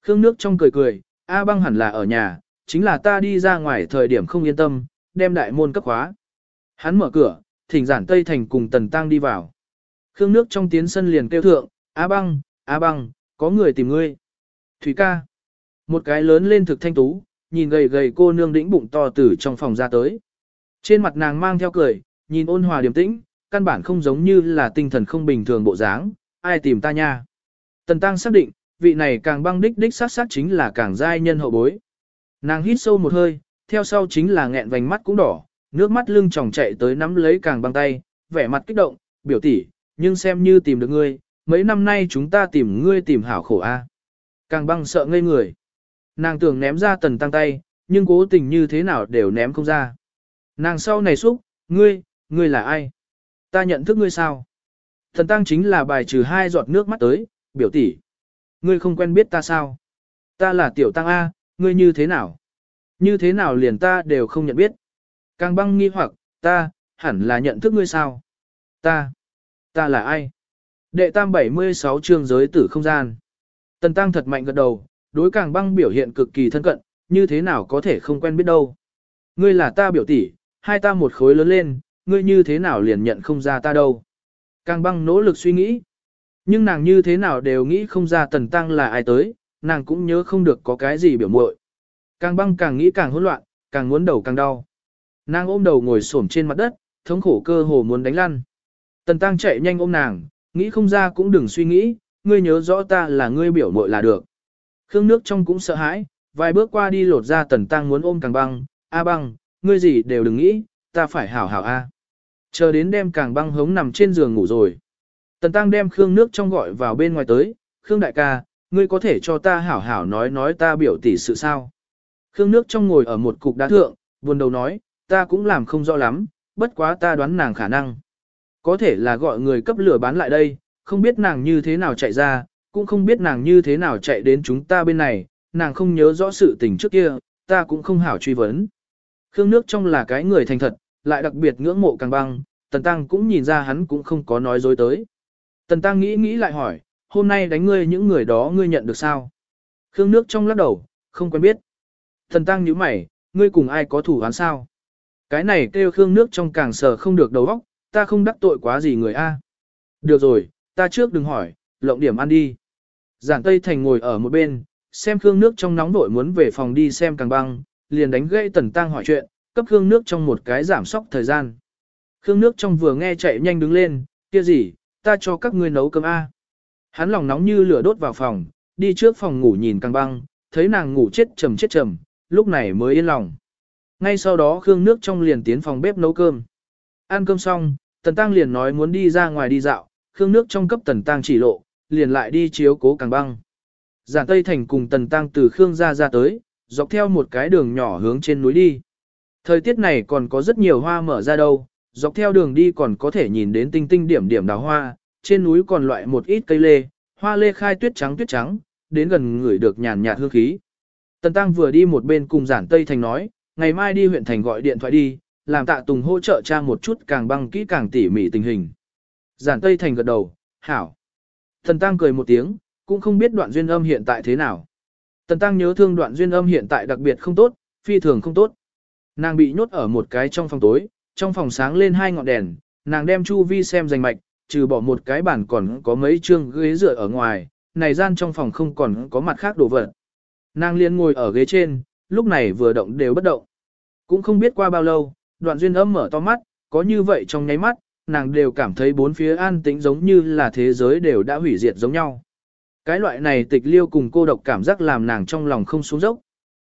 Khương nước trong cười cười, A băng hẳn là ở nhà, chính là ta đi ra ngoài thời điểm không yên tâm, đem đại môn cấp khóa. Hắn mở cửa, thỉnh giản Tây Thành cùng Tần Tăng đi vào. Khương nước trong tiến sân liền kêu thượng, A băng, A băng, có người tìm ngươi. Thủy ca. Một cái lớn lên thực thanh tú, nhìn gầy gầy cô nương đĩnh bụng to từ trong phòng ra tới. Trên mặt nàng mang theo cười, nhìn ôn hòa điềm tĩnh, căn bản không giống như là tinh thần không bình thường bộ dáng, ai tìm ta nha. Tần Tăng xác định, vị này càng băng đích đích sát sát chính là càng giai nhân hậu bối. Nàng hít sâu một hơi, theo sau chính là nghẹn vành mắt cũng đỏ, nước mắt lưng tròng chạy tới nắm lấy càng băng tay, vẻ mặt kích động, biểu tỷ, nhưng xem như tìm được ngươi, mấy năm nay chúng ta tìm ngươi tìm hảo khổ a. Càng băng sợ ngây người. Nàng tưởng ném ra tần tăng tay, nhưng cố tình như thế nào đều ném không ra. Nàng sau này xúc, ngươi, ngươi là ai? Ta nhận thức ngươi sao? Thần tăng chính là bài trừ hai giọt nước mắt tới, biểu tỷ. Ngươi không quen biết ta sao? Ta là tiểu tăng A, ngươi như thế nào? Như thế nào liền ta đều không nhận biết. Càng băng nghi hoặc, ta, hẳn là nhận thức ngươi sao? Ta, ta là ai? Đệ tam 76 chương giới tử không gian. Tần tăng thật mạnh gật đầu, đối càng băng biểu hiện cực kỳ thân cận, như thế nào có thể không quen biết đâu. Ngươi là ta biểu tỷ, hai ta một khối lớn lên, ngươi như thế nào liền nhận không ra ta đâu. Càng băng nỗ lực suy nghĩ. Nhưng nàng như thế nào đều nghĩ không ra tần tăng là ai tới, nàng cũng nhớ không được có cái gì biểu muội. Càng băng càng nghĩ càng hỗn loạn, càng muốn đầu càng đau. Nàng ôm đầu ngồi xổm trên mặt đất, thống khổ cơ hồ muốn đánh lăn. Tần tăng chạy nhanh ôm nàng, nghĩ không ra cũng đừng suy nghĩ, ngươi nhớ rõ ta là ngươi biểu muội là được. Khương nước trong cũng sợ hãi, vài bước qua đi lột ra tần tăng muốn ôm càng băng, a băng, ngươi gì đều đừng nghĩ, ta phải hảo hảo a. Chờ đến đem càng băng hống nằm trên giường ngủ rồi. Tần tăng đem Khương nước trong gọi vào bên ngoài tới, Khương đại ca, ngươi có thể cho ta hảo hảo nói nói ta biểu tỷ sự sao. Khương nước trong ngồi ở một cục đá thượng, buồn đầu nói, ta cũng làm không rõ lắm, bất quá ta đoán nàng khả năng. Có thể là gọi người cấp lửa bán lại đây, không biết nàng như thế nào chạy ra, cũng không biết nàng như thế nào chạy đến chúng ta bên này, nàng không nhớ rõ sự tình trước kia, ta cũng không hảo truy vấn. Khương nước trong là cái người thành thật, lại đặc biệt ngưỡng mộ càng băng, Tần Tăng cũng nhìn ra hắn cũng không có nói dối tới. Tần Tăng nghĩ nghĩ lại hỏi, hôm nay đánh ngươi những người đó ngươi nhận được sao? Khương nước trong lắc đầu, không quen biết. Tần Tăng nhíu mày, ngươi cùng ai có thủ án sao? Cái này kêu Khương nước trong càng sờ không được đầu óc, ta không đắc tội quá gì người a. Được rồi, ta trước đừng hỏi, lộng điểm ăn đi. Giản Tây Thành ngồi ở một bên, xem Khương nước trong nóng vội muốn về phòng đi xem càng băng, liền đánh gãy Tần Tăng hỏi chuyện, cấp Khương nước trong một cái giảm sóc thời gian. Khương nước trong vừa nghe chạy nhanh đứng lên, kia gì, ta cho các ngươi nấu cơm A. Hắn lòng nóng như lửa đốt vào phòng, đi trước phòng ngủ nhìn càng băng, thấy nàng ngủ chết trầm chết trầm, lúc này mới yên lòng. Ngay sau đó Khương nước trong liền tiến phòng bếp nấu cơm. Ăn cơm xong, Tần Tăng liền nói muốn đi ra ngoài đi dạo, Khương nước trong cấp Tần Tăng chỉ lộ, liền lại đi chiếu cố càng băng. Giản Tây Thành cùng Tần Tăng từ Khương ra ra tới, dọc theo một cái đường nhỏ hướng trên núi đi. Thời tiết này còn có rất nhiều hoa mở ra đâu, dọc theo đường đi còn có thể nhìn đến tinh tinh điểm điểm đào hoa, trên núi còn loại một ít cây lê, hoa lê khai tuyết trắng tuyết trắng, đến gần người được nhàn nhạt hương khí. Tần Tăng vừa đi một bên cùng giản Tây Thành nói, ngày mai đi huyện thành gọi điện thoại đi, làm tạ Tùng hỗ trợ cha một chút càng băng kỹ càng tỉ mỉ tình hình. Giản Tây Thành gật đầu, hảo. Thần Tăng cười một tiếng, cũng không biết đoạn duyên âm hiện tại thế nào. Tần Tăng nhớ thương đoạn duyên âm hiện tại đặc biệt không tốt, phi thường không tốt. Nàng bị nhốt ở một cái trong phòng tối, trong phòng sáng lên hai ngọn đèn, nàng đem chu vi xem danh mạch, trừ bỏ một cái bàn còn có mấy chương ghế dựa ở ngoài, này gian trong phòng không còn có mặt khác đồ vật. Nàng liên ngồi ở ghế trên, lúc này vừa động đều bất động. Cũng không biết qua bao lâu, đoạn duyên âm mở to mắt, có như vậy trong nháy mắt, nàng đều cảm thấy bốn phía an tĩnh giống như là thế giới đều đã hủy diệt giống nhau. Cái loại này tịch liêu cùng cô độc cảm giác làm nàng trong lòng không xuống dốc.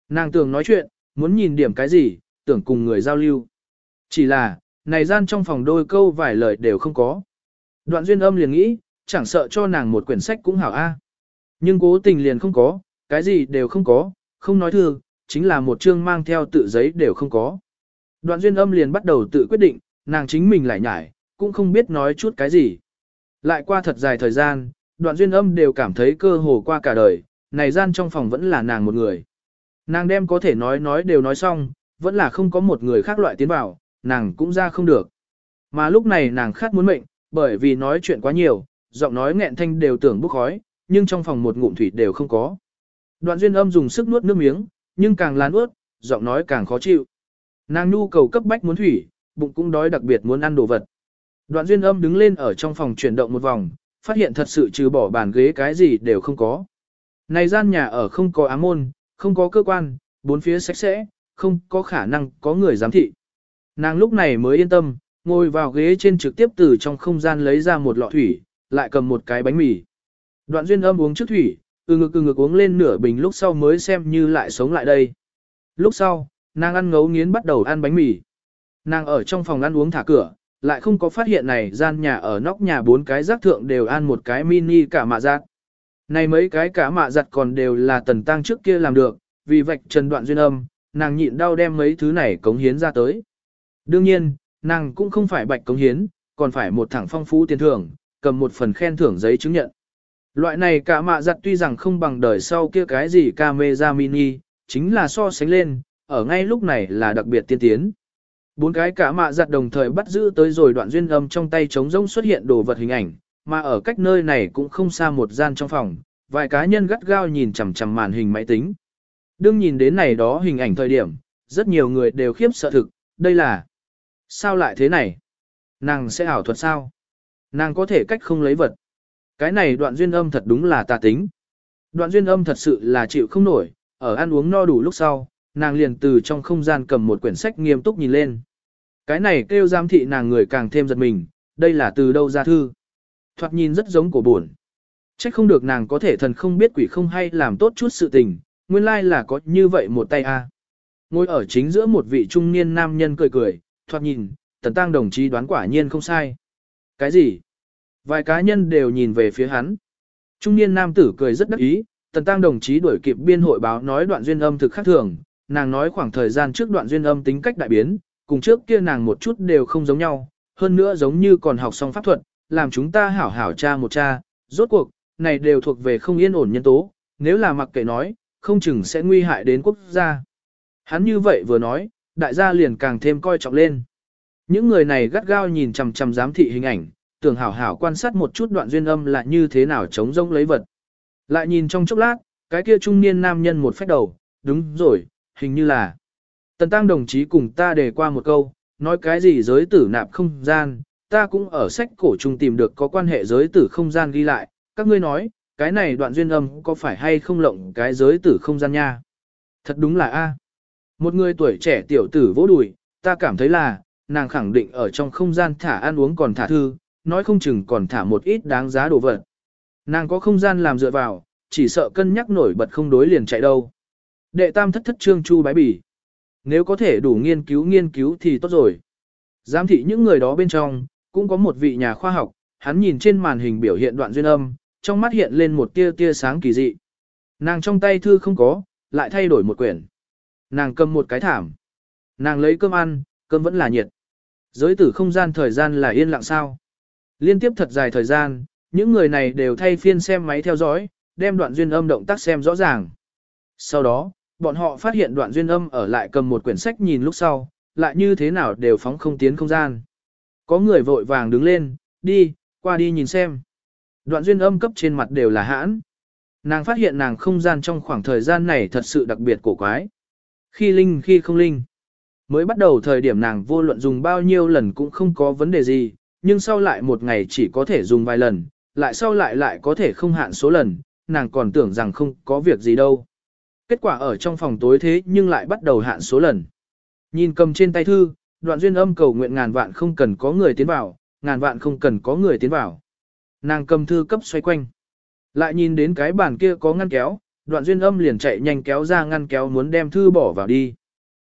Nàng tưởng nói chuyện, muốn nhìn điểm cái gì, tưởng cùng người giao lưu. Chỉ là, này gian trong phòng đôi câu vài lời đều không có. Đoạn duyên âm liền nghĩ, chẳng sợ cho nàng một quyển sách cũng hảo a. Nhưng cố tình liền không có, cái gì đều không có, không nói thường, chính là một chương mang theo tự giấy đều không có. Đoạn duyên âm liền bắt đầu tự quyết định, nàng chính mình lại nhải, cũng không biết nói chút cái gì. Lại qua thật dài thời gian, đoạn duyên âm đều cảm thấy cơ hồ qua cả đời, này gian trong phòng vẫn là nàng một người. Nàng đem có thể nói nói đều nói xong, vẫn là không có một người khác loại tiến vào, nàng cũng ra không được. Mà lúc này nàng khát muốn mệnh, bởi vì nói chuyện quá nhiều, giọng nói nghẹn thanh đều tưởng bốc khói, nhưng trong phòng một ngụm thủy đều không có. Đoạn duyên âm dùng sức nuốt nước miếng, nhưng càng lán ướt, giọng nói càng khó chịu. Nàng nhu cầu cấp bách muốn thủy, bụng cũng đói đặc biệt muốn ăn đồ vật. Đoạn duyên âm đứng lên ở trong phòng chuyển động một vòng, phát hiện thật sự trừ bỏ bàn ghế cái gì đều không có. Này gian nhà ở không có ám môn, không có cơ quan, bốn phía sạch sẽ, không có khả năng có người giám thị. Nàng lúc này mới yên tâm, ngồi vào ghế trên trực tiếp từ trong không gian lấy ra một lọ thủy, lại cầm một cái bánh mì. Đoạn duyên âm uống trước thủy, ừ ngực ừ ngực uống lên nửa bình lúc sau mới xem như lại sống lại đây. Lúc sau, nàng ăn ngấu nghiến bắt đầu ăn bánh mì. Nàng ở trong phòng ăn uống thả cửa, lại không có phát hiện này gian nhà ở nóc nhà bốn cái rác thượng đều ăn một cái mini cả mạ giặt. Này mấy cái cả mạ giặt còn đều là tần tăng trước kia làm được, vì vạch trần đoạn duyên âm, nàng nhịn đau đem mấy thứ này cống hiến ra tới. Đương nhiên, nàng cũng không phải bạch cống hiến, còn phải một thẳng phong phú tiền thưởng, cầm một phần khen thưởng giấy chứng nhận. Loại này cả mạ giặt tuy rằng không bằng đời sau kia cái gì camera mini, chính là so sánh lên, ở ngay lúc này là đặc biệt tiên tiến. Bốn cái cả mạ giặt đồng thời bắt giữ tới rồi đoạn duyên âm trong tay trống rỗng xuất hiện đồ vật hình ảnh, mà ở cách nơi này cũng không xa một gian trong phòng, vài cá nhân gắt gao nhìn chằm chằm màn hình máy tính. Đương nhìn đến này đó hình ảnh thời điểm, rất nhiều người đều khiếp sợ thực, đây là Sao lại thế này? Nàng sẽ ảo thuật sao? Nàng có thể cách không lấy vật. Cái này đoạn duyên âm thật đúng là tà tính. Đoạn duyên âm thật sự là chịu không nổi, ở ăn uống no đủ lúc sau, nàng liền từ trong không gian cầm một quyển sách nghiêm túc nhìn lên. Cái này kêu giám thị nàng người càng thêm giật mình, đây là từ đâu ra thư. Thoạt nhìn rất giống của buồn. Trách không được nàng có thể thần không biết quỷ không hay làm tốt chút sự tình, nguyên lai là có như vậy một tay a. Ngồi ở chính giữa một vị trung niên nam nhân cười cười, thoạt nhìn, tần tăng đồng chí đoán quả nhiên không sai. Cái gì? Vài cá nhân đều nhìn về phía hắn. Trung niên nam tử cười rất đắc ý, tần tăng đồng chí đuổi kịp biên hội báo nói đoạn duyên âm thực khác thường, nàng nói khoảng thời gian trước đoạn duyên âm tính cách đại biến, cùng trước kia nàng một chút đều không giống nhau, hơn nữa giống như còn học xong pháp thuật, làm chúng ta hảo hảo cha một cha, rốt cuộc, này đều thuộc về không yên ổn nhân tố, nếu là mặc kệ nói, không chừng sẽ nguy hại đến quốc gia. Hắn như vậy vừa nói, đại gia liền càng thêm coi trọng lên. Những người này gắt gao nhìn chằm chằm giám thị hình ảnh, tưởng hảo hảo quan sát một chút đoạn duyên âm là như thế nào chống rông lấy vật. Lại nhìn trong chốc lát, cái kia trung niên nam nhân một phép đầu, đúng rồi, hình như là. Tần tăng đồng chí cùng ta đề qua một câu, nói cái gì giới tử nạp không gian, ta cũng ở sách cổ trung tìm được có quan hệ giới tử không gian ghi lại, các ngươi nói, cái này đoạn duyên âm có phải hay không lộng cái giới tử không gian nha. Thật đúng là A. Một người tuổi trẻ tiểu tử vỗ đùi, ta cảm thấy là, nàng khẳng định ở trong không gian thả ăn uống còn thả thư, nói không chừng còn thả một ít đáng giá đồ vật. Nàng có không gian làm dựa vào, chỉ sợ cân nhắc nổi bật không đối liền chạy đâu. Đệ tam thất thất trương chu bái bỉ. Nếu có thể đủ nghiên cứu nghiên cứu thì tốt rồi. Giám thị những người đó bên trong, cũng có một vị nhà khoa học, hắn nhìn trên màn hình biểu hiện đoạn duyên âm, trong mắt hiện lên một tia tia sáng kỳ dị. Nàng trong tay thư không có, lại thay đổi một quyển. Nàng cầm một cái thảm. Nàng lấy cơm ăn, cơm vẫn là nhiệt. Giới tử không gian thời gian là yên lặng sao. Liên tiếp thật dài thời gian, những người này đều thay phiên xem máy theo dõi, đem đoạn duyên âm động tác xem rõ ràng. Sau đó, bọn họ phát hiện đoạn duyên âm ở lại cầm một quyển sách nhìn lúc sau, lại như thế nào đều phóng không tiến không gian. Có người vội vàng đứng lên, đi, qua đi nhìn xem. Đoạn duyên âm cấp trên mặt đều là hãn. Nàng phát hiện nàng không gian trong khoảng thời gian này thật sự đặc biệt cổ quái. Khi linh khi không linh. Mới bắt đầu thời điểm nàng vô luận dùng bao nhiêu lần cũng không có vấn đề gì, nhưng sau lại một ngày chỉ có thể dùng vài lần, lại sau lại lại có thể không hạn số lần, nàng còn tưởng rằng không có việc gì đâu. Kết quả ở trong phòng tối thế nhưng lại bắt đầu hạn số lần. Nhìn cầm trên tay thư, đoạn duyên âm cầu nguyện ngàn vạn không cần có người tiến vào, ngàn vạn không cần có người tiến vào. Nàng cầm thư cấp xoay quanh. Lại nhìn đến cái bàn kia có ngăn kéo, đoạn duyên âm liền chạy nhanh kéo ra ngăn kéo muốn đem thư bỏ vào đi.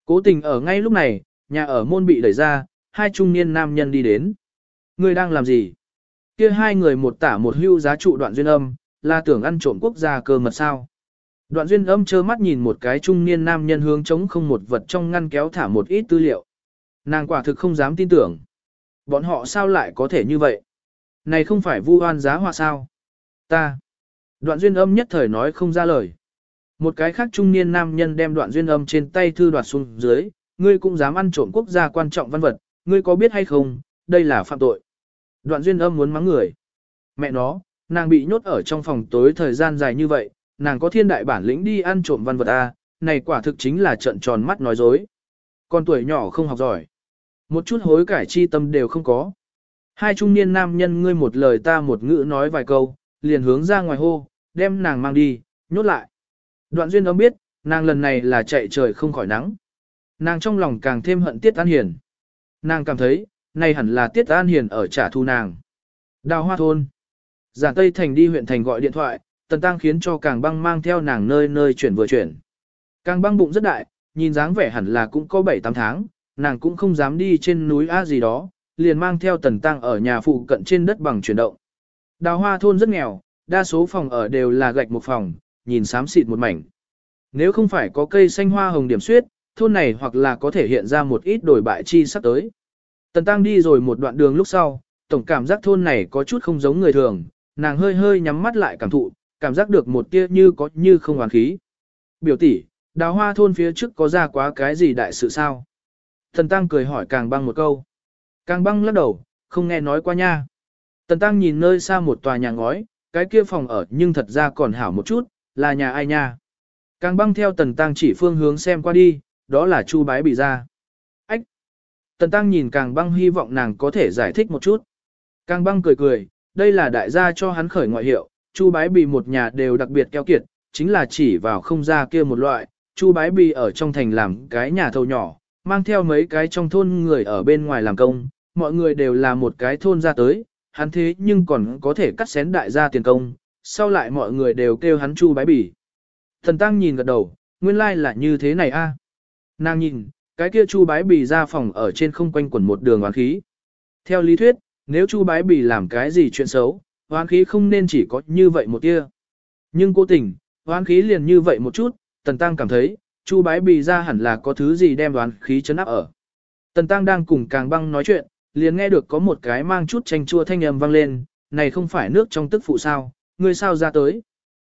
Cố tình ở ngay lúc này, nhà ở môn bị đẩy ra, hai trung niên nam nhân đi đến. Người đang làm gì? Kia hai người một tả một hưu giá trụ đoạn duyên âm, là tưởng ăn trộm quốc gia cơ mật sao. Đoạn duyên âm trơ mắt nhìn một cái trung niên nam nhân hướng chống không một vật trong ngăn kéo thả một ít tư liệu. Nàng quả thực không dám tin tưởng. Bọn họ sao lại có thể như vậy? Này không phải vu oan giá họa sao? Ta. Đoạn duyên âm nhất thời nói không ra lời. Một cái khác trung niên nam nhân đem đoạn duyên âm trên tay thư đoạt xuống dưới, ngươi cũng dám ăn trộm quốc gia quan trọng văn vật, ngươi có biết hay không, đây là phạm tội. Đoạn duyên âm muốn mắng người. Mẹ nó, nàng bị nhốt ở trong phòng tối thời gian dài như vậy, nàng có thiên đại bản lĩnh đi ăn trộm văn vật a, à, này quả thực chính là trận tròn mắt nói dối. Con tuổi nhỏ không học giỏi. Một chút hối cải chi tâm đều không có. Hai trung niên nam nhân ngươi một lời ta một ngữ nói vài câu, liền hướng ra ngoài hô, đem nàng mang đi, nhốt lại. Đoạn duyên ông biết, nàng lần này là chạy trời không khỏi nắng. Nàng trong lòng càng thêm hận tiết an hiền. Nàng cảm thấy, này hẳn là Tiết An Hiền ở trả thù nàng. Đào hoa thôn. giả Tây Thành đi huyện thành gọi điện thoại, Tần Tăng khiến cho Càng Băng mang theo nàng nơi nơi chuyển vừa chuyển. Càng Băng bụng rất đại, nhìn dáng vẻ hẳn là cũng có 7-8 tháng, nàng cũng không dám đi trên núi A gì đó, liền mang theo Tần Tăng ở nhà phụ cận trên đất bằng chuyển động. Đào hoa thôn rất nghèo, đa số phòng ở đều là gạch một phòng, nhìn xám xịt một mảnh. Nếu không phải có cây xanh hoa hồng điểm suyết, thôn này hoặc là có thể hiện ra một ít đổi bại chi sắp tới. Tần Tăng đi rồi một đoạn đường lúc sau, tổng cảm giác thôn này có chút không giống người thường, nàng hơi hơi nhắm mắt lại cảm thụ, cảm giác được một tia như có như không hoàn khí. Biểu tỷ, đào hoa thôn phía trước có ra quá cái gì đại sự sao? thần Tăng cười hỏi càng băng một câu. Càng băng lắc đầu, không nghe nói qua nha. Tần Tăng nhìn nơi xa một tòa nhà ngói, cái kia phòng ở nhưng thật ra còn hảo một chút, là nhà ai nha. Càng băng theo Tần Tăng chỉ phương hướng xem qua đi, đó là Chu Bái bị ra. Ách! Tần Tăng nhìn càng băng hy vọng nàng có thể giải thích một chút. Càng băng cười cười, đây là đại gia cho hắn khởi ngoại hiệu, Chu Bái Bì một nhà đều đặc biệt keo kiệt, chính là chỉ vào không ra kia một loại, Chu Bái Bì ở trong thành làm cái nhà thầu nhỏ, mang theo mấy cái trong thôn người ở bên ngoài làm công, mọi người đều là một cái thôn ra tới, hắn thế nhưng còn có thể cắt xén đại gia tiền công, sau lại mọi người đều kêu hắn Chu Bái Bì. Thần Tăng nhìn gật đầu, nguyên lai là như thế này a. Nàng nhìn, cái kia Chu Bái Bì ra phòng ở trên không quanh quẩn một đường oán khí. Theo lý thuyết, nếu Chu Bái Bì làm cái gì chuyện xấu, hoán khí không nên chỉ có như vậy một tia. Nhưng cố tình, hoán khí liền như vậy một chút, Tần Tăng cảm thấy, Chu Bái Bì ra hẳn là có thứ gì đem oán khí chấn áp ở. Tần Tăng đang cùng Càng Băng nói chuyện, liền nghe được có một cái mang chút chanh chua thanh âm vang lên, này không phải nước trong tức phụ sao, ngươi sao ra tới.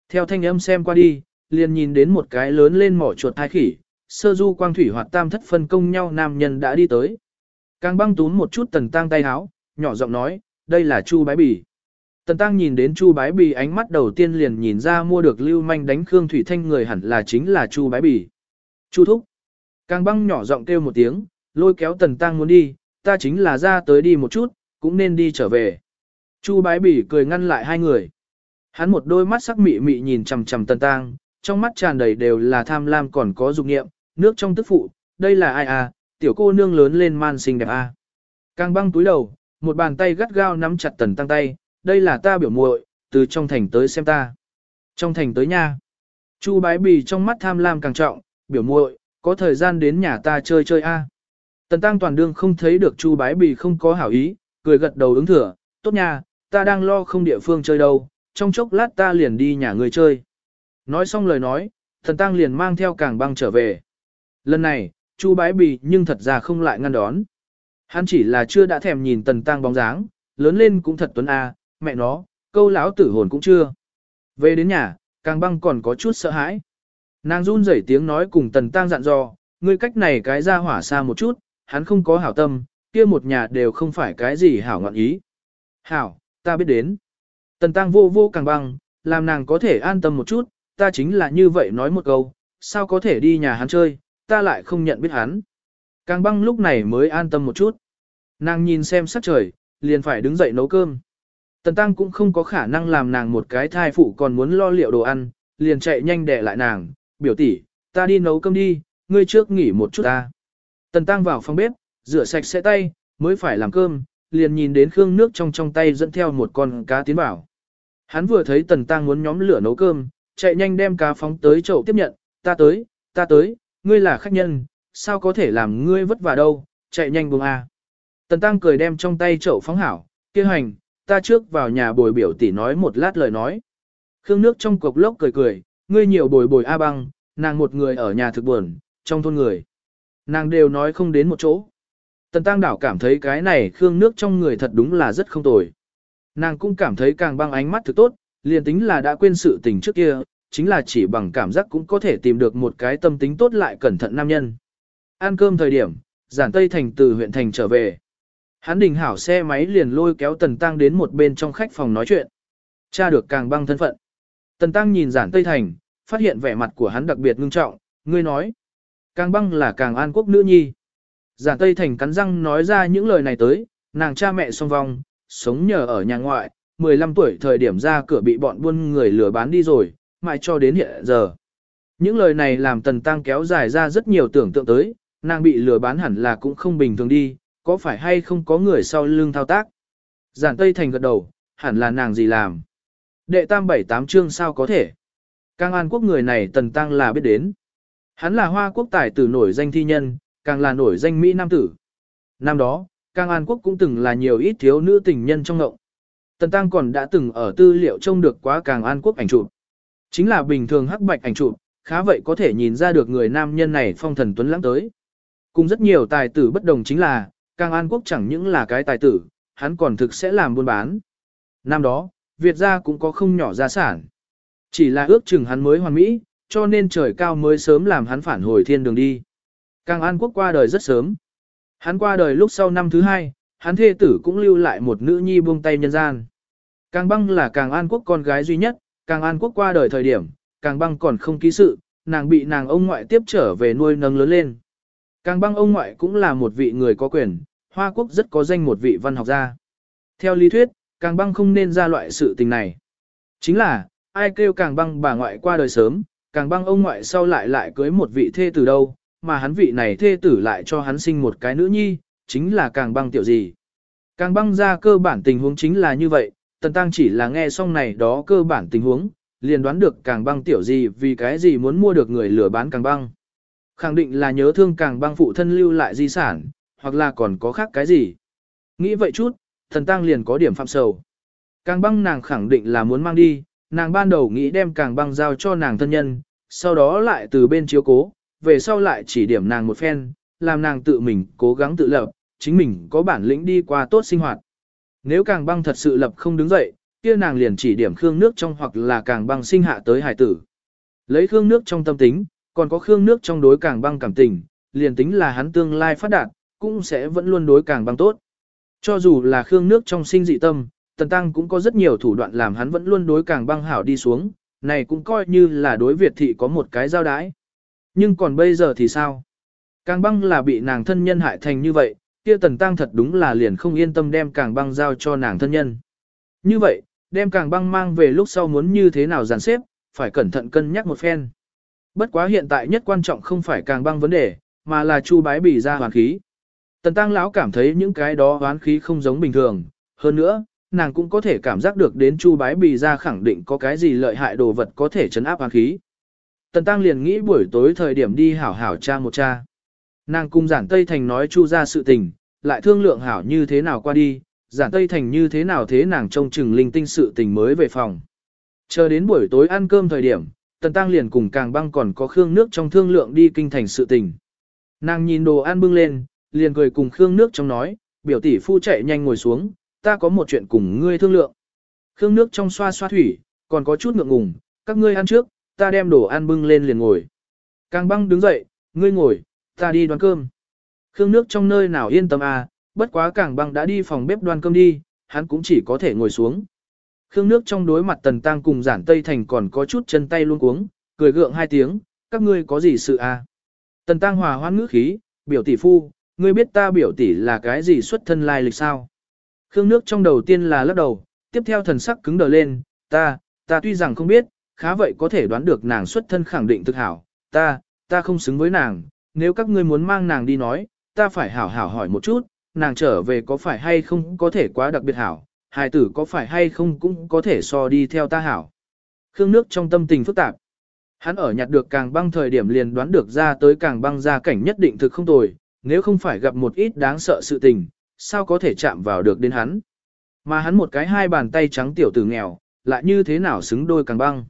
Theo thanh âm xem qua đi, liền nhìn đến một cái lớn lên mỏ chuột hai khỉ, sơ du quang thủy hoạt tam thất phân công nhau nam nhân đã đi tới. Càng băng tún một chút tần tăng tay háo, nhỏ giọng nói, đây là Chu Bái Bì. Tần tăng nhìn đến Chu Bái Bì ánh mắt đầu tiên liền nhìn ra mua được lưu manh đánh Khương Thủy Thanh người hẳn là chính là Chu Bái Bì. Chu Thúc. Càng băng nhỏ giọng kêu một tiếng, lôi kéo tần tăng muốn đi, ta chính là ra tới đi một chút, cũng nên đi trở về. Chu bái Bì cười ngăn lại hai người. Hắn một đôi mắt sắc mị mị nhìn chằm chằm tần Tăng, trong mắt tràn đầy đều là tham lam còn có dục nghiệm, nước trong tức phụ, đây là ai à, tiểu cô nương lớn lên man xinh đẹp à. Càng băng túi đầu, một bàn tay gắt gao nắm chặt tần tăng tay, đây là ta biểu muội, từ trong thành tới xem ta. Trong thành tới nha. Chu bái bì trong mắt tham lam càng trọng, biểu muội, có thời gian đến nhà ta chơi chơi a. À. Tần tăng toàn đương không thấy được Chu bái bì không có hảo ý, cười gật đầu ứng thừa, tốt nha, ta đang lo không địa phương chơi đâu, trong chốc lát ta liền đi nhà người chơi. Nói xong lời nói, thần tăng liền mang theo càng băng trở về. Lần này, Chu bái bì nhưng thật ra không lại ngăn đón. Hắn chỉ là chưa đã thèm nhìn tần tăng bóng dáng, lớn lên cũng thật tuấn a, mẹ nó, câu lão tử hồn cũng chưa. Về đến nhà, càng băng còn có chút sợ hãi. Nàng run rẩy tiếng nói cùng tần tăng dặn dò, ngươi cách này cái ra hỏa xa một chút, hắn không có hảo tâm, kia một nhà đều không phải cái gì hảo ngọn ý. Hảo, ta biết đến. Tần tăng vô vô càng băng, làm nàng có thể an tâm một chút, ta chính là như vậy nói một câu, sao có thể đi nhà hắn chơi, ta lại không nhận biết hắn. Càng băng lúc này mới an tâm một chút. Nàng nhìn xem sắc trời, liền phải đứng dậy nấu cơm. Tần tăng cũng không có khả năng làm nàng một cái thai phụ còn muốn lo liệu đồ ăn, liền chạy nhanh đẻ lại nàng, biểu tỷ, ta đi nấu cơm đi, ngươi trước nghỉ một chút ta. Tần tăng vào phòng bếp, rửa sạch sẽ tay, mới phải làm cơm, liền nhìn đến khương nước trong trong tay dẫn theo một con cá tiến vào. Hắn vừa thấy tần tăng muốn nhóm lửa nấu cơm, chạy nhanh đem cá phóng tới chậu tiếp nhận, ta tới, ta tới, ngươi là khách nhân, sao có thể làm ngươi vất vả đâu, chạy nhanh buông a. Tần tăng cười đem trong tay chậu phóng hảo, kia hành, ta trước vào nhà bồi biểu tỷ nói một lát lời nói. Khương nước trong cục lốc cười cười, ngươi nhiều bồi bồi A băng, nàng một người ở nhà thực buồn, trong thôn người. Nàng đều nói không đến một chỗ. Tần Tăng Đảo cảm thấy cái này khương nước trong người thật đúng là rất không tồi. Nàng cũng cảm thấy càng băng ánh mắt thực tốt, liền tính là đã quên sự tình trước kia, chính là chỉ bằng cảm giác cũng có thể tìm được một cái tâm tính tốt lại cẩn thận nam nhân. Ăn cơm thời điểm, giản Tây Thành từ huyện thành trở về. Hắn đình hảo xe máy liền lôi kéo Tần Tăng đến một bên trong khách phòng nói chuyện. Cha được càng băng thân phận. Tần Tăng nhìn giản Tây Thành, phát hiện vẻ mặt của hắn đặc biệt ngưng trọng, ngươi nói. Càng băng là càng an quốc nữ nhi. Giản Tây Thành cắn răng nói ra những lời này tới, nàng cha mẹ song vong, sống nhờ ở nhà ngoại, 15 tuổi thời điểm ra cửa bị bọn buôn người lừa bán đi rồi, mãi cho đến hiện giờ. Những lời này làm Tần Tăng kéo dài ra rất nhiều tưởng tượng tới, nàng bị lừa bán hẳn là cũng không bình thường đi, có phải hay không có người sau lưng thao tác. Giản Tây Thành gật đầu, hẳn là nàng gì làm. Đệ tam bảy tám chương sao có thể. Càng An Quốc người này Tần Tăng là biết đến. Hắn là hoa quốc tài tử nổi danh thi nhân, càng là nổi danh Mỹ Nam tử. Năm đó, Càng An Quốc cũng từng là nhiều ít thiếu nữ tình nhân trong ngộng. Tần Tăng còn đã từng ở tư liệu trông được quá Càng An Quốc ảnh chụp. Chính là bình thường hắc bạch ảnh chụp, khá vậy có thể nhìn ra được người nam nhân này phong thần tuấn lãng tới. Cùng rất nhiều tài tử bất đồng chính là, Càng An Quốc chẳng những là cái tài tử, hắn còn thực sẽ làm buôn bán. Năm đó, Việt gia cũng có không nhỏ gia sản. Chỉ là ước chừng hắn mới hoàn mỹ, cho nên trời cao mới sớm làm hắn phản hồi thiên đường đi. Càng An Quốc qua đời rất sớm. Hắn qua đời lúc sau năm thứ hai, hắn thê tử cũng lưu lại một nữ nhi buông tay nhân gian. Càng băng là càng An Quốc con gái duy nhất, càng An Quốc qua đời thời điểm, càng băng còn không ký sự, nàng bị nàng ông ngoại tiếp trở về nuôi nâng lớn lên. Càng băng ông ngoại cũng là một vị người có quyền, Hoa Quốc rất có danh một vị văn học gia. Theo lý thuyết, càng băng không nên ra loại sự tình này. Chính là, ai kêu càng băng bà ngoại qua đời sớm, càng băng ông ngoại sau lại lại cưới một vị thê tử đâu, mà hắn vị này thê tử lại cho hắn sinh một cái nữ nhi, chính là càng băng tiểu gì. Càng băng ra cơ bản tình huống chính là như vậy, tần tăng chỉ là nghe xong này đó cơ bản tình huống, liền đoán được càng băng tiểu gì vì cái gì muốn mua được người lừa bán càng băng. Khẳng định là nhớ thương càng băng phụ thân lưu lại di sản, hoặc là còn có khác cái gì. Nghĩ vậy chút, thần tăng liền có điểm phạm sầu. Càng băng nàng khẳng định là muốn mang đi, nàng ban đầu nghĩ đem càng băng giao cho nàng thân nhân, sau đó lại từ bên chiếu cố, về sau lại chỉ điểm nàng một phen, làm nàng tự mình cố gắng tự lập, chính mình có bản lĩnh đi qua tốt sinh hoạt. Nếu càng băng thật sự lập không đứng dậy, kia nàng liền chỉ điểm khương nước trong hoặc là càng băng sinh hạ tới hải tử. Lấy khương nước trong tâm tính, còn có khương nước trong đối càng băng cảm tình, liền tính là hắn tương lai phát đạt, cũng sẽ vẫn luôn đối càng băng tốt. Cho dù là khương nước trong sinh dị tâm, Tần Tăng cũng có rất nhiều thủ đoạn làm hắn vẫn luôn đối càng băng hảo đi xuống, này cũng coi như là đối Việt thị có một cái giao đái. Nhưng còn bây giờ thì sao? Càng băng là bị nàng thân nhân hại thành như vậy, kia Tần Tăng thật đúng là liền không yên tâm đem càng băng giao cho nàng thân nhân. Như vậy, đem càng băng mang về lúc sau muốn như thế nào dàn xếp, phải cẩn thận cân nhắc một phen. Bất quá hiện tại nhất quan trọng không phải càng băng vấn đề, mà là chu bái bỉ ra hoàn khí. Tần tăng lão cảm thấy những cái đó hoán khí không giống bình thường, hơn nữa, nàng cũng có thể cảm giác được đến chu bái bì ra khẳng định có cái gì lợi hại đồ vật có thể chấn áp hoán khí. Tần tăng liền nghĩ buổi tối thời điểm đi hảo hảo cha một cha. Nàng cung giản Tây Thành nói chu ra sự tình, lại thương lượng hảo như thế nào qua đi, giản Tây Thành như thế nào thế nàng trông chừng linh tinh sự tình mới về phòng. Chờ đến buổi tối ăn cơm thời điểm, Tần Tăng liền cùng càng băng còn có khương nước trong thương lượng đi kinh thành sự tình. Nàng nhìn đồ ăn bưng lên, liền cười cùng Khương Nước trong nói, biểu tỷ phu chạy nhanh ngồi xuống, ta có một chuyện cùng ngươi thương lượng. Khương Nước trong xoa xoa thủy, còn có chút ngượng ngùng, các ngươi ăn trước, ta đem đồ ăn bưng lên liền ngồi. Càng băng đứng dậy, ngươi ngồi, ta đi đoán cơm. Khương Nước trong nơi nào yên tâm à, bất quá càng băng đã đi phòng bếp đoan cơm đi, hắn cũng chỉ có thể ngồi xuống. Khương Nước trong đối mặt Tần Tăng cùng giản Tây Thành còn có chút chân tay luôn cuống, cười gượng hai tiếng, các ngươi có gì sự à? Tần Tăng hòa hoan ngữ khí, biểu tỷ phu, ngươi biết ta biểu tỷ là cái gì xuất thân lai lịch sao? Khương nước trong đầu tiên là lắc đầu, tiếp theo thần sắc cứng đờ lên, ta, ta tuy rằng không biết, khá vậy có thể đoán được nàng xuất thân khẳng định thực hảo, ta, ta không xứng với nàng, nếu các ngươi muốn mang nàng đi nói, ta phải hảo hảo hỏi một chút, nàng trở về có phải hay không có thể quá đặc biệt hảo, hài tử có phải hay không cũng có thể so đi theo ta hảo. Khương nước trong tâm tình phức tạp. Hắn ở nhặt được càng băng thời điểm liền đoán được ra tới càng băng ra cảnh nhất định thực không tồi, nếu không phải gặp một ít đáng sợ sự tình, sao có thể chạm vào được đến hắn. Mà hắn một cái hai bàn tay trắng tiểu tử nghèo, lại như thế nào xứng đôi càng băng.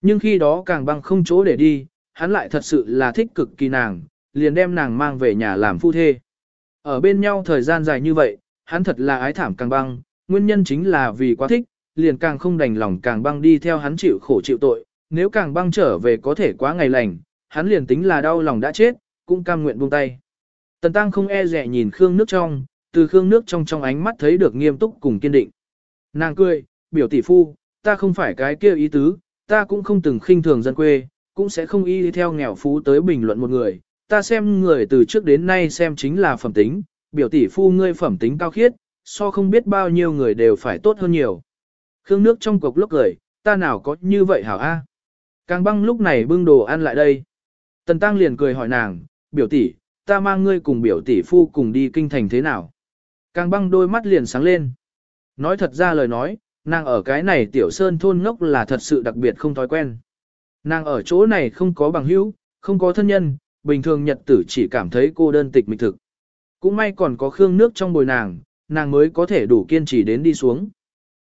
Nhưng khi đó càng băng không chỗ để đi, hắn lại thật sự là thích cực kỳ nàng, liền đem nàng mang về nhà làm phu thê. Ở bên nhau thời gian dài như vậy, hắn thật là ái thảm càng băng, nguyên nhân chính là vì quá thích, liền càng không đành lòng càng băng đi theo hắn chịu khổ chịu tội, nếu càng băng trở về có thể quá ngày lành, hắn liền tính là đau lòng đã chết, cũng cam nguyện buông tay. Tần Tăng không e rẻ nhìn Khương nước trong, từ Khương nước trong trong ánh mắt thấy được nghiêm túc cùng kiên định. Nàng cười, biểu tỷ phu, ta không phải cái kia ý tứ, ta cũng không từng khinh thường dân quê, cũng sẽ không y theo nghèo phú tới bình luận một người. Ta xem người từ trước đến nay xem chính là phẩm tính, biểu tỷ phu ngươi phẩm tính cao khiết, so không biết bao nhiêu người đều phải tốt hơn nhiều. Khương nước trong cục lốc cười, ta nào có như vậy hảo a? Càng băng lúc này bưng đồ ăn lại đây. Tần Tăng liền cười hỏi nàng, biểu tỷ, ta mang ngươi cùng biểu tỷ phu cùng đi kinh thành thế nào. Càng băng đôi mắt liền sáng lên. Nói thật ra lời nói, nàng ở cái này tiểu sơn thôn ngốc là thật sự đặc biệt không thói quen. Nàng ở chỗ này không có bằng hữu, không có thân nhân, bình thường nhật tử chỉ cảm thấy cô đơn tịch mịch thực. Cũng may còn có khương nước trong bồi nàng, nàng mới có thể đủ kiên trì đến đi xuống.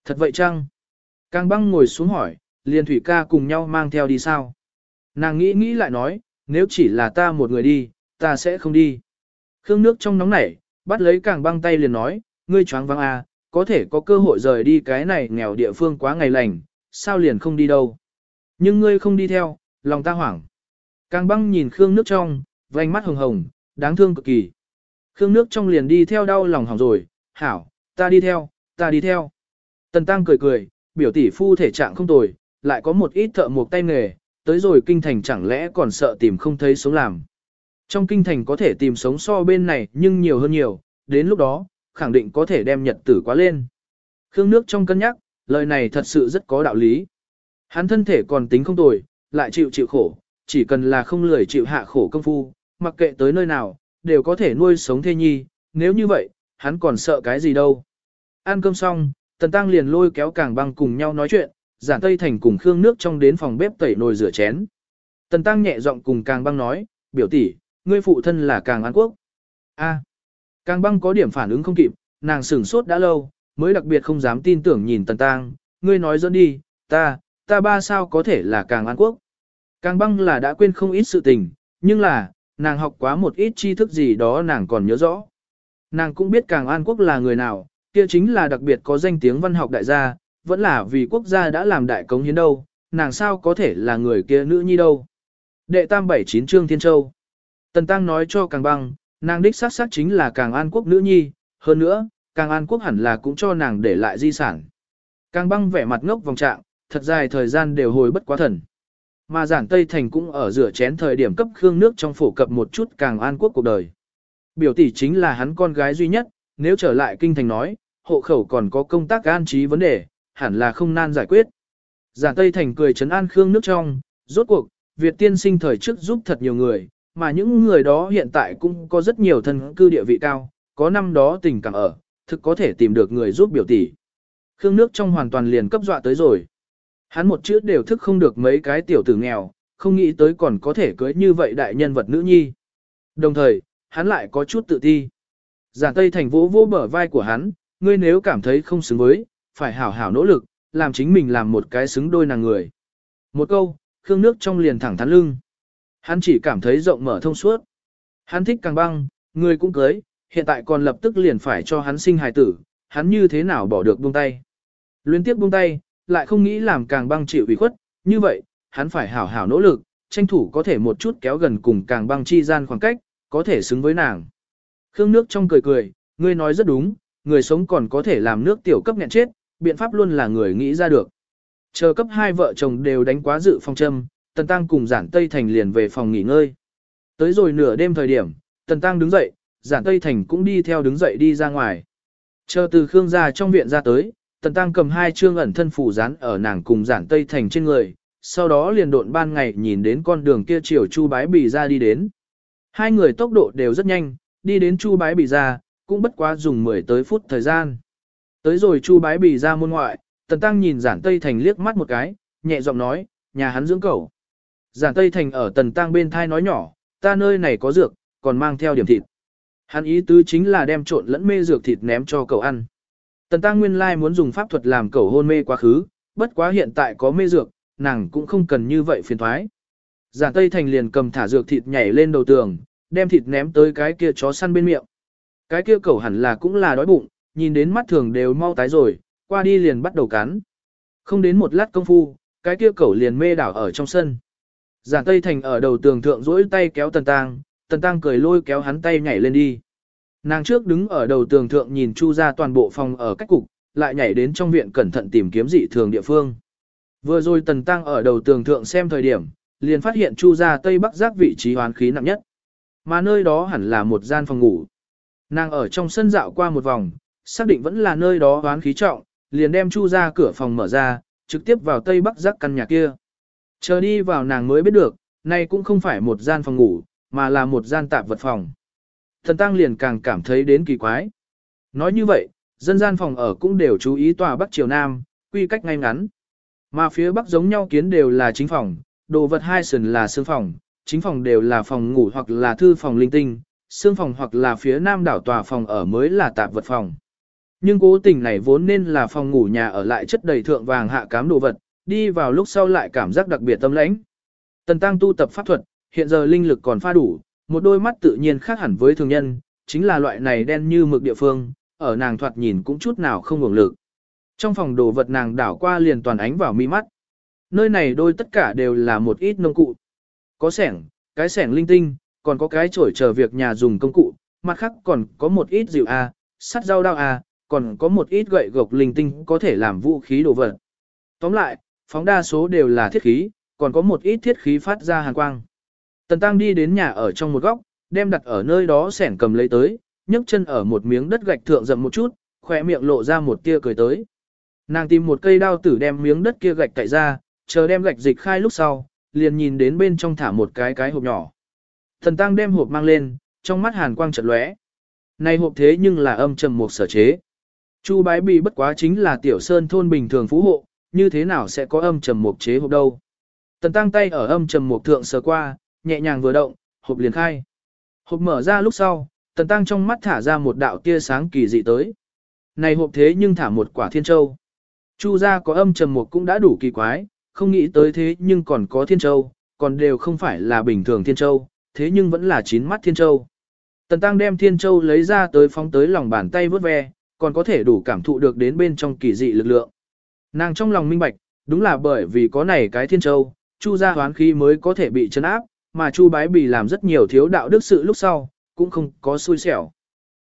Thật vậy chăng? Càng băng ngồi xuống hỏi, liền thủy ca cùng nhau mang theo đi sao? Nàng nghĩ nghĩ lại nói, nếu chỉ là ta một người đi, ta sẽ không đi. Khương nước trong nóng nảy, bắt lấy càng băng tay liền nói, ngươi choáng vắng à, có thể có cơ hội rời đi cái này nghèo địa phương quá ngày lành, sao liền không đi đâu. Nhưng ngươi không đi theo, lòng ta hoảng. Càng băng nhìn Khương nước trong, vành mắt hồng hồng, đáng thương cực kỳ. Khương nước trong liền đi theo đau lòng hỏng rồi, hảo, ta đi theo, ta đi theo. Tần Tăng cười cười, biểu tỷ phu thể trạng không tồi, lại có một ít thợ một tay nghề, tới rồi kinh thành chẳng lẽ còn sợ tìm không thấy sống làm. Trong kinh thành có thể tìm sống so bên này nhưng nhiều hơn nhiều, đến lúc đó, khẳng định có thể đem nhật tử quá lên. Khương nước trong cân nhắc, lời này thật sự rất có đạo lý. Hắn thân thể còn tính không tồi, lại chịu chịu khổ, chỉ cần là không lười chịu hạ khổ công phu, mặc kệ tới nơi nào, đều có thể nuôi sống thê nhi, nếu như vậy, hắn còn sợ cái gì đâu. Ăn cơm xong, Tần Tăng liền lôi kéo càng băng cùng nhau nói chuyện, giản Tây Thành cùng Khương nước trong đến phòng bếp tẩy nồi rửa chén. Tần Tăng nhẹ giọng cùng càng băng nói, biểu tỷ, ngươi phụ thân là càng An Quốc. A. càng băng có điểm phản ứng không kịp, nàng sửng sốt đã lâu, mới đặc biệt không dám tin tưởng nhìn Tần Tăng, ngươi nói dẫn đi, ta, ta ba sao có thể là càng An Quốc. Càng băng là đã quên không ít sự tình, nhưng là, nàng học quá một ít tri thức gì đó nàng còn nhớ rõ. Nàng cũng biết càng An Quốc là người nào, kia chính là đặc biệt có danh tiếng văn học đại gia, vẫn là vì quốc gia đã làm đại cống hiến đâu, nàng sao có thể là người kia nữ nhi đâu. Đệ tam bảy chín trương Thiên Châu. Tần Tăng nói cho càng băng, nàng đích xác xác chính là càng an quốc nữ nhi, hơn nữa, càng an quốc hẳn là cũng cho nàng để lại di sản. Càng băng vẻ mặt ngốc vòng trạng, thật dài thời gian đều hồi bất quá thần. Mà giản Tây Thành cũng ở rửa chén thời điểm cấp khương nước trong phổ cập một chút càng an quốc cuộc đời. Biểu tỷ chính là hắn con gái duy nhất, nếu trở lại kinh thành nói, hộ khẩu còn có công tác an trí vấn đề, hẳn là không nan giải quyết. Giản Tây Thành cười trấn an khương nước trong, rốt cuộc, Việt tiên sinh thời trước giúp thật nhiều người, mà những người đó hiện tại cũng có rất nhiều thân cư địa vị cao, có năm đó tình cảm ở, thực có thể tìm được người giúp biểu tỷ. Khương nước trong hoàn toàn liền cấp dọa tới rồi. Hắn một chữ đều thức không được mấy cái tiểu tử nghèo, không nghĩ tới còn có thể cưới như vậy đại nhân vật nữ nhi. Đồng thời, hắn lại có chút tự ti. Giản Tây Thành vỗ vỗ bờ vai của hắn, ngươi nếu cảm thấy không xứng với, phải hảo hảo nỗ lực, làm chính mình làm một cái xứng đôi nàng người. Một câu, Khương nước trong liền thẳng thắn lưng. Hắn chỉ cảm thấy rộng mở thông suốt. Hắn thích càng băng, người cũng cưới, hiện tại còn lập tức liền phải cho hắn sinh hài tử, hắn như thế nào bỏ được buông tay. Liên tiếp buông tay, lại không nghĩ làm càng băng chịu ủy khuất, như vậy, hắn phải hảo hảo nỗ lực, tranh thủ có thể một chút kéo gần cùng càng băng chi gian khoảng cách, có thể xứng với nàng. Khương nước trong cười cười, ngươi nói rất đúng, người sống còn có thể làm nước tiểu cấp nghẹn chết, biện pháp luôn là người nghĩ ra được. Chờ cấp hai vợ chồng đều đánh quá dự phong châm, Tần Tăng cùng Giản Tây Thành liền về phòng nghỉ ngơi. Tới rồi nửa đêm thời điểm, Tần Tăng đứng dậy, Giản Tây Thành cũng đi theo đứng dậy đi ra ngoài. Chờ từ Khương gia trong viện ra tới, Tần Tăng cầm hai chương ẩn thân phủ dán ở nàng cùng Giản Tây Thành trên người, sau đó liền độn ban ngày nhìn đến con đường kia chiều Chu Bái Bì ra đi đến. Hai người tốc độ đều rất nhanh, đi đến Chu Bái Bì ra, cũng bất quá dùng 10 tới phút thời gian. Tới rồi Chu Bái Bì ra môn ngoại, Tần Tăng nhìn Giản Tây Thành liếc mắt một cái, nhẹ giọng nói, nhà hắn dưỡng cẩu. Giản Tây Thành ở Tần Tăng bên thai nói nhỏ, ta nơi này có dược, còn mang theo điểm thịt. Hắn ý tứ chính là đem trộn lẫn mê dược thịt ném cho cậu ăn. Tần Tăng nguyên lai muốn dùng pháp thuật làm cậu hôn mê quá khứ, bất quá hiện tại có mê dược, nàng cũng không cần như vậy phiền thoái. Giản Tây Thành liền cầm thả dược thịt nhảy lên đầu tường, đem thịt ném tới cái kia chó săn bên miệng. Cái kia cẩu hẳn là cũng là đói bụng, nhìn đến mắt thường đều mau tái rồi, qua đi liền bắt đầu cắn. Không đến một lát công phu, cái kia cẩu liền mê đảo ở trong sân. Giản Tây Thành ở đầu tường thượng duỗi tay kéo Tần Tăng, Tần Tăng cười lôi kéo hắn tay nhảy lên đi. Nàng trước đứng ở đầu tường thượng nhìn Chu ra toàn bộ phòng ở cách cục, lại nhảy đến trong viện cẩn thận tìm kiếm dị thường địa phương. Vừa rồi Tần Tăng ở đầu tường thượng xem thời điểm, liền phát hiện Chu ra tây bắc giác vị trí hoán khí nặng nhất. Mà nơi đó hẳn là một gian phòng ngủ. Nàng ở trong sân dạo qua một vòng, xác định vẫn là nơi đó hoán khí trọng, liền đem Chu ra cửa phòng mở ra, trực tiếp vào tây bắc giác căn nhà kia. Chờ đi vào nàng mới biết được, này cũng không phải một gian phòng ngủ, mà là một gian tạp vật phòng. Thần Tăng liền càng cảm thấy đến kỳ quái. Nói như vậy, dân gian phòng ở cũng đều chú ý tòa bắc triều nam, quy cách ngay ngắn. Mà phía bắc giống nhau kiến đều là chính phòng, đồ vật hai sườn là xương phòng, chính phòng đều là phòng ngủ hoặc là thư phòng linh tinh, xương phòng hoặc là phía nam đảo tòa phòng ở mới là tạp vật phòng. Nhưng cố tình này vốn nên là phòng ngủ nhà ở lại chất đầy thượng vàng hạ cám đồ vật, đi vào lúc sau lại cảm giác đặc biệt tâm lãnh. Tần Tăng tu tập pháp thuật, hiện giờ linh lực còn pha đủ, một đôi mắt tự nhiên khác hẳn với thường nhân, chính là loại này đen như mực địa phương, ở nàng thoạt nhìn cũng chút nào không hưởng lực. Trong phòng đồ vật nàng đảo qua liền toàn ánh vào mi mắt. Nơi này đôi tất cả đều là một ít nông cụ. Có sẻng, cái sẻng linh tinh, còn có cái chổi chờ việc nhà dùng công cụ, mặt khác còn có một ít rượu a, sắt dao đao a, còn có một ít gậy gộc linh tinh có thể làm vũ khí đồ vật. Tóm lại, phóng đa số đều là thiết khí, còn có một ít thiết khí phát ra hàn quang. Tần Tăng đi đến nhà ở trong một góc, đem đặt ở nơi đó sẻn cầm lấy tới, nhấc chân ở một miếng đất gạch thượng dậm một chút, khỏe miệng lộ ra một tia cười tới. Nàng tìm một cây đao tử đem miếng đất kia gạch cạy ra, chờ đem gạch dịch khai lúc sau, liền nhìn đến bên trong thả một cái cái hộp nhỏ. Thần Tăng đem hộp mang lên, trong mắt hàn quang chợt lóe. Này hộp thế nhưng là âm trầm một sở chế. Chu bái bị bất quá chính là tiểu sơn thôn bình thường phú hộ, như thế nào sẽ có âm trầm một chế hộp đâu. Tần tăng tay ở âm trầm một thượng sờ qua, nhẹ nhàng vừa động, hộp liền khai. Hộp mở ra lúc sau, tần tăng trong mắt thả ra một đạo tia sáng kỳ dị tới. Này hộp thế nhưng thả một quả thiên châu. Chu gia có âm trầm một cũng đã đủ kỳ quái, không nghĩ tới thế nhưng còn có thiên châu, còn đều không phải là bình thường thiên châu, thế nhưng vẫn là chín mắt thiên châu. Tần tăng đem thiên châu lấy ra tới phóng tới lòng bàn tay vớt ve, còn có thể đủ cảm thụ được đến bên trong kỳ dị lực lượng. Nàng trong lòng minh bạch, đúng là bởi vì có này cái thiên châu, chu gia hoán khí mới có thể bị chấn áp, mà chu bái bì làm rất nhiều thiếu đạo đức sự lúc sau, cũng không có xui xẻo.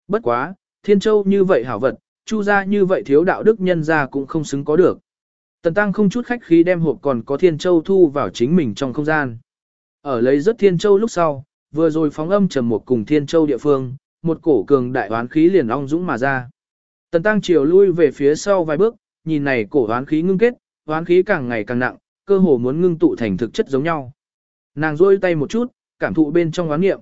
Bất quá, thiên châu như vậy hảo vật, chu gia như vậy thiếu đạo đức nhân gia cũng không xứng có được. Tần tăng không chút khách khí đem hộp còn có thiên châu thu vào chính mình trong không gian. Ở lấy rất thiên châu lúc sau, vừa rồi phóng âm trầm một cùng thiên châu địa phương, một cổ cường đại oán khí liền ong dũng mà ra. Tần tăng chiều lui về phía sau vài bước, nhìn này cổ oán khí ngưng kết, oán khí càng ngày càng nặng, cơ hồ muốn ngưng tụ thành thực chất giống nhau. Nàng rôi tay một chút, cảm thụ bên trong oán nghiệm.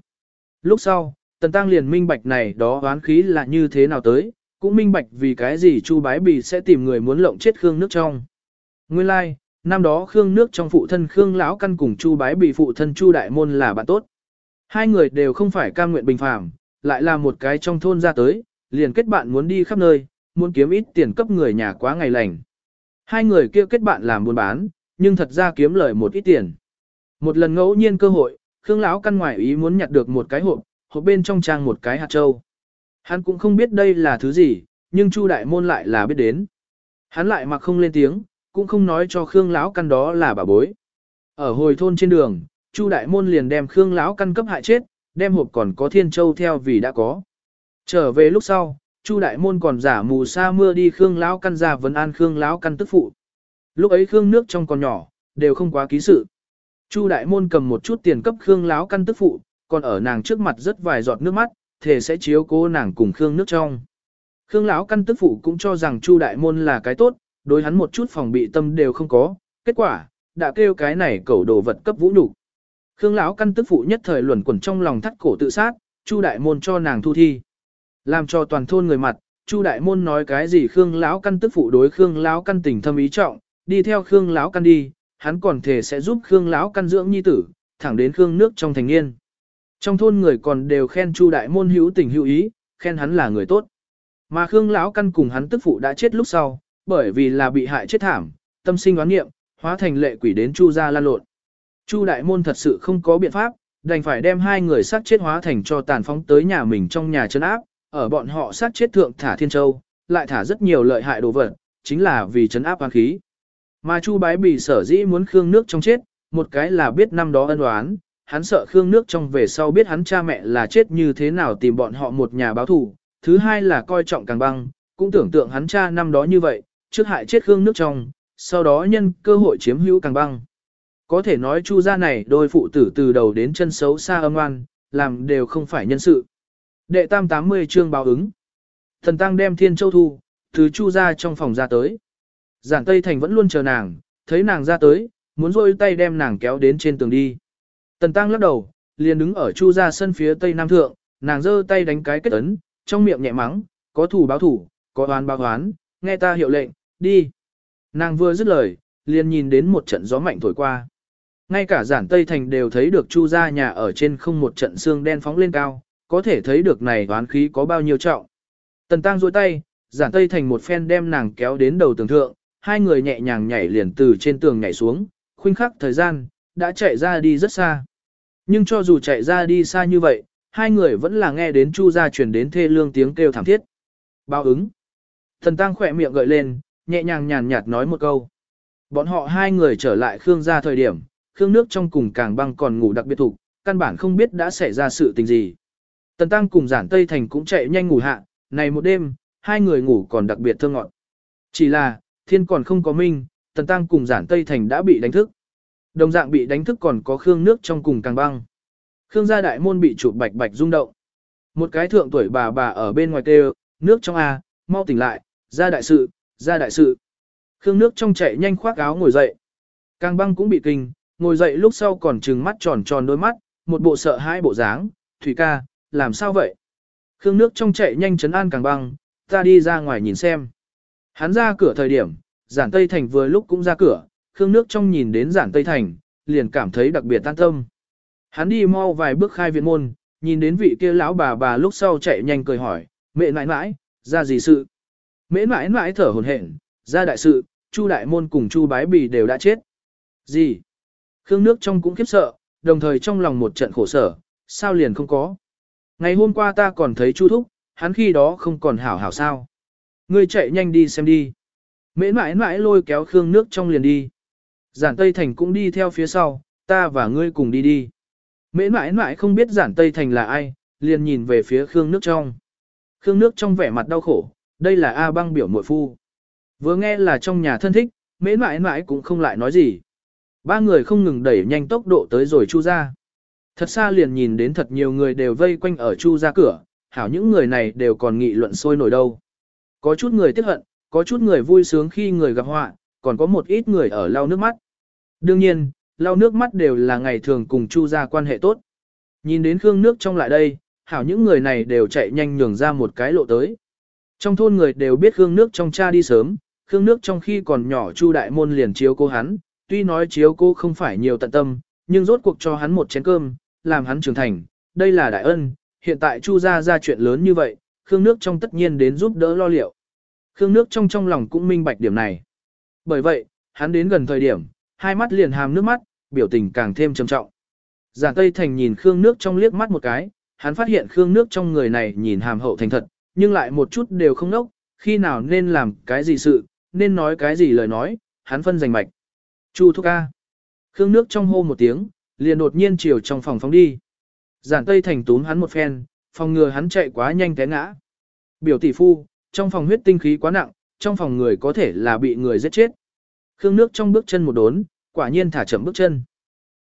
Lúc sau, tần tăng liền minh bạch này đó oán khí là như thế nào tới, cũng minh bạch vì cái gì Chu Bái Bì sẽ tìm người muốn lộng chết Khương nước trong. Nguyên lai, like, năm đó Khương nước trong phụ thân Khương lão căn cùng Chu Bái bị phụ thân Chu Đại Môn là bạn tốt. Hai người đều không phải cam nguyện bình phàm, lại là một cái trong thôn ra tới, liền kết bạn muốn đi khắp nơi, muốn kiếm ít tiền cấp người nhà quá ngày lành. Hai người kia kết bạn làm buôn bán, nhưng thật ra kiếm lời một ít tiền. Một lần ngẫu nhiên cơ hội, Khương lão căn ngoại ý muốn nhặt được một cái hộp, hộp bên trong trang một cái hạt châu. Hắn cũng không biết đây là thứ gì, nhưng Chu đại môn lại là biết đến. Hắn lại mặc không lên tiếng, cũng không nói cho Khương lão căn đó là bà bối. Ở hồi thôn trên đường, Chu đại môn liền đem Khương lão căn cấp hại chết, đem hộp còn có thiên châu theo vì đã có. Trở về lúc sau, Chu đại môn còn giả mù sa mưa đi Khương lão căn ra vấn an Khương lão căn tức phụ. Lúc ấy Khương nước trong còn nhỏ, đều không quá ký sự. Chu đại môn cầm một chút tiền cấp Khương lão căn tức phụ, còn ở nàng trước mặt rất vài giọt nước mắt, thể sẽ chiếu cố nàng cùng Khương nước trong. Khương lão căn tức phụ cũng cho rằng Chu đại môn là cái tốt, đối hắn một chút phòng bị tâm đều không có, kết quả, đã kêu cái này cẩu đồ vật cấp vũ nhục. Khương lão căn tức phụ nhất thời luẩn quẩn trong lòng thắt cổ tự sát, Chu đại môn cho nàng thu thi. Làm cho toàn thôn người mặt, Chu đại môn nói cái gì Khương lão căn tức phụ đối Khương lão căn tình thâm ý trọng, đi theo Khương lão căn đi, hắn còn thể sẽ giúp Khương lão căn dưỡng nhi tử, thẳng đến Khương nước trong thành niên. Trong thôn người còn đều khen Chu đại môn hữu tình hữu ý, khen hắn là người tốt. Mà Khương lão căn cùng hắn tức phụ đã chết lúc sau, bởi vì là bị hại chết thảm, tâm sinh oán nghiệm, hóa thành lệ quỷ đến Chu gia lan lộn. Chu đại môn thật sự không có biện pháp, đành phải đem hai người sát chết hóa thành cho tàn phóng tới nhà mình trong nhà chân áp, ở bọn họ sát chết thượng thả thiên châu, lại thả rất nhiều lợi hại đồ vật, chính là vì chấn áp oán khí. Mà Chu Bái Bì sở dĩ muốn Khương nước trong chết, một cái là biết năm đó ân oán, hắn sợ Khương nước trong về sau biết hắn cha mẹ là chết như thế nào tìm bọn họ một nhà báo thù, thứ hai là coi trọng càng băng, cũng tưởng tượng hắn cha năm đó như vậy, trước hại chết Khương nước trong, sau đó nhân cơ hội chiếm hữu càng băng. Có thể nói Chu gia này đôi phụ tử từ đầu đến chân xấu xa âm oan, làm đều không phải nhân sự. Đệ tam 80 chương báo ứng. Thần Tăng đem Thiên Châu thu, từ Chu ra trong phòng ra tới. Giản Tây Thành vẫn luôn chờ nàng, thấy nàng ra tới, muốn rôi tay đem nàng kéo đến trên tường đi. Tần Tăng lắc đầu, liền đứng ở Chu ra sân phía tây nam thượng, nàng giơ tay đánh cái kết ấn, trong miệng nhẹ mắng, có thủ báo thủ, có oán báo oán, nghe ta hiệu lệnh, đi. Nàng vừa dứt lời, liền nhìn đến một trận gió mạnh thổi qua. Ngay cả giản Tây Thành đều thấy được Chu gia nhà ở trên không một trận xương đen phóng lên cao, có thể thấy được này toán khí có bao nhiêu trọng. Tần Tăng duỗi tay, giản Tây Thành một phen đem nàng kéo đến đầu tường thượng, hai người nhẹ nhàng nhảy liền từ trên tường nhảy xuống, khuynh khắc thời gian, đã chạy ra đi rất xa. Nhưng cho dù chạy ra đi xa như vậy, hai người vẫn là nghe đến Chu gia truyền đến thê lương tiếng kêu thảm thiết. Báo ứng. Thần Tăng khỏe miệng gợi lên, nhẹ nhàng nhàn nhạt nói một câu. Bọn họ hai người trở lại Khương gia thời điểm, Khương nước trong cùng càng băng còn ngủ đặc biệt thủ, căn bản không biết đã xảy ra sự tình gì. Tần Tăng cùng giản Tây Thành cũng chạy nhanh ngủ hạ, này một đêm, hai người ngủ còn đặc biệt thương ngọn. Chỉ là, thiên còn không có minh, Tần Tăng cùng giản Tây Thành đã bị đánh thức. Đồng dạng bị đánh thức còn có Khương nước trong cùng càng băng. Khương gia đại môn bị chụp bạch bạch rung động. Một cái thượng tuổi bà bà ở bên ngoài kêu, nước trong A, mau tỉnh lại, ra đại sự, ra đại sự. Khương nước trong chạy nhanh khoác áo ngồi dậy. Càng băng cũng bị kinh, ngồi dậy lúc sau còn trừng mắt tròn tròn đôi mắt, một bộ sợ hãi bộ dáng, Thủy ca, làm sao vậy? Khương nước trong chạy nhanh chấn an càng băng, ta đi ra ngoài nhìn xem. Hắn ra cửa thời điểm, giản Tây Thành vừa lúc cũng ra cửa, Khương nước trong nhìn đến giản Tây Thành, liền cảm thấy đặc biệt tan tâm. Hắn đi mau vài bước khai viện môn, nhìn đến vị kia lão bà bà lúc sau chạy nhanh cười hỏi, mẹ nãi nãi, ra gì sự? Mễ mãi mãi thở hồn hển, ra đại sự, Chu đại môn cùng Chu bái bì đều đã chết. Gì? Khương nước trong cũng khiếp sợ, đồng thời trong lòng một trận khổ sở, sao liền không có? Ngày hôm qua ta còn thấy Chu thúc, hắn khi đó không còn hảo hảo sao? Ngươi chạy nhanh đi xem đi. Mễ mãi mãi lôi kéo Khương nước trong liền đi. Giản Tây Thành cũng đi theo phía sau, ta và ngươi cùng đi đi. Mễ mãi mãi không biết giản Tây Thành là ai, liền nhìn về phía Khương nước trong. Khương nước trong vẻ mặt đau khổ, đây là A băng biểu muội phu. Vừa nghe là trong nhà thân thích, mễ mãi mãi cũng không lại nói gì. Ba người không ngừng đẩy nhanh tốc độ tới rồi chu ra. Thật xa liền nhìn đến thật nhiều người đều vây quanh ở chu ra cửa, hảo những người này đều còn nghị luận sôi nổi đâu. Có chút người tiếc hận, có chút người vui sướng khi người gặp họa, còn có một ít người ở lau nước mắt. Đương nhiên, lau nước mắt đều là ngày thường cùng chu ra quan hệ tốt. Nhìn đến khương nước trong lại đây, hảo những người này đều chạy nhanh nhường ra một cái lộ tới. Trong thôn người đều biết khương nước trong cha đi sớm, khương nước trong khi còn nhỏ chu đại môn liền chiếu cô hắn, tuy nói chiếu cô không phải nhiều tận tâm, nhưng rốt cuộc cho hắn một chén cơm, làm hắn trưởng thành, đây là đại ân, hiện tại chu ra ra chuyện lớn như vậy, khương nước trong tất nhiên đến giúp đỡ lo liệu. Khương nước trong trong lòng cũng minh bạch điểm này. Bởi vậy, hắn đến gần thời điểm, hai mắt liền hàm nước mắt, biểu tình càng thêm trầm trọng. Giản Tây Thành nhìn Khương nước trong liếc mắt một cái, hắn phát hiện Khương nước trong người này nhìn hàm hậu thành thật, nhưng lại một chút đều không nốc, khi nào nên làm cái gì sự, nên nói cái gì lời nói, hắn phân giành mạch. Chu thúc a Khương nước trong hô một tiếng, liền đột nhiên chiều trong phòng phóng đi. Giản Tây Thành túm hắn một phen, phòng ngừa hắn chạy quá nhanh té ngã. Biểu tỷ phu, trong phòng huyết tinh khí quá nặng, trong phòng người có thể là bị người giết chết. Khương nước trong bước chân một đốn, quả nhiên thả chậm bước chân.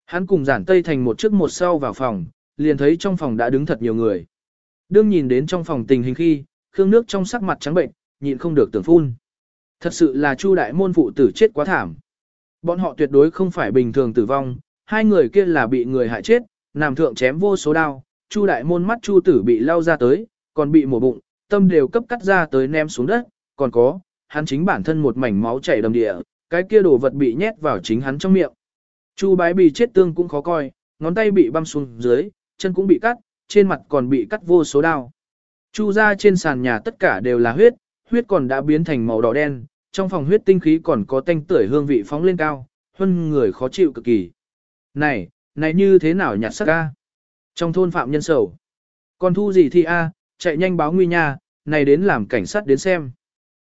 Hắn cùng giản Tây Thành một trước một sau vào phòng, liền thấy trong phòng đã đứng thật nhiều người. Đương nhìn đến trong phòng tình hình khi, Khương nước trong sắc mặt trắng bệnh, nhịn không được tưởng phun. Thật sự là Chu đại môn phụ tử chết quá thảm. Bọn họ tuyệt đối không phải bình thường tử vong, hai người kia là bị người hại chết, nằm thượng chém vô số đao, Chu đại môn mắt Chu tử bị lao ra tới, còn bị mổ bụng, tâm đều cấp cắt ra tới ném xuống đất, còn có, hắn chính bản thân một mảnh máu chảy đầm địa, cái kia đồ vật bị nhét vào chính hắn trong miệng. Chu bái bị chết tương cũng khó coi, ngón tay bị băm xuống dưới, chân cũng bị cắt, trên mặt còn bị cắt vô số đao. Chu ra trên sàn nhà tất cả đều là huyết, huyết còn đã biến thành màu đỏ đen, trong phòng huyết tinh khí còn có tanh tưởi hương vị phóng lên cao, hơn người khó chịu cực kỳ. Này, này như thế nào nhặt sắc ca? Trong thôn phạm nhân sầu. Còn thu gì thì a, chạy nhanh báo nguy nha, này đến làm cảnh sát đến xem.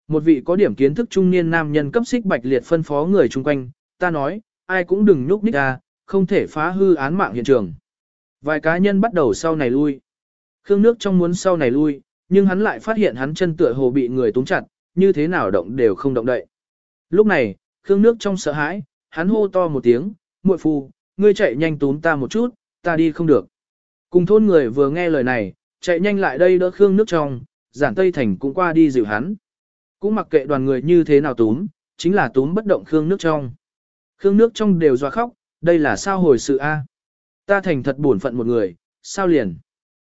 Một vị có điểm kiến thức trung niên nam nhân cấp xích bạch liệt phân phó người chung quanh, ta nói, ai cũng đừng nhúc nhích a, không thể phá hư án mạng hiện trường. Vài cá nhân bắt đầu sau này lui. Khương nước trong muốn sau này lui, nhưng hắn lại phát hiện hắn chân tựa hồ bị người túng chặt, như thế nào động đều không động đậy. Lúc này, Khương nước trong sợ hãi, hắn hô to một tiếng, muội phu, ngươi chạy nhanh túm ta một chút, ta đi không được. Cùng thôn người vừa nghe lời này, chạy nhanh lại đây đỡ Khương nước trong, giản Tây Thành cũng qua đi dịu hắn. Cũng mặc kệ đoàn người như thế nào túm, chính là túm bất động Khương nước trong. Khương nước trong đều doa khóc, đây là sao hồi sự A. Ta thành thật buồn phận một người, sao liền.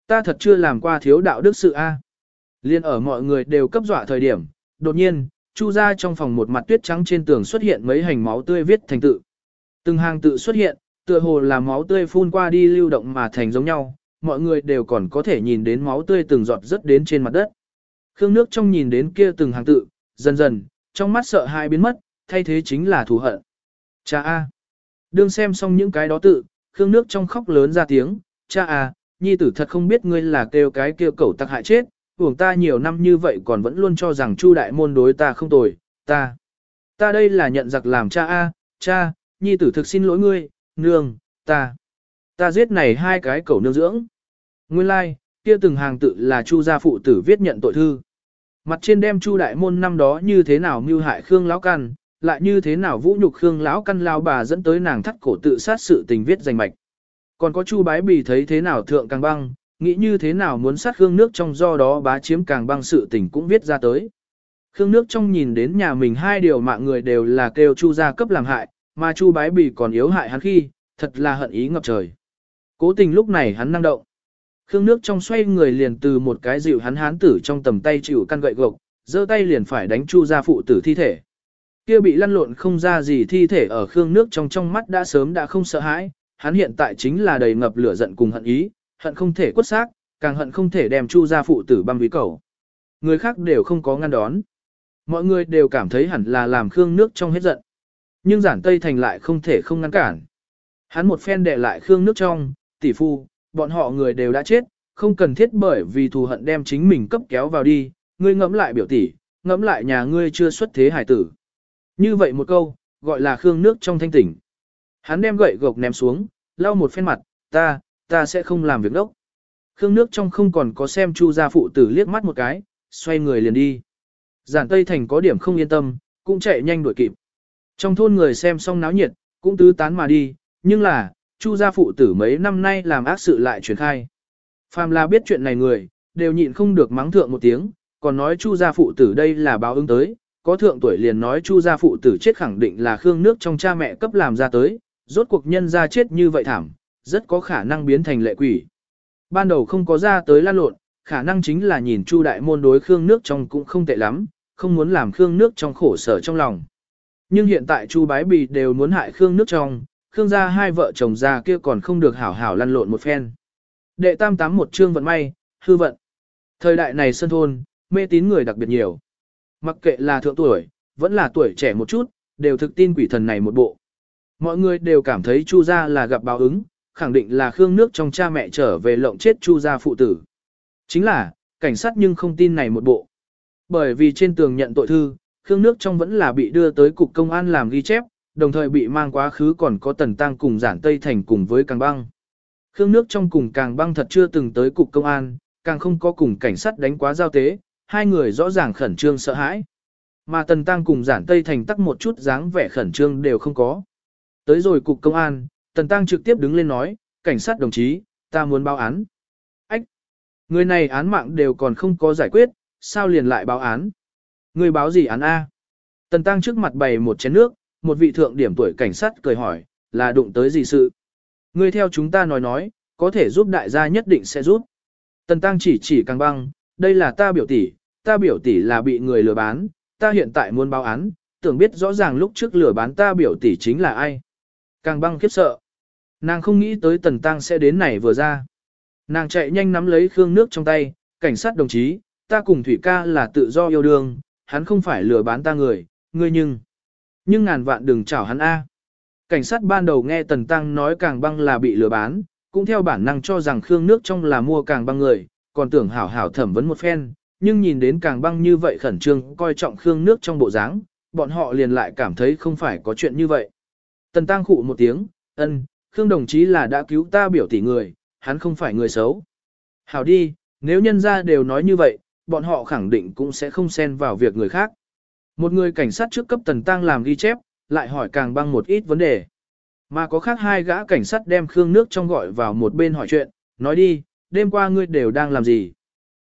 Ta thật chưa làm qua thiếu đạo đức sự A. Liên ở mọi người đều cấp dọa thời điểm, đột nhiên, chu ra trong phòng một mặt tuyết trắng trên tường xuất hiện mấy hành máu tươi viết thành tự. Từng hàng tự xuất hiện, tựa hồ là máu tươi phun qua đi lưu động mà thành giống nhau, mọi người đều còn có thể nhìn đến máu tươi từng giọt rớt đến trên mặt đất. Khương nước trong nhìn đến kia từng hàng tự, dần dần, trong mắt sợ hãi biến mất, thay thế chính là thù hận. Cha A. Đương xem xong những cái đó tự, Khương nước trong khóc lớn ra tiếng, cha à nhi tử thật không biết ngươi là kêu cái kêu cẩu tặc hại chết, uổng ta nhiều năm như vậy còn vẫn luôn cho rằng Chu đại môn đối ta không tồi, ta. Ta đây là nhận giặc làm cha A, cha, nhi tử thực xin lỗi ngươi, nương, ta. Ta giết này hai cái cẩu nương dưỡng. Nguyên lai, like, kia từng hàng tự là Chu gia phụ tử viết nhận tội thư. Mặt trên đem Chu đại môn năm đó như thế nào mưu hại Khương lão căn, lại như thế nào vũ nhục Khương lão căn lao bà dẫn tới nàng thắt cổ tự sát sự tình viết danh mạch. Còn có Chu bái bì thấy thế nào thượng càng băng, nghĩ như thế nào muốn sát Khương nước trong do đó bá chiếm càng băng sự tình cũng viết ra tới. Khương nước trong nhìn đến nhà mình hai điều mạng người đều là kêu Chu gia cấp làm hại, mà Chu bái bì còn yếu hại hắn khi, thật là hận ý ngập trời. Cố tình lúc này hắn năng động. Khương nước trong xoay người liền từ một cái dịu hắn hán tử trong tầm tay chịu căn gậy gộc, giơ tay liền phải đánh Chu gia phụ tử thi thể. Kia bị lăn lộn không ra gì thi thể ở Khương nước trong trong mắt đã sớm đã không sợ hãi, hắn hiện tại chính là đầy ngập lửa giận cùng hận ý, hận không thể quất xác, càng hận không thể đem Chu gia phụ tử băm ví cầu. Người khác đều không có ngăn đón. Mọi người đều cảm thấy hẳn là làm Khương nước trong hết giận. Nhưng giản Tây Thành lại không thể không ngăn cản. Hắn một phen đệ lại Khương nước trong, tỷ phu, bọn họ người đều đã chết, không cần thiết bởi vì thù hận đem chính mình cấp kéo vào đi, ngươi ngẫm lại biểu tỷ, ngẫm lại nhà ngươi chưa xuất thế hải tử. Như vậy một câu, gọi là Khương nước trong thanh tỉnh. Hắn đem gậy gộc ném xuống, lau một phen mặt, ta, ta sẽ không làm việc đốc. Khương nước trong không còn có xem chu gia phụ tử liếc mắt một cái, xoay người liền đi. Giản Tây Thành có điểm không yên tâm, cũng chạy nhanh đuổi kịp. Trong thôn người xem xong náo nhiệt, cũng tứ tán mà đi, nhưng là, chu gia phụ tử mấy năm nay làm ác sự lại truyền khai. Phàm là biết chuyện này người, đều nhịn không được mắng thượng một tiếng, còn nói chu gia phụ tử đây là báo ứng tới, có thượng tuổi liền nói chu gia phụ tử chết khẳng định là khương nước trong cha mẹ cấp làm ra tới, rốt cuộc nhân ra chết như vậy thảm, rất có khả năng biến thành lệ quỷ. Ban đầu không có ra tới lan lộn, khả năng chính là nhìn chu đại môn đối khương nước trong cũng không tệ lắm, không muốn làm khương nước trong khổ sở trong lòng. Nhưng hiện tại chu bái bì đều muốn hại khương nước trong, khương gia hai vợ chồng già kia còn không được hảo hảo lăn lộn một phen. Đệ tam tám một chương vận may, hư vận. Thời đại này sân thôn, mê tín người đặc biệt nhiều. Mặc kệ là thượng tuổi, vẫn là tuổi trẻ một chút, đều thực tin quỷ thần này một bộ. Mọi người đều cảm thấy Chu gia là gặp báo ứng, khẳng định là Khương nước trong cha mẹ trở về lộng chết Chu gia phụ tử. Chính là, cảnh sát nhưng không tin này một bộ. Bởi vì trên tường nhận tội thư, Khương nước trong vẫn là bị đưa tới cục công an làm ghi chép, đồng thời bị mang quá khứ còn có tần tăng cùng giản Tây Thành cùng với Càng Băng. Khương nước trong cùng Càng Băng thật chưa từng tới cục công an, càng không có cùng cảnh sát đánh quá giao tế, hai người rõ ràng khẩn trương sợ hãi. Mà tần tăng cùng giản Tây Thành tắc một chút dáng vẻ khẩn trương đều không có. Tới rồi cục công an, tần tăng trực tiếp đứng lên nói, cảnh sát đồng chí, ta muốn báo án. Ách! Người này án mạng đều còn không có giải quyết, sao liền lại báo án? Người báo gì án A? Tần tăng trước mặt bày một chén nước, một vị thượng điểm tuổi cảnh sát cười hỏi, là đụng tới gì sự? Người theo chúng ta nói nói, có thể giúp đại gia nhất định sẽ giúp. Tần Tăng chỉ chỉ càng băng, đây là ta biểu tỷ, ta biểu tỷ là bị người lừa bán, ta hiện tại muốn báo án, tưởng biết rõ ràng lúc trước lừa bán ta biểu tỷ chính là ai. Càng băng khiếp sợ. Nàng không nghĩ tới Tần Tăng sẽ đến này vừa ra. Nàng chạy nhanh nắm lấy khương nước trong tay, cảnh sát đồng chí, ta cùng Thủy ca là tự do yêu đương, hắn không phải lừa bán ta người, ngươi nhưng. Nhưng ngàn vạn đừng chảo hắn A. Cảnh sát ban đầu nghe Tần Tăng nói càng băng là bị lừa bán, cũng theo bản năng cho rằng Khương nước trong là mua càng băng người, còn tưởng hảo hảo thẩm vấn một phen, nhưng nhìn đến càng băng như vậy khẩn trương coi trọng Khương nước trong bộ dáng, bọn họ liền lại cảm thấy không phải có chuyện như vậy. Tần Tăng khụ một tiếng, ân, Khương đồng chí là đã cứu ta biểu tỷ người, hắn không phải người xấu. Hảo đi, nếu nhân ra đều nói như vậy, bọn họ khẳng định cũng sẽ không xen vào việc người khác. Một người cảnh sát trước cấp Tần Tăng làm ghi chép, lại hỏi càng băng một ít vấn đề. Mà có khác hai gã cảnh sát đem Khương Nước trong gọi vào một bên hỏi chuyện, nói đi, đêm qua ngươi đều đang làm gì?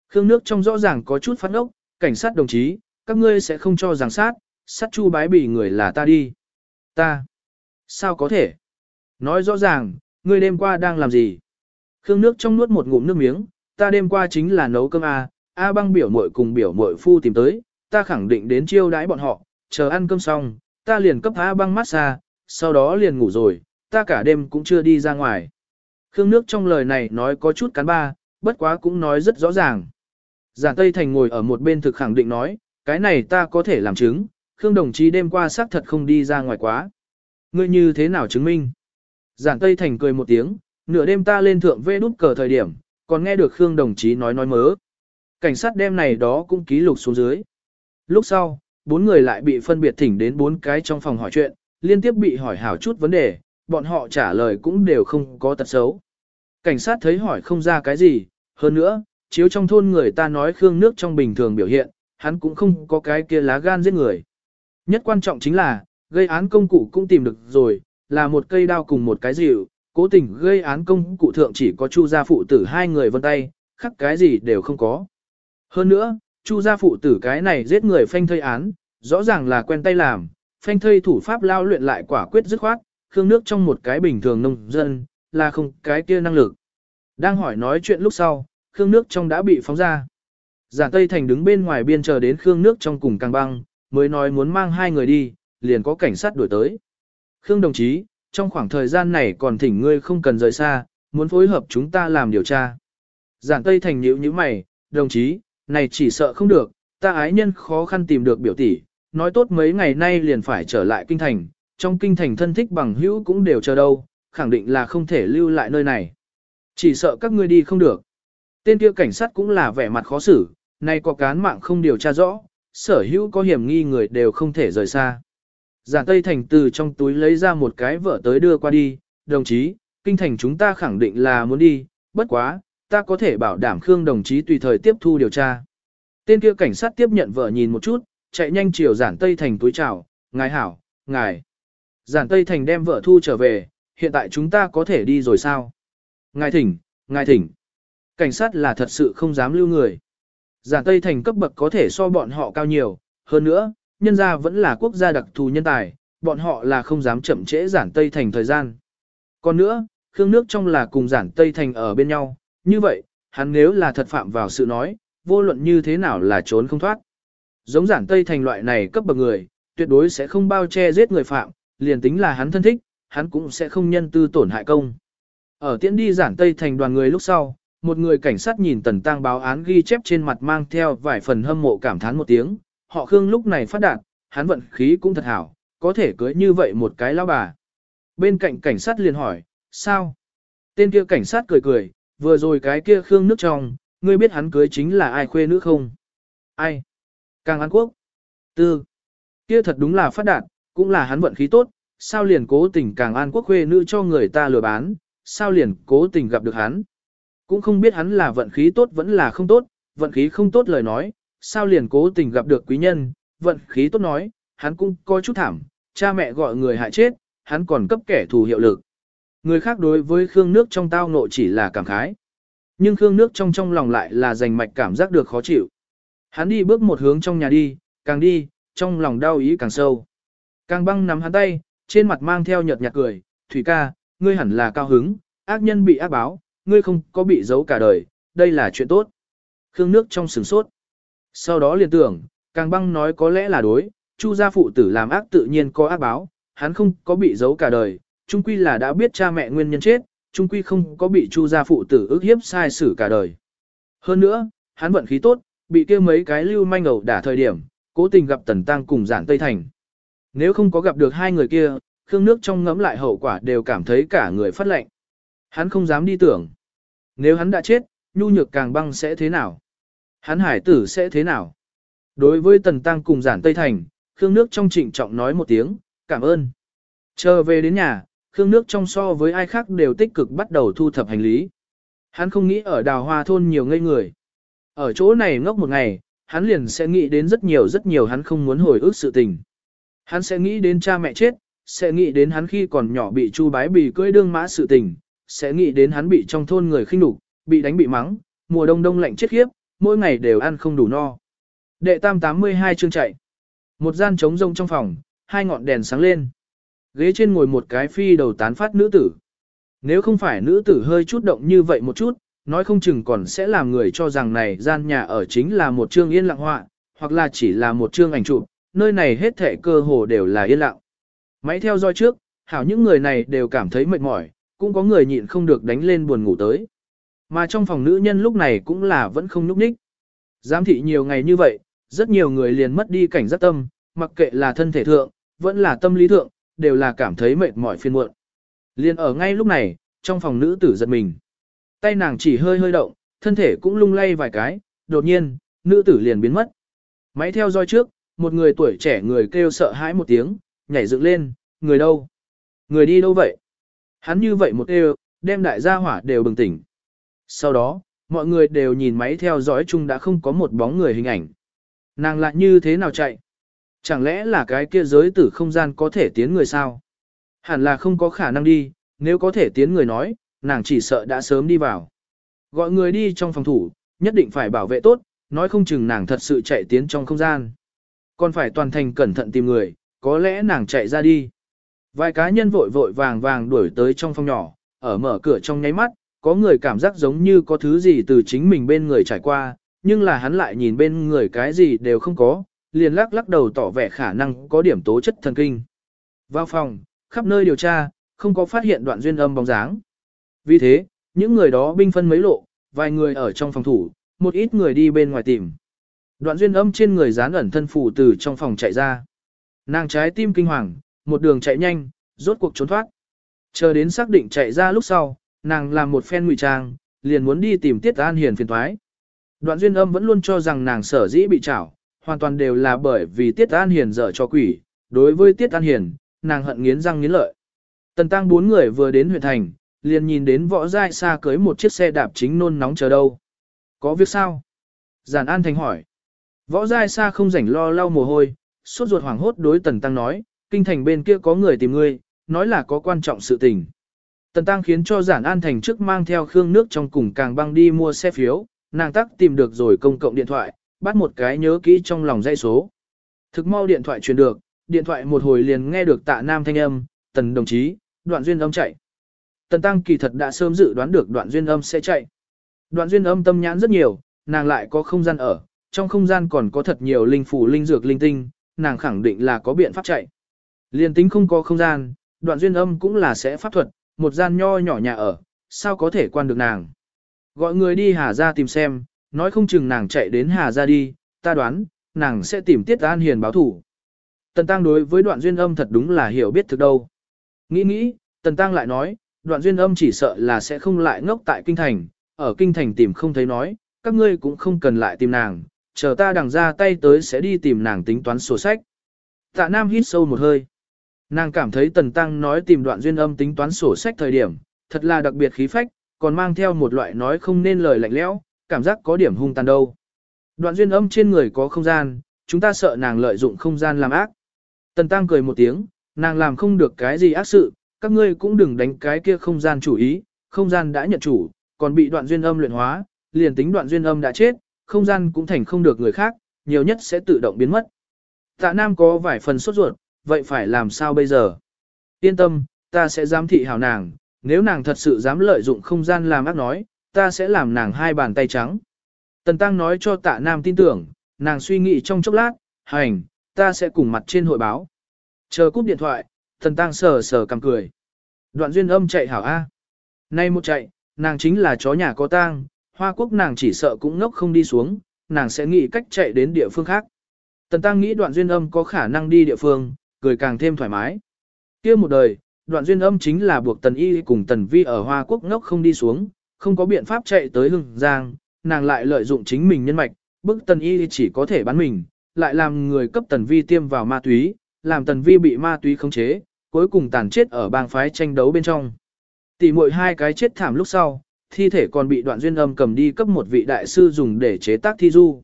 Khương Nước trong rõ ràng có chút phát ốc, cảnh sát đồng chí, các ngươi sẽ không cho rằng sát, sát chu bái bỉ người là ta đi. Ta. Sao có thể? Nói rõ ràng, ngươi đêm qua đang làm gì? Khương Nước trong nuốt một ngụm nước miếng, ta đêm qua chính là nấu cơm A, A băng biểu muội cùng biểu muội phu tìm tới, ta khẳng định đến chiêu đãi bọn họ, chờ ăn cơm xong, ta liền cấp A băng massage, sau đó liền ngủ rồi, ta cả đêm cũng chưa đi ra ngoài. Khương nước trong lời này nói có chút cán ba, bất quá cũng nói rất rõ ràng. Giản Tây Thành ngồi ở một bên thực khẳng định nói, cái này ta có thể làm chứng, Khương đồng chí đêm qua xác thật không đi ra ngoài quá. Ngươi như thế nào chứng minh? Giản Tây Thành cười một tiếng, nửa đêm ta lên thượng vê đút cờ thời điểm, còn nghe được Khương đồng chí nói nói mớ. Cảnh sát đêm này đó cũng ký lục xuống dưới. Lúc sau, bốn người lại bị phân biệt thỉnh đến bốn cái trong phòng hỏi chuyện, liên tiếp bị hỏi hảo chút vấn đề, bọn họ trả lời cũng đều không có tật xấu. Cảnh sát thấy hỏi không ra cái gì, hơn nữa, chiếu trong thôn người ta nói Khương nước trong bình thường biểu hiện, hắn cũng không có cái kia lá gan giết người. Nhất quan trọng chính là, gây án công cụ cũng tìm được rồi, là một cây đao cùng một cái dịu, cố tình gây án công cụ thượng chỉ có chu gia phụ tử hai người vân tay, khắc cái gì đều không có. Hơn nữa, chu gia phụ tử cái này giết người phanh thây án, rõ ràng là quen tay làm, phanh thây thủ pháp lao luyện lại quả quyết dứt khoát, khương nước trong một cái bình thường nông dân, là không cái kia năng lực. Đang hỏi nói chuyện lúc sau, khương nước trong đã bị phóng ra. Giả Tây Thành đứng bên ngoài biên chờ đến khương nước trong cùng càng băng, mới nói muốn mang hai người đi, liền có cảnh sát đuổi tới. Khương đồng chí, trong khoảng thời gian này còn thỉnh ngươi không cần rời xa, muốn phối hợp chúng ta làm điều tra. Giản Tây Thành nhíu như mày, đồng chí, này chỉ sợ không được, ta ái nhân khó khăn tìm được biểu tỷ, nói tốt mấy ngày nay liền phải trở lại kinh thành, trong kinh thành thân thích bằng hữu cũng đều chờ đâu, khẳng định là không thể lưu lại nơi này. Chỉ sợ các ngươi đi không được. Tên kia cảnh sát cũng là vẻ mặt khó xử, nay có cán mạng không điều tra rõ, sở hữu có hiểm nghi người đều không thể rời xa. Giản Tây Thành từ trong túi lấy ra một cái vợ tới đưa qua đi, đồng chí, kinh thành chúng ta khẳng định là muốn đi, bất quá, ta có thể bảo đảm Khương đồng chí tùy thời tiếp thu điều tra. Tên kia cảnh sát tiếp nhận vợ nhìn một chút, chạy nhanh chiều Giản Tây Thành túi chào, ngài hảo, ngài. Giản Tây Thành đem vợ thu trở về, hiện tại chúng ta có thể đi rồi sao? Ngài thỉnh, ngài thỉnh. Cảnh sát là thật sự không dám lưu người. Giản Tây Thành cấp bậc có thể so bọn họ cao nhiều, hơn nữa, nhân gia vẫn là quốc gia đặc thù nhân tài, bọn họ là không dám chậm trễ giản Tây Thành thời gian. Còn nữa, Khương nước trong là cùng giản Tây Thành ở bên nhau, như vậy, hắn nếu là thật phạm vào sự nói, vô luận như thế nào là trốn không thoát. Giống giản Tây Thành loại này cấp bậc người, tuyệt đối sẽ không bao che giết người phạm, liền tính là hắn thân thích, hắn cũng sẽ không nhân tư tổn hại công. Ở tiễn đi giản Tây Thành đoàn người lúc sau, một người cảnh sát nhìn tần tang báo án ghi chép trên mặt mang theo vài phần hâm mộ cảm thán một tiếng, họ Khương lúc này phát đạt, hắn vận khí cũng thật hảo, có thể cưới như vậy một cái lão bà. Bên cạnh cảnh sát liền hỏi, sao? Tên kia cảnh sát cười cười, vừa rồi cái kia Khương nước trong, ngươi biết hắn cưới chính là ai khuê nữ không? Ai? Càng An Quốc. Tư. Kia thật đúng là phát đạt, cũng là hắn vận khí tốt, sao liền cố tình Càng An Quốc khuê nữ cho người ta lừa bán, sao liền cố tình gặp được hắn? Cũng không biết hắn là vận khí tốt vẫn là không tốt, vận khí không tốt lời nói, sao liền cố tình gặp được quý nhân, vận khí tốt nói, hắn cũng coi chút thảm, cha mẹ gọi người hại chết, hắn còn cấp kẻ thù hiệu lực. Người khác đối với Khương nước trong tao nộ chỉ là cảm khái. Nhưng Khương nước trong trong lòng lại là dành mạch cảm giác được khó chịu. Hắn đi bước một hướng trong nhà đi, càng đi, trong lòng đau ý càng sâu. Càng băng nắm hắn tay, trên mặt mang theo nhợt nhạt cười, Thủy ca, ngươi hẳn là cao hứng, ác nhân bị ác báo, ngươi không có bị giấu cả đời, đây là chuyện tốt. Khương nước trong sừng sốt. Sau đó liền tưởng, càng băng nói có lẽ là đối, chu gia phụ tử làm ác tự nhiên có ác báo, hắn không có bị giấu cả đời, chung quy là đã biết cha mẹ nguyên nhân chết, chung quy không có bị chu gia phụ tử ức hiếp sai xử cả đời. Hơn nữa, hắn vận khí tốt, bị kia mấy cái lưu manh ẩu đả thời điểm, cố tình gặp Tần Tăng cùng giản Tây Thành. Nếu không có gặp được hai người kia, Khương nước trong ngẫm lại hậu quả đều cảm thấy cả người phát lệnh. Hắn không dám đi tưởng. Nếu hắn đã chết, nhu nhược càng băng sẽ thế nào? Hắn hải tử sẽ thế nào? Đối với Tần Tăng cùng giản Tây Thành, Khương Nước trong trịnh trọng nói một tiếng, cảm ơn. trở về đến nhà, Khương Nước trong so với ai khác đều tích cực bắt đầu thu thập hành lý. Hắn không nghĩ ở đào hoa thôn nhiều ngây người. Ở chỗ này ngốc một ngày, hắn liền sẽ nghĩ đến rất nhiều rất nhiều hắn không muốn hồi ức sự tình. Hắn sẽ nghĩ đến cha mẹ chết, sẽ nghĩ đến hắn khi còn nhỏ bị chu bái bì cưỡi đương mã sự tình, sẽ nghĩ đến hắn bị trong thôn người khinh nhục, bị đánh bị mắng, mùa đông đông lạnh chết khiếp, mỗi ngày đều ăn không đủ no. Đệ tam 82 chương chạy. Một gian trống rông trong phòng, hai ngọn đèn sáng lên. Ghế trên ngồi một cái phi đầu tán phát nữ tử. Nếu không phải nữ tử hơi chút động như vậy một chút, nói không chừng còn sẽ làm người cho rằng này gian nhà ở chính là một chương yên lặng họa, hoặc là chỉ là một chương ảnh chụp, nơi này hết thảy cơ hồ đều là yên lặng. Máy theo dõi trước, hảo những người này đều cảm thấy mệt mỏi, cũng có người nhịn không được đánh lên buồn ngủ tới. Mà trong phòng nữ nhân lúc này cũng là vẫn không núp ních. Giám thị nhiều ngày như vậy, rất nhiều người liền mất đi cảnh giác tâm, mặc kệ là thân thể thượng, vẫn là tâm lý thượng, đều là cảm thấy mệt mỏi phiền muộn. Liền ở ngay lúc này, trong phòng nữ tử giật mình. Tay nàng chỉ hơi hơi động, thân thể cũng lung lay vài cái, đột nhiên, nữ tử liền biến mất. Máy theo dõi trước, một người tuổi trẻ người kêu sợ hãi một tiếng, nhảy dựng lên, người đâu? Người đi đâu vậy? Hắn như vậy một kêu, đem đại gia hỏa đều bừng tỉnh. Sau đó, mọi người đều nhìn máy theo dõi chung đã không có một bóng người hình ảnh. Nàng lại như thế nào chạy? Chẳng lẽ là cái kia giới tử không gian có thể tiến người sao? Hẳn là không có khả năng đi, nếu có thể tiến người nói, nàng chỉ sợ đã sớm đi vào. Gọi người đi trong phòng thủ, nhất định phải bảo vệ tốt, nói không chừng nàng thật sự chạy tiến trong không gian. Còn phải toàn thành cẩn thận tìm người, có lẽ nàng chạy ra đi. Vài cá nhân vội vội vàng vàng đuổi tới trong phòng nhỏ, ở mở cửa trong nháy mắt, có người cảm giác giống như có thứ gì từ chính mình bên người trải qua, nhưng là hắn lại nhìn bên người cái gì đều không có, liền lắc lắc đầu tỏ vẻ khả năng có điểm tố chất thần kinh. Vào phòng, khắp nơi điều tra, không có phát hiện đoạn duyên âm bóng dáng. Vì thế, những người đó binh phân mấy lộ, vài người ở trong phòng thủ, một ít người đi bên ngoài tìm. Đoạn duyên âm trên người dán ẩn thân phủ từ trong phòng chạy ra. Nàng trái tim kinh hoàng, một đường chạy nhanh, rốt cuộc trốn thoát. Chờ đến xác định chạy ra lúc sau, nàng làm một phen ngụy trang, liền muốn đi tìm Tiết An Hiền phiền thoái. Đoạn duyên âm vẫn luôn cho rằng nàng sở dĩ bị trảo, hoàn toàn đều là bởi vì Tiết An Hiền dở cho quỷ. Đối với Tiết An Hiền, nàng hận nghiến răng nghiến lợi. Tần tăng bốn người vừa đến huyện thành, liền nhìn đến võ giai xa cưới một chiếc xe đạp chính nôn nóng chờ đâu. Có việc sao? Giản An Thành hỏi. Võ giai Sa không rảnh lo lau mồ hôi, suốt ruột hoảng hốt đối tần tăng nói, kinh thành bên kia có người tìm ngươi, nói là có quan trọng sự tình. Tần tăng khiến cho giản an thành trước mang theo khương nước trong cùng càng băng đi mua xe phiếu, nàng tắc tìm được rồi công cộng điện thoại, bắt một cái nhớ kỹ trong lòng dây số. Thực mau điện thoại truyền được, điện thoại một hồi liền nghe được tạ nam thanh âm, tần đồng chí, đoạn duyên âm chạy. Tần tăng kỳ thật đã sớm dự đoán được đoạn duyên âm sẽ chạy. Đoạn duyên âm tâm nhãn rất nhiều, nàng lại có không gian ở, trong không gian còn có thật nhiều linh phủ linh dược linh tinh, nàng khẳng định là có biện pháp chạy. Liên tính không có không gian, đoạn duyên âm cũng là sẽ pháp thuật, một gian nho nhỏ nhà ở, sao có thể quan được nàng. Gọi người đi Hà ra tìm xem, nói không chừng nàng chạy đến Hà ra đi, ta đoán, nàng sẽ tìm Tiết An Hiền báo thủ. Tần Tăng đối với đoạn duyên âm thật đúng là hiểu biết thực đâu. Nghĩ nghĩ, Tần Tăng lại nói, đoạn duyên âm chỉ sợ là sẽ không lại ngốc tại kinh thành, ở kinh thành tìm không thấy nói, các ngươi cũng không cần lại tìm nàng, chờ ta đằng ra tay tới sẽ đi tìm nàng tính toán sổ sách. Tạ Nam hít sâu một hơi. Nàng cảm thấy Tần Tăng nói tìm đoạn duyên âm tính toán sổ sách thời điểm, thật là đặc biệt khí phách, còn mang theo một loại nói không nên lời lạnh lẽo, cảm giác có điểm hung tàn đâu. Đoạn duyên âm trên người có không gian, chúng ta sợ nàng lợi dụng không gian làm ác. Tần Tăng cười một tiếng, nàng làm không được cái gì ác sự, các ngươi cũng đừng đánh cái kia không gian chủ ý, không gian đã nhận chủ, còn bị đoạn duyên âm luyện hóa, liền tính đoạn duyên âm đã chết, không gian cũng thành không được người khác, nhiều nhất sẽ tự động biến mất. Tạ Nam có vài phần sốt ruột, vậy phải làm sao bây giờ? Yên tâm, ta sẽ giám thị hảo nàng, nếu nàng thật sự dám lợi dụng không gian làm ác nói, ta sẽ làm nàng hai bàn tay trắng. Tần Tăng nói cho tạ Nam tin tưởng, nàng suy nghĩ trong chốc lát, hành, ta sẽ cùng mặt trên hội báo. Chờ cúp điện thoại, Tần Tăng sờ sờ cầm cười. Đoạn duyên âm chạy hảo A. Nay một chạy, nàng chính là chó nhà có tang, hoa quốc nàng chỉ sợ cũng ngốc không đi xuống, nàng sẽ nghĩ cách chạy đến địa phương khác. Tần Tăng nghĩ đoạn duyên âm có khả năng đi địa phương, cười càng thêm thoải mái. kia một đời, đoạn duyên âm chính là buộc Tần Y cùng Tần Vi ở Hoa Quốc ngốc không đi xuống, không có biện pháp chạy tới Hưng Giang, nàng lại lợi dụng chính mình nhân mạch, bức Tần Y chỉ có thể bán mình, lại làm người cấp Tần Vi tiêm vào ma túy, làm Tần Vi bị ma túy khống chế, cuối cùng tàn chết ở bang phái tranh đấu bên trong. Tỷ muội hai cái chết thảm lúc sau, thi thể còn bị đoạn duyên âm cầm đi cấp một vị đại sư dùng để chế tác thi du.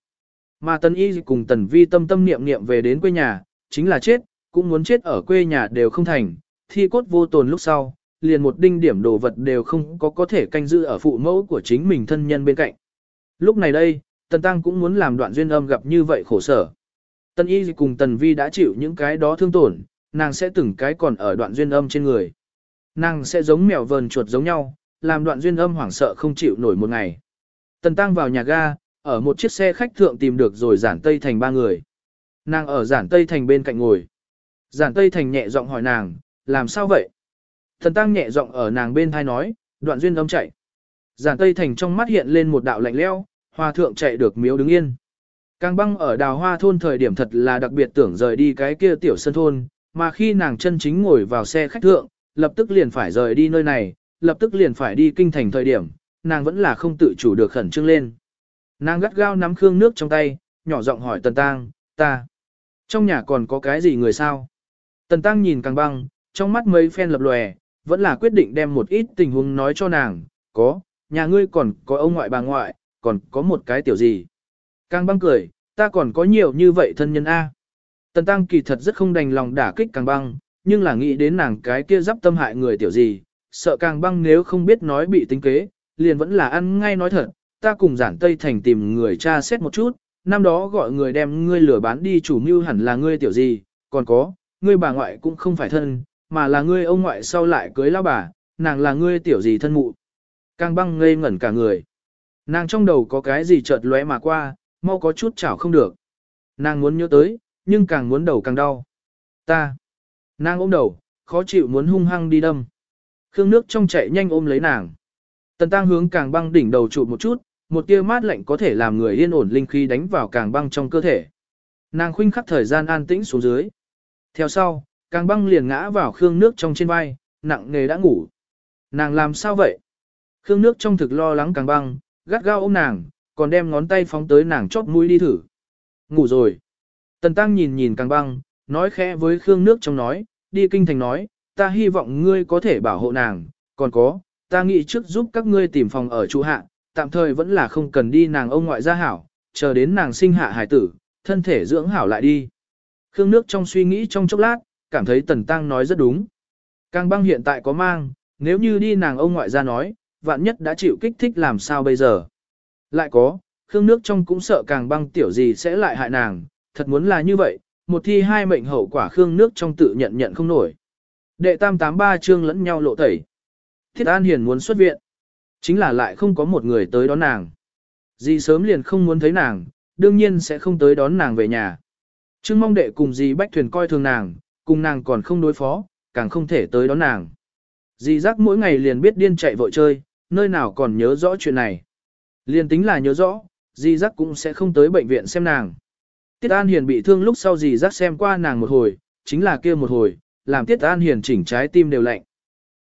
Mà Tần Y cùng Tần Vi tâm tâm niệm niệm về đến quê nhà, chính là chết, cũng muốn chết ở quê nhà đều không thành, thi cốt vô tồn lúc sau, liền một đinh điểm đồ vật đều không có có thể canh giữ ở phụ mẫu của chính mình thân nhân bên cạnh. Lúc này đây, Tần Tăng cũng muốn làm đoạn duyên âm gặp như vậy khổ sở. Tần Y cùng Tần Vi đã chịu những cái đó thương tổn, nàng sẽ từng cái còn ở đoạn duyên âm trên người. Nàng sẽ giống mèo vờn chuột giống nhau, làm đoạn duyên âm hoảng sợ không chịu nổi một ngày. Tần Tăng vào nhà ga, ở một chiếc xe khách thượng tìm được rồi giản Tây Thành ba người. Nàng ở giản Tây Thành bên cạnh ngồi. Giản Tây Thành nhẹ giọng hỏi nàng, làm sao vậy? Tần Tăng nhẹ giọng ở nàng bên thai nói, đoạn duyên âm chạy. Giản Tây Thành trong mắt hiện lên một đạo lạnh leo, hoa thượng chạy được miếu đứng yên. Càng băng ở đào hoa thôn thời điểm thật là đặc biệt tưởng rời đi cái kia tiểu sân thôn, mà khi nàng chân chính ngồi vào xe khách thượng, lập tức liền phải rời đi nơi này, lập tức liền phải đi kinh thành thời điểm, nàng vẫn là không tự chủ được khẩn trương lên. Nàng gắt gao nắm khương nước trong tay, nhỏ giọng hỏi Tần Tăng, ta, trong nhà còn có cái gì người sao? Tần Tăng nhìn càng băng, trong mắt mấy phen lập lòe, vẫn là quyết định đem một ít tình huống nói cho nàng, có, nhà ngươi còn có ông ngoại bà ngoại, còn có một cái tiểu gì. Càng băng cười, ta còn có nhiều như vậy thân nhân A. Tần Tăng kỳ thật rất không đành lòng đả kích càng băng, nhưng là nghĩ đến nàng cái kia giáp tâm hại người tiểu gì, sợ càng băng nếu không biết nói bị tính kế, liền vẫn là ăn ngay nói thật, ta cùng giản Tây Thành tìm người cha xét một chút, năm đó gọi người đem ngươi lừa bán đi chủ mưu hẳn là ngươi tiểu gì, còn có, ngươi bà ngoại cũng không phải thân, mà là ngươi ông ngoại sau lại cưới lao bà, nàng là ngươi tiểu gì thân mụ. Càng băng ngây ngẩn cả người. Nàng trong đầu có cái gì chợt lóe mà qua, mau có chút chảo không được. Nàng muốn nhớ tới, nhưng càng muốn đầu càng đau. Ta. Nàng ôm đầu, khó chịu muốn hung hăng đi đâm. Khương nước trong chạy nhanh ôm lấy nàng. Tần tăng hướng càng băng đỉnh đầu trụ một chút, một tia mát lạnh có thể làm người yên ổn linh khí đánh vào càng băng trong cơ thể. Nàng khuynh khắc thời gian an tĩnh xuống dưới. Theo sau, càng băng liền ngã vào khương nước trong trên vai, nặng nề đã ngủ. Nàng làm sao vậy? Khương nước trong thực lo lắng càng băng, gắt gao ôm nàng, còn đem ngón tay phóng tới nàng chóp mũi đi thử. Ngủ rồi. Tần tăng nhìn nhìn càng băng, nói khẽ với Khương nước trong nói, đi kinh thành nói, ta hy vọng ngươi có thể bảo hộ nàng, còn có, ta nghĩ trước giúp các ngươi tìm phòng ở trụ hạ, tạm thời vẫn là không cần đi nàng ông ngoại gia hảo, chờ đến nàng sinh hạ hải tử, thân thể dưỡng hảo lại đi. Khương nước trong suy nghĩ trong chốc lát, cảm thấy Tần Tăng nói rất đúng. Càng băng hiện tại có mang, nếu như đi nàng ông ngoại gia nói, vạn nhất đã chịu kích thích làm sao bây giờ. Lại có, Khương nước trong cũng sợ càng băng tiểu gì sẽ lại hại nàng, thật muốn là như vậy, một thi hai mệnh hậu quả Khương nước trong tự nhận nhận không nổi. Đệ tam tám ba chương lẫn nhau lộ tẩy. Thiết An Hiền muốn xuất viện. Chính là lại không có một người tới đón nàng. Dì sớm liền không muốn thấy nàng, đương nhiên sẽ không tới đón nàng về nhà. Trương mong đệ cùng dì Bách Thuyền coi thường nàng, cùng nàng còn không đối phó, càng không thể tới đón nàng. Dì giác mỗi ngày liền biết điên chạy vội chơi, nơi nào còn nhớ rõ chuyện này. Liền tính là nhớ rõ, dì giác cũng sẽ không tới bệnh viện xem nàng. Tiết An Hiền bị thương lúc sau dì giác xem qua nàng một hồi, chính là kia một hồi, làm Tiết An Hiền chỉnh trái tim đều lạnh.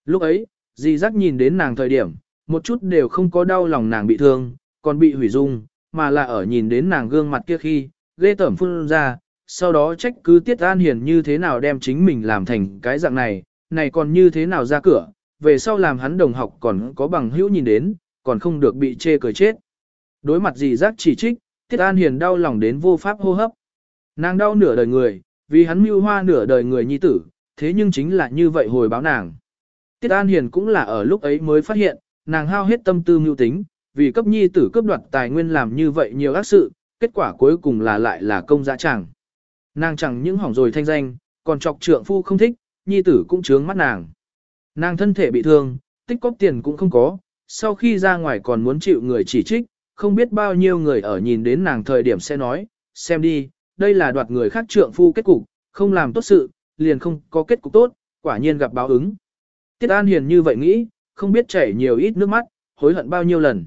Lúc ấy, dì giác nhìn đến nàng thời điểm, một chút đều không có đau lòng nàng bị thương, còn bị hủy dung, mà là ở nhìn đến nàng gương mặt kia khi, ghê tởm phun ra, sau đó trách cứ Tiết An Hiền như thế nào đem chính mình làm thành cái dạng này, này còn như thế nào ra cửa, về sau làm hắn đồng học còn có bằng hữu nhìn đến, còn không được bị chê cười chết. Đối mặt dì giác chỉ trích, Tiết An Hiền đau lòng đến vô pháp hô hấp. Nàng đau nửa đời người, vì hắn mưu hoa nửa đời người nhi tử, thế nhưng chính là như vậy hồi báo nàng. Tiết An Hiền cũng là ở lúc ấy mới phát hiện, nàng hao hết tâm tư mưu tính, vì cấp nhi tử cướp đoạt tài nguyên làm như vậy nhiều ác sự, kết quả cuối cùng là lại là công dã chẳng. Nàng chẳng những hỏng rồi thanh danh, còn chọc trượng phu không thích, nhi tử cũng trướng mắt nàng. Nàng thân thể bị thương, tích cóp tiền cũng không có, sau khi ra ngoài còn muốn chịu người chỉ trích, không biết bao nhiêu người ở nhìn đến nàng thời điểm sẽ nói, xem đi, đây là đoạt người khác trượng phu kết cục, không làm tốt sự, liền không có kết cục tốt, quả nhiên gặp báo ứng. Tiết An Hiền như vậy nghĩ, không biết chảy nhiều ít nước mắt, hối hận bao nhiêu lần.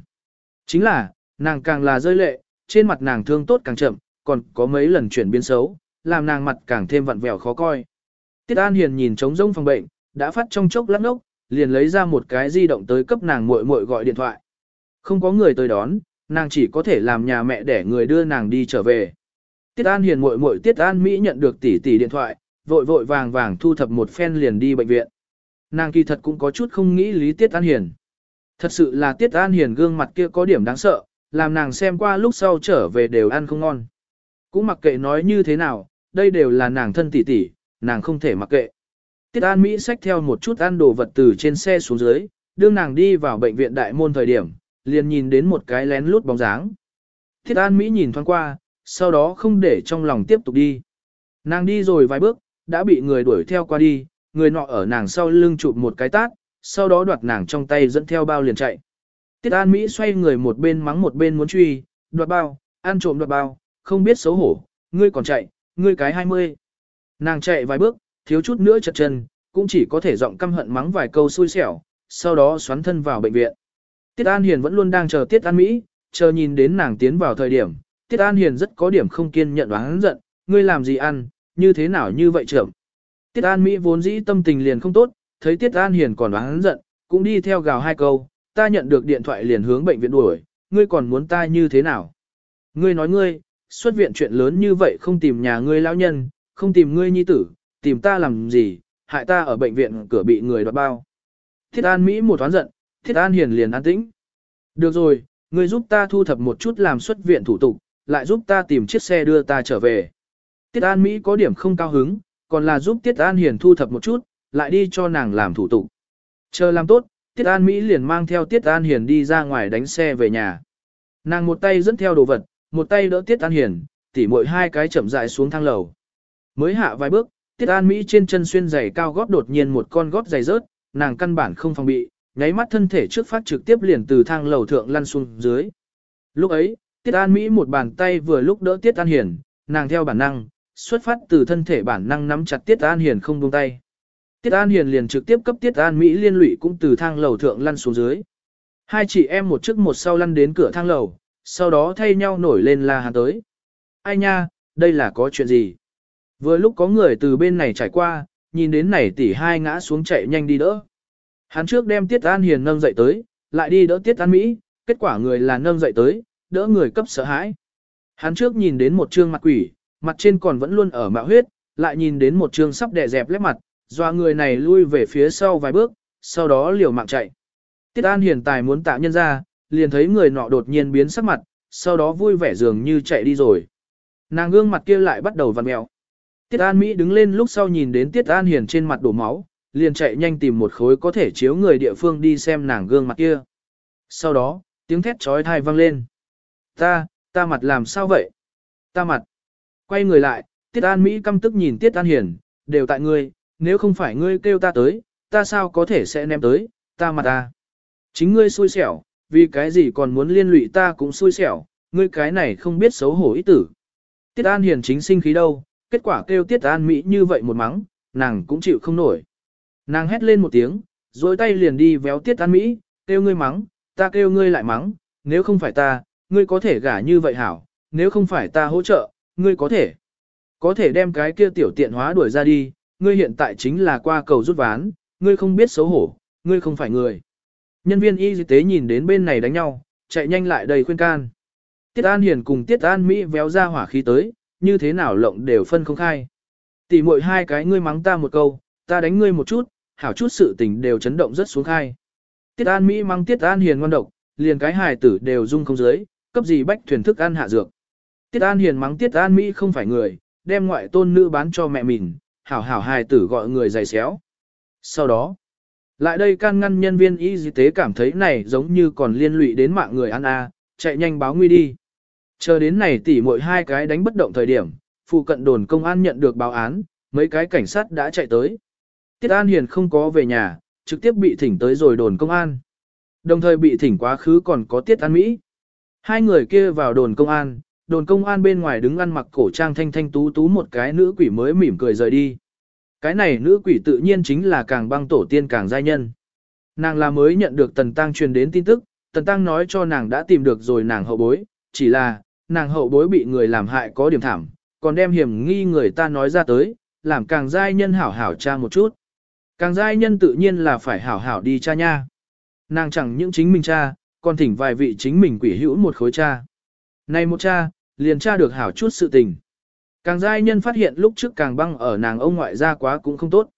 Chính là, nàng càng là rơi lệ, trên mặt nàng thương tốt càng chậm, còn có mấy lần chuyển biến xấu, làm nàng mặt càng thêm vặn vẹo khó coi. Tiết An Hiền nhìn trống rông phòng bệnh, đã phát trong chốc lắc ốc, liền lấy ra một cái di động tới cấp nàng muội muội gọi điện thoại. Không có người tới đón, nàng chỉ có thể làm nhà mẹ để người đưa nàng đi trở về. Tiết An Hiền muội muội Tiết An Mỹ nhận được tỷ tỷ điện thoại, vội vội vàng vàng thu thập một phen liền đi bệnh viện. Nàng kỳ thật cũng có chút không nghĩ lý Tiết An Hiền. Thật sự là Tiết An Hiền gương mặt kia có điểm đáng sợ, làm nàng xem qua lúc sau trở về đều ăn không ngon. Cũng mặc kệ nói như thế nào, đây đều là nàng thân tỷ tỷ, nàng không thể mặc kệ. Tiết An Mỹ xách theo một chút ăn đồ vật từ trên xe xuống dưới, đưa nàng đi vào bệnh viện đại môn thời điểm, liền nhìn đến một cái lén lút bóng dáng. Tiết An Mỹ nhìn thoáng qua, sau đó không để trong lòng tiếp tục đi. Nàng đi rồi vài bước, đã bị người đuổi theo qua đi, người nọ ở nàng sau lưng chụp một cái tát, sau đó đoạt nàng trong tay dẫn theo bao liền chạy. Tiết An Mỹ xoay người một bên mắng một bên muốn truy, đoạt bao, ăn trộm đoạt bao, không biết xấu hổ, ngươi còn chạy, ngươi cái hai mươi. Nàng chạy vài bước, thiếu chút nữa chật chân, cũng chỉ có thể giọng căm hận mắng vài câu xui xẻo, sau đó xoắn thân vào bệnh viện. Tiết An Hiền vẫn luôn đang chờ Tiết An Mỹ, chờ nhìn đến nàng tiến vào thời điểm, Tiết An Hiền rất có điểm không kiên nhận đoán giận, ngươi làm gì ăn, như thế nào như vậy trưởng. Tiết An Mỹ vốn dĩ tâm tình liền không tốt, thấy Tiết An Hiền còn đoán giận, cũng đi theo gào hai câu, ta nhận được điện thoại liền hướng bệnh viện đuổi, ngươi còn muốn ta như thế nào? Ngươi nói ngươi, xuất viện chuyện lớn như vậy không tìm nhà ngươi lão nhân, không tìm ngươi nhi tử, tìm ta làm gì, hại ta ở bệnh viện cửa bị người đoạt bao. Thiết An Mỹ một thoáng giận, Thiết An Hiền liền an tĩnh. Được rồi, ngươi giúp ta thu thập một chút làm xuất viện thủ tục, lại giúp ta tìm chiếc xe đưa ta trở về. Tiết An Mỹ có điểm không cao hứng, còn là giúp Tiết An Hiền thu thập một chút, lại đi cho nàng làm thủ tục. Chờ làm tốt, Tiết An Mỹ liền mang theo Tiết An Hiền đi ra ngoài đánh xe về nhà. Nàng một tay dẫn theo đồ vật, một tay đỡ Tiết An Hiền, tỉ muội hai cái chậm rãi xuống thang lầu. Mới hạ vài bước, Tiết An Mỹ trên chân xuyên giày cao gót đột nhiên một con gót giày rớt, nàng căn bản không phòng bị, nháy mắt thân thể trước phát trực tiếp liền từ thang lầu thượng lăn xuống dưới. Lúc ấy, Tiết An Mỹ một bàn tay vừa lúc đỡ Tiết An Hiền, nàng theo bản năng, xuất phát từ thân thể bản năng nắm chặt Tiết An Hiền không buông tay. Tiết An Hiền liền trực tiếp cấp Tiết An Mỹ liên lụy cũng từ thang lầu thượng lăn xuống dưới. Hai chị em một trước một sau lăn đến cửa thang lầu, sau đó thay nhau nổi lên la hàn tới. Ai nha, đây là có chuyện gì? Vừa lúc có người từ bên này trải qua, nhìn đến này tỷ hai ngã xuống chạy nhanh đi đỡ. Hắn trước đem Tiết An Hiền nâng dậy tới, lại đi đỡ Tiết An Mỹ, kết quả người là nâng dậy tới, đỡ người cấp sợ hãi. Hắn trước nhìn đến một trương mặt quỷ, mặt trên còn vẫn luôn ở mạo huyết, lại nhìn đến một trường sắp đè dẹp lép mặt, doa người này lui về phía sau vài bước, sau đó liều mạng chạy. Tiết An Hiền tài muốn tạo nhân ra, liền thấy người nọ đột nhiên biến sắc mặt, sau đó vui vẻ dường như chạy đi rồi. Nàng gương mặt kia lại bắt đầu vặn mèo. Tiết An Mỹ đứng lên lúc sau nhìn đến Tiết An Hiền trên mặt đổ máu, liền chạy nhanh tìm một khối có thể chiếu người địa phương đi xem nàng gương mặt kia. Sau đó, tiếng thét trói thai vang lên. Ta, ta mặt làm sao vậy? Ta mặt. Quay người lại, Tiết An Mỹ căm tức nhìn Tiết An Hiền, đều tại ngươi, nếu không phải ngươi kêu ta tới, ta sao có thể sẽ ném tới, ta mà ta. Chính ngươi xui xẻo, vì cái gì còn muốn liên lụy ta cũng xui xẻo, ngươi cái này không biết xấu hổ ý tử. Tiết An Hiền chính sinh khí đâu, kết quả kêu Tiết An Mỹ như vậy một mắng, nàng cũng chịu không nổi. Nàng hét lên một tiếng, rồi tay liền đi véo Tiết An Mỹ, kêu ngươi mắng, ta kêu ngươi lại mắng, nếu không phải ta, ngươi có thể gả như vậy hảo, nếu không phải ta hỗ trợ, ngươi có thể. Có thể đem cái kia tiểu tiện hóa đuổi ra đi, ngươi hiện tại chính là qua cầu rút ván, ngươi không biết xấu hổ, ngươi không phải người. Nhân viên y tế nhìn đến bên này đánh nhau, chạy nhanh lại đầy khuyên can. Tiết An Hiền cùng Tiết An Mỹ véo ra hỏa khí tới, như thế nào lộng đều phân không khai. Tỷ muội hai cái ngươi mắng ta một câu, ta đánh ngươi một chút, hảo chút sự tình đều chấn động rất xuống khai. Tiết An Mỹ mắng Tiết An Hiền ngon độc, liền cái hài tử đều rung không dưới, cấp gì bách thuyền thức ăn hạ dược. Tiết An Hiền mắng Tiết An Mỹ không phải người, đem ngoại tôn nữ bán cho mẹ mình, hảo hảo hài tử gọi người giày xéo. Sau đó, lại đây can ngăn nhân viên y tế cảm thấy này giống như còn liên lụy đến mạng người ăn a, chạy nhanh báo nguy đi. Chờ đến này tỉ mỗi hai cái đánh bất động thời điểm, phụ cận đồn công an nhận được báo án, mấy cái cảnh sát đã chạy tới. Tiết An Hiền không có về nhà, trực tiếp bị thỉnh tới rồi đồn công an. Đồng thời bị thỉnh quá khứ còn có Tiết An Mỹ. Hai người kia vào đồn công an, đồn công an bên ngoài đứng ăn mặc cổ trang thanh thanh tú tú một cái nữ quỷ mới mỉm cười rời đi. Cái này nữ quỷ tự nhiên chính là càng băng tổ tiên càng giai nhân. Nàng là mới nhận được Tần Tăng truyền đến tin tức, Tần Tăng nói cho nàng đã tìm được rồi nàng hậu bối, chỉ là, nàng hậu bối bị người làm hại có điểm thảm, còn đem hiểm nghi người ta nói ra tới, làm càng giai nhân hảo hảo cha một chút. Càng giai nhân tự nhiên là phải hảo hảo đi cha nha. Nàng chẳng những chính mình cha, còn thỉnh vài vị chính mình quỷ hữu một khối cha. Này một cha, liền tra được hảo chút sự tình. Càng giai nhân phát hiện lúc trước càng băng ở nàng ông ngoại ra quá cũng không tốt.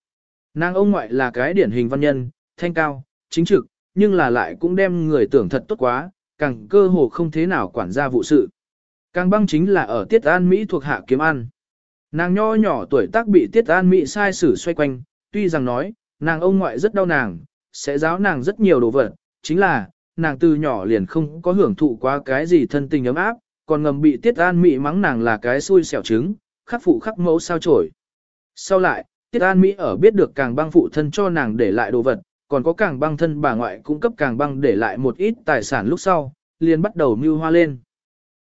Nàng ông ngoại là cái điển hình văn nhân, thanh cao, chính trực, nhưng là lại cũng đem người tưởng thật tốt quá, càng cơ hồ không thế nào quản gia vụ sự. Càng băng chính là ở Tiết An Mỹ thuộc hạ kiếm ăn. Nàng nho nhỏ tuổi tác bị Tiết An Mỹ sai xử xoay quanh, tuy rằng nói, nàng ông ngoại rất đau nàng, sẽ giáo nàng rất nhiều đồ vật, chính là, nàng từ nhỏ liền không có hưởng thụ quá cái gì thân tình ấm áp, còn ngầm bị Tiết An Mỹ mắng nàng là cái xui xẻo trứng, khắc phụ khắc mẫu sao trổi. Sau lại, Tiết An Mỹ ở biết được càng băng phụ thân cho nàng để lại đồ vật, còn có càng băng thân bà ngoại cung cấp càng băng để lại một ít tài sản lúc sau, liền bắt đầu mưu hoa lên.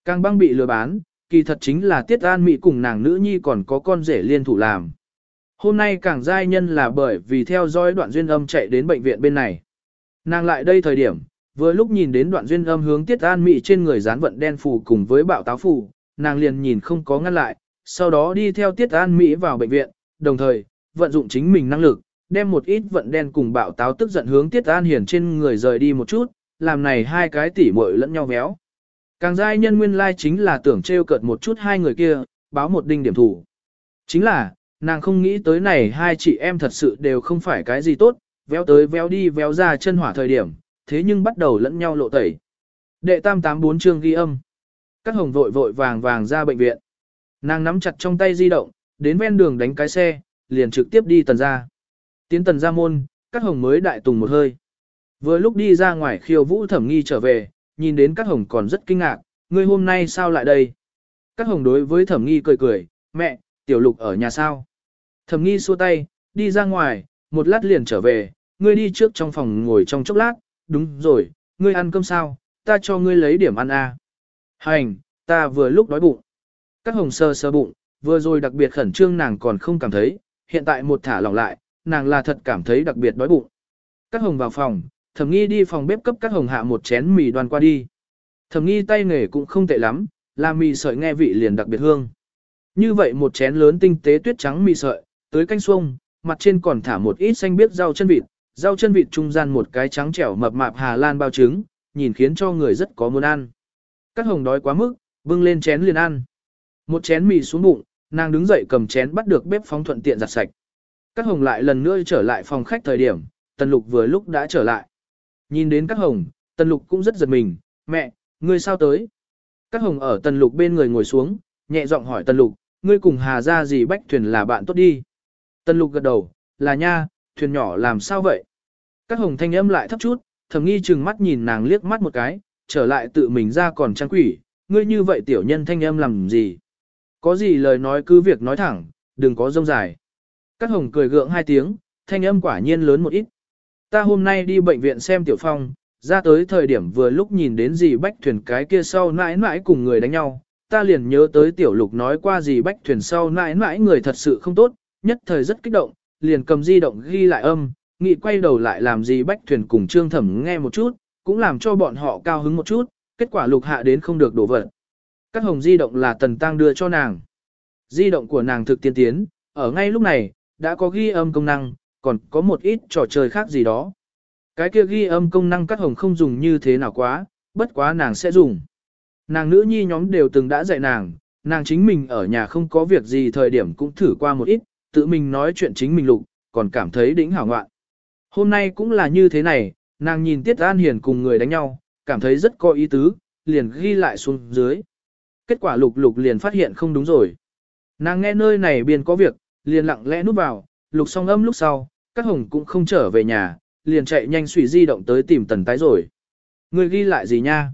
Càng băng bị lừa bán, kỳ thật chính là Tiết An Mỹ cùng nàng nữ nhi còn có con rể liên thủ làm. Hôm nay càng giai nhân là bởi vì theo dõi đoạn duyên âm chạy đến bệnh viện bên này. Nàng lại đây thời điểm, vừa lúc nhìn đến đoạn duyên âm hướng Tiết An Mỹ trên người dán vận đen phù cùng với bạo táo phù, nàng liền nhìn không có ngăn lại, sau đó đi theo Tiết An Mỹ vào bệnh viện, đồng thời, vận dụng chính mình năng lực, đem một ít vận đen cùng bạo táo tức giận hướng Tiết An Hiển trên người rời đi một chút, làm này hai cái tỉ muội lẫn nhau véo. Càng giai nhân nguyên lai chính là tưởng trêu cợt một chút hai người kia, báo một đinh điểm thủ. Chính là, nàng không nghĩ tới này hai chị em thật sự đều không phải cái gì tốt, véo tới véo đi véo ra chân hỏa thời điểm, thế nhưng bắt đầu lẫn nhau lộ tẩy. Đệ tam tám bốn chương ghi âm. Các hồng vội vội vàng vàng ra bệnh viện. Nàng nắm chặt trong tay di động, đến ven đường đánh cái xe, liền trực tiếp đi tần ra. Tiến tần ra môn, các hồng mới đại tùng một hơi. Vừa lúc đi ra ngoài khiêu vũ thẩm nghi trở về, nhìn đến các hồng còn rất kinh ngạc, ngươi hôm nay sao lại đây? Các hồng đối với thẩm nghi cười cười, mẹ, tiểu lục ở nhà sao? Thẩm nghi xua tay, đi ra ngoài, một lát liền trở về, ngươi đi trước trong phòng ngồi trong chốc lát, đúng rồi, ngươi ăn cơm sao, ta cho ngươi lấy điểm ăn à. Hành, ta vừa lúc đói bụng. Các hồng sơ sơ bụng, vừa rồi đặc biệt khẩn trương nàng còn không cảm thấy, hiện tại một thả lỏng lại, nàng là thật cảm thấy đặc biệt đói bụng. Các hồng vào phòng, thẩm nghi đi phòng bếp cấp các hồng hạ một chén mì đoan qua đi. Thẩm nghi tay nghề cũng không tệ lắm, làm mì sợi nghe vị liền đặc biệt hương. Như vậy một chén lớn tinh tế tuyết trắng mì sợi, tới canh xuông, mặt trên còn thả một ít xanh biếc rau chân vịt, rau chân vịt trung gian một cái trắng trẻo mập mạp Hà Lan bao trứng, nhìn khiến cho người rất có muốn ăn. Các hồng đói quá mức, bưng lên chén liền ăn. Một chén mì xuống bụng, nàng đứng dậy cầm chén bắt được bếp phóng thuận tiện giặt sạch. Các hồng lại lần nữa trở lại phòng khách thời điểm, tần lục vừa lúc đã trở lại. Nhìn đến các hồng, tần lục cũng rất giật mình, mẹ, ngươi sao tới? Các hồng ở tần lục bên người ngồi xuống, nhẹ giọng hỏi tần lục, ngươi cùng hà ra gì bách thuyền là bạn tốt đi. Tần lục gật đầu, là nha, thuyền nhỏ làm sao vậy? Các hồng thanh âm lại thấp chút, thầm nghi chừng mắt nhìn nàng liếc mắt một cái, trở lại tự mình ra còn trang quỷ, ngươi như vậy tiểu nhân thanh âm làm gì? Có gì lời nói cứ việc nói thẳng, đừng có rông dài. Các hồng cười gượng hai tiếng, thanh âm quả nhiên lớn một ít. Ta hôm nay đi bệnh viện xem tiểu phong, ra tới thời điểm vừa lúc nhìn đến gì bách thuyền cái kia sau mãi mãi cùng người đánh nhau, ta liền nhớ tới tiểu lục nói qua gì bách thuyền sau mãi mãi người thật sự không tốt, nhất thời rất kích động, liền cầm di động ghi lại âm, nghị quay đầu lại làm gì bách thuyền cùng trương thẩm nghe một chút, cũng làm cho bọn họ cao hứng một chút, kết quả lục hạ đến không được đổ vật. Các hồng di động là tần tăng đưa cho nàng. Di động của nàng thực tiên tiến, ở ngay lúc này, đã có ghi âm công năng, còn có một ít trò chơi khác gì đó. Cái kia ghi âm công năng các hồng không dùng như thế nào quá, bất quá nàng sẽ dùng. Nàng nữ nhi nhóm đều từng đã dạy nàng, nàng chính mình ở nhà không có việc gì thời điểm cũng thử qua một ít, tự mình nói chuyện chính mình lục, còn cảm thấy đỉnh hảo ngoạn. Hôm nay cũng là như thế này, nàng nhìn Tiết An Hiền cùng người đánh nhau, cảm thấy rất có ý tứ, liền ghi lại xuống dưới. Kết quả lục lục liền phát hiện không đúng rồi. Nàng nghe nơi này biên có việc, liền lặng lẽ núp vào, lục xong âm lúc sau, các hồng cũng không trở về nhà, liền chạy nhanh suy di động tới tìm tần tái rồi. Người ghi lại gì nha?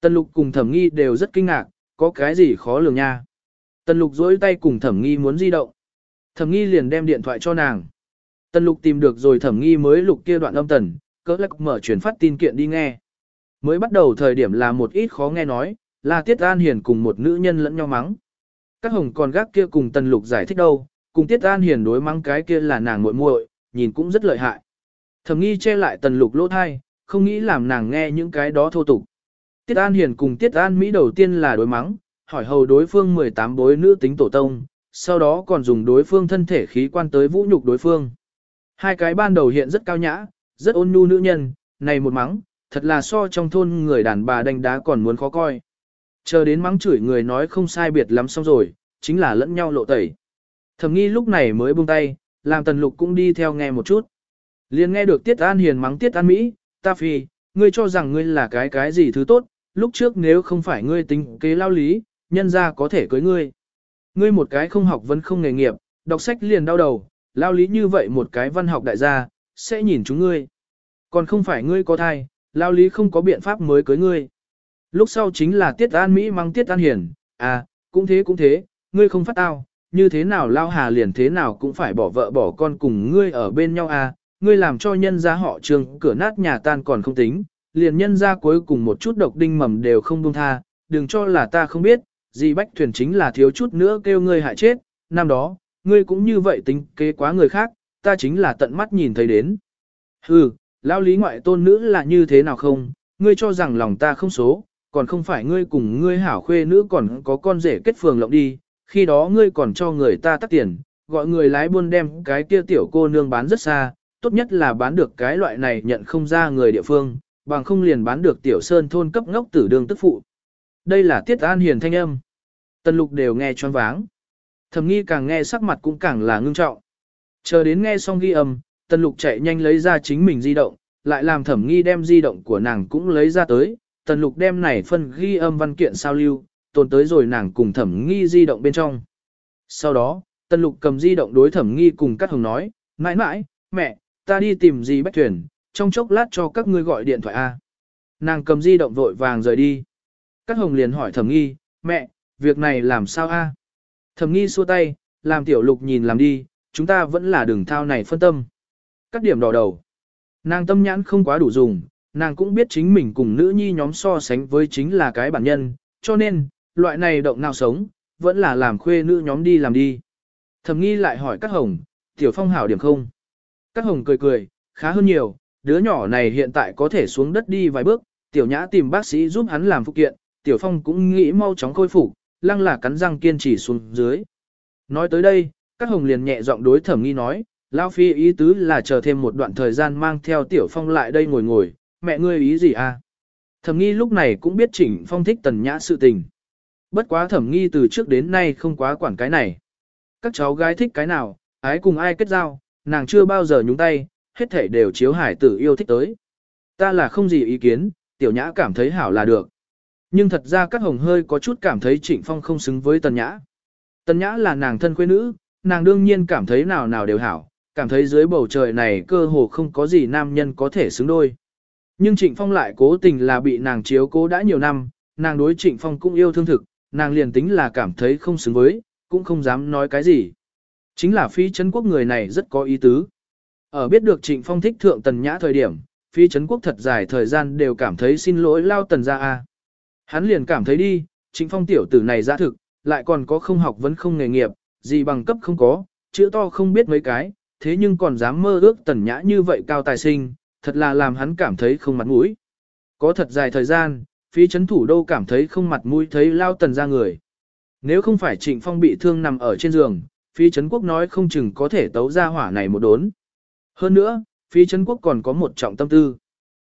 Tần lục cùng thẩm nghi đều rất kinh ngạc, có cái gì khó lường nha? Tần lục dối tay cùng thẩm nghi muốn di động. Thẩm nghi liền đem điện thoại cho nàng. Tần lục tìm được rồi thẩm nghi mới lục kia đoạn âm tần, cỡ lắc mở truyền phát tin kiện đi nghe. Mới bắt đầu thời điểm là một ít khó nghe nói, là Tiết An Hiền cùng một nữ nhân lẫn nhau mắng. Các hồng còn gác kia cùng Tần Lục giải thích đâu, cùng Tiết An Hiền đối mắng cái kia là nàng muội muội, nhìn cũng rất lợi hại. Thẩm nghi che lại Tần Lục lỗ thai, không nghĩ làm nàng nghe những cái đó thô tục. Tiết An Hiền cùng Tiết An Mỹ đầu tiên là đối mắng, hỏi hầu đối phương 18 bối nữ tính tổ tông, sau đó còn dùng đối phương thân thể khí quan tới vũ nhục đối phương. Hai cái ban đầu hiện rất cao nhã, rất ôn nhu nữ nhân, này một mắng, thật là so trong thôn người đàn bà đánh đá còn muốn khó coi. Chờ đến mắng chửi người nói không sai biệt lắm xong rồi, chính là lẫn nhau lộ tẩy. Thẩm nghi lúc này mới buông tay, làm tần lục cũng đi theo nghe một chút. liền nghe được Tiết An Hiền mắng Tiết An Mỹ, ta phi, ngươi cho rằng ngươi là cái cái gì thứ tốt, lúc trước nếu không phải ngươi tính kế lao lý, nhân ra có thể cưới ngươi. Ngươi một cái không học vẫn không nghề nghiệp, đọc sách liền đau đầu, lao lý như vậy một cái văn học đại gia, sẽ nhìn chúng ngươi. Còn không phải ngươi có thai, lao lý không có biện pháp mới cưới ngươi. Lúc sau chính là Tiết An Mỹ mang Tiết An Hiền, à, cũng thế cũng thế, ngươi không phát tao, như thế nào lao hà liền thế nào cũng phải bỏ vợ bỏ con cùng ngươi ở bên nhau à, ngươi làm cho nhân gia họ trường cửa nát nhà tan còn không tính, liền nhân gia cuối cùng một chút độc đinh mầm đều không buông tha, đừng cho là ta không biết, gì bách thuyền chính là thiếu chút nữa kêu ngươi hại chết, năm đó, ngươi cũng như vậy tính kế quá người khác, ta chính là tận mắt nhìn thấy đến. Hừ, lao lý ngoại tôn nữ là như thế nào không, ngươi cho rằng lòng ta không số, còn không phải ngươi cùng ngươi hảo khuê nữ còn có con rể kết phường lộng đi, khi đó ngươi còn cho người ta tắt tiền, gọi người lái buôn đem cái kia tiểu cô nương bán rất xa, tốt nhất là bán được cái loại này nhận không ra người địa phương, bằng không liền bán được tiểu sơn thôn cấp ngốc tử đường tức phụ. Đây là tiết an hiền thanh âm. Tần lục đều nghe choáng váng. Thẩm nghi càng nghe sắc mặt cũng càng là ngưng trọng. Chờ đến nghe xong ghi âm, tần lục chạy nhanh lấy ra chính mình di động, lại làm thẩm nghi đem di động của nàng cũng lấy ra tới. Tần lục đem này phân ghi âm văn kiện sao lưu, tồn tới rồi nàng cùng thẩm nghi di động bên trong. Sau đó, tần lục cầm di động đối thẩm nghi cùng các hồng nói, mãi mãi, mẹ, ta đi tìm gì bách thuyền, trong chốc lát cho các ngươi gọi điện thoại A. Nàng cầm di động vội vàng rời đi. Các hồng liền hỏi thẩm nghi, mẹ, việc này làm sao A? Thẩm nghi xua tay, làm tiểu lục nhìn làm đi, chúng ta vẫn là đường thao này phân tâm. Các điểm đỏ đầu. Nàng tâm nhãn không quá đủ dùng, nàng cũng biết chính mình cùng nữ nhi nhóm so sánh với chính là cái bản nhân, cho nên, loại này động nào sống, vẫn là làm khuê nữ nhóm đi làm đi. Thẩm nghi lại hỏi các hồng, tiểu phong hảo điểm không? Các hồng cười cười, khá hơn nhiều, đứa nhỏ này hiện tại có thể xuống đất đi vài bước, tiểu nhã tìm bác sĩ giúp hắn làm phụ kiện, tiểu phong cũng nghĩ mau chóng khôi phục, lăng là cắn răng kiên trì xuống dưới. Nói tới đây, các hồng liền nhẹ giọng đối thẩm nghi nói, Lao Phi ý tứ là chờ thêm một đoạn thời gian mang theo tiểu phong lại đây ngồi ngồi, mẹ ngươi ý gì à? Thẩm nghi lúc này cũng biết chỉnh phong thích tần nhã sự tình. Bất quá thẩm nghi từ trước đến nay không quá quản cái này. Các cháu gái thích cái nào, ái cùng ai kết giao, nàng chưa bao giờ nhúng tay, hết thể đều chiếu hải tử yêu thích tới. Ta là không gì ý kiến, tiểu nhã cảm thấy hảo là được. Nhưng thật ra các hồng hơi có chút cảm thấy trịnh phong không xứng với tần nhã. Tần nhã là nàng thân quê nữ, nàng đương nhiên cảm thấy nào nào đều hảo, cảm thấy dưới bầu trời này cơ hồ không có gì nam nhân có thể xứng đôi. Nhưng trịnh phong lại cố tình là bị nàng chiếu cố đã nhiều năm, nàng đối trịnh phong cũng yêu thương thực, nàng liền tính là cảm thấy không xứng với, cũng không dám nói cái gì. Chính là phi chấn quốc người này rất có ý tứ. Ở biết được trịnh phong thích thượng tần nhã thời điểm, phi chấn quốc thật dài thời gian đều cảm thấy xin lỗi lao tần ra a. Hắn liền cảm thấy đi, trịnh phong tiểu tử này giả thực, lại còn có không học vẫn không nghề nghiệp, gì bằng cấp không có, chữ to không biết mấy cái, thế nhưng còn dám mơ ước tần nhã như vậy cao tài sinh, thật là làm hắn cảm thấy không mặt mũi. Có thật dài thời gian, phi chấn thủ đâu cảm thấy không mặt mũi thấy lao tần ra người. Nếu không phải trịnh phong bị thương nằm ở trên giường, phi chấn quốc nói không chừng có thể tấu ra hỏa này một đốn. Hơn nữa, phi chấn quốc còn có một trọng tâm tư.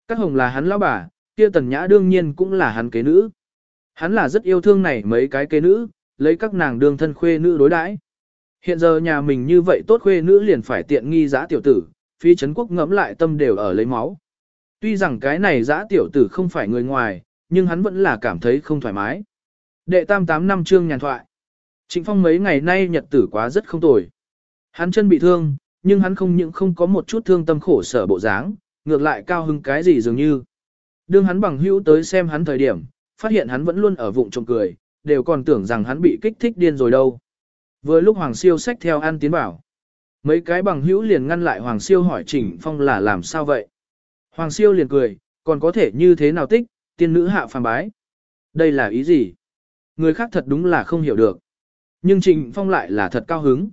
Các hồng là hắn lão bà, kia tần nhã đương nhiên cũng là hắn kế nữ. Hắn là rất yêu thương này mấy cái kế nữ, lấy các nàng đương thân khuê nữ đối đãi. Hiện giờ nhà mình như vậy tốt khuê nữ liền phải tiện nghi giã tiểu tử, phi chấn quốc ngẫm lại tâm đều ở lấy máu. Tuy rằng cái này giã tiểu tử không phải người ngoài, nhưng hắn vẫn là cảm thấy không thoải mái. Đệ tam tám năm chương nhàn thoại. Trịnh Phong mấy ngày nay nhật tử quá rất không tồi. Hắn chân bị thương, nhưng hắn không những không có một chút thương tâm khổ sở bộ dáng, ngược lại cao hứng cái gì dường như. Đương hắn bằng hữu tới xem hắn thời điểm, phát hiện hắn vẫn luôn ở vụng trộm cười, đều còn tưởng rằng hắn bị kích thích điên rồi đâu. Vừa lúc Hoàng Siêu xách theo An tiến bảo. Mấy cái bằng hữu liền ngăn lại Hoàng Siêu hỏi Trịnh Phong là làm sao vậy. Hoàng Siêu liền cười, còn có thể như thế nào tích, tiên nữ hạ phàm bái. Đây là ý gì? Người khác thật đúng là không hiểu được. Nhưng Trịnh Phong lại là thật cao hứng.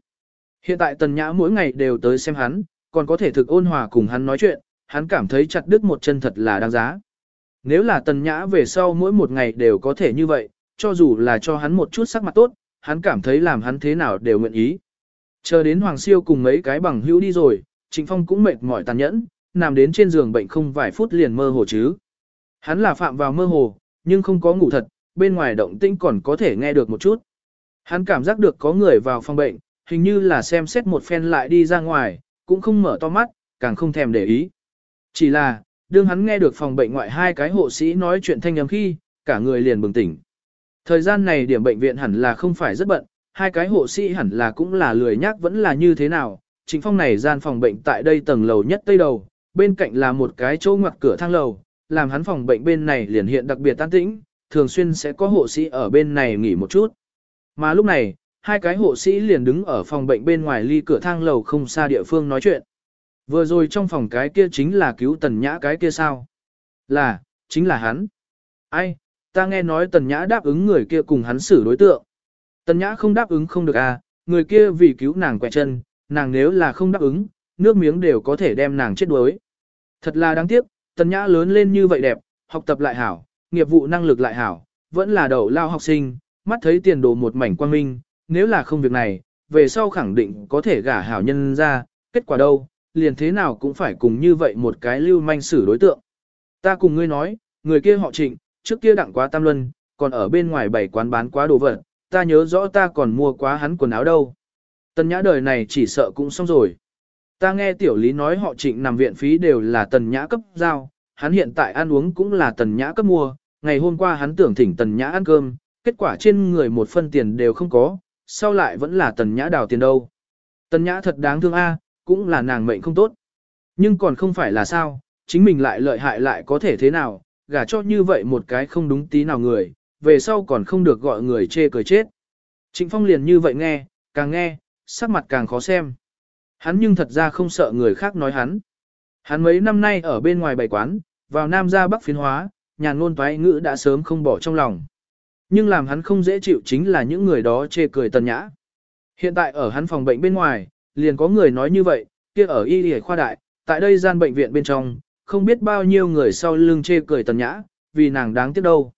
Hiện tại Tần Nhã mỗi ngày đều tới xem hắn, còn có thể thực ôn hòa cùng hắn nói chuyện, hắn cảm thấy chặt đứt một chân thật là đáng giá. Nếu là Tần Nhã về sau mỗi một ngày đều có thể như vậy, cho dù là cho hắn một chút sắc mặt tốt, hắn cảm thấy làm hắn thế nào đều nguyện ý. Chờ đến Hoàng Siêu cùng mấy cái bằng hữu đi rồi, Trịnh Phong cũng mệt mỏi tàn nhẫn, nằm đến trên giường bệnh không vài phút liền mơ hồ chứ. Hắn là phạm vào mơ hồ, nhưng không có ngủ thật, bên ngoài động tĩnh còn có thể nghe được một chút. Hắn cảm giác được có người vào phòng bệnh, hình như là xem xét một phen lại đi ra ngoài, cũng không mở to mắt, càng không thèm để ý. Chỉ là, đương hắn nghe được phòng bệnh ngoại hai cái hộ sĩ nói chuyện thanh âm khi, cả người liền bừng tỉnh. Thời gian này điểm bệnh viện hẳn là không phải rất bận, hai cái hộ sĩ hẳn là cũng là lười nhác vẫn là như thế nào. Chính phong này gian phòng bệnh tại đây tầng lầu nhất tây đầu, bên cạnh là một cái chỗ ngoặt cửa thang lầu, làm hắn phòng bệnh bên này liền hiện đặc biệt tan tĩnh, thường xuyên sẽ có hộ sĩ ở bên này nghỉ một chút. Mà lúc này, hai cái hộ sĩ liền đứng ở phòng bệnh bên ngoài ly cửa thang lầu không xa địa phương nói chuyện. Vừa rồi trong phòng cái kia chính là cứu tần nhã cái kia sao? Là, chính là hắn. Ai, ta nghe nói tần nhã đáp ứng người kia cùng hắn xử đối tượng. Tần nhã không đáp ứng không được à, người kia vì cứu nàng quẹt chân, nàng nếu là không đáp ứng, nước miếng đều có thể đem nàng chết đuối. Thật là đáng tiếc, tần nhã lớn lên như vậy đẹp, học tập lại hảo, nghiệp vụ năng lực lại hảo, vẫn là đầu lao học sinh, mắt thấy tiền đồ một mảnh quang minh, nếu là không việc này, về sau khẳng định có thể gả hảo nhân ra, kết quả đâu, liền thế nào cũng phải cùng như vậy một cái lưu manh xử đối tượng. Ta cùng ngươi nói, người kia họ trịnh, trước kia đặng quá tam luân, còn ở bên ngoài bảy quán bán quá đồ vật, ta nhớ rõ ta còn mua quá hắn quần áo đâu. Tần nhã đời này chỉ sợ cũng xong rồi. Ta nghe tiểu lý nói họ trịnh nằm viện phí đều là tần nhã cấp giao, hắn hiện tại ăn uống cũng là tần nhã cấp mua, ngày hôm qua hắn tưởng thỉnh tần nhã ăn cơm, kết quả trên người một phân tiền đều không có, sau lại vẫn là tần nhã đào tiền đâu. Tần nhã thật đáng thương a, cũng là nàng mệnh không tốt. Nhưng còn không phải là sao, chính mình lại lợi hại lại có thể thế nào, gả cho như vậy một cái không đúng tí nào người, về sau còn không được gọi người chê cười chết. Trịnh Phong liền như vậy nghe, càng nghe, sắc mặt càng khó xem. Hắn nhưng thật ra không sợ người khác nói hắn. Hắn mấy năm nay ở bên ngoài bày quán, vào Nam ra Bắc phiến hóa, nhàn ngôn toái ngữ đã sớm không bỏ trong lòng. Nhưng làm hắn không dễ chịu chính là những người đó chê cười tần nhã. Hiện tại ở hắn phòng bệnh bên ngoài, liền có người nói như vậy, kia ở y y khoa đại, tại đây gian bệnh viện bên trong, không biết bao nhiêu người sau lưng chê cười tần nhã, vì nàng đáng tiếc đâu.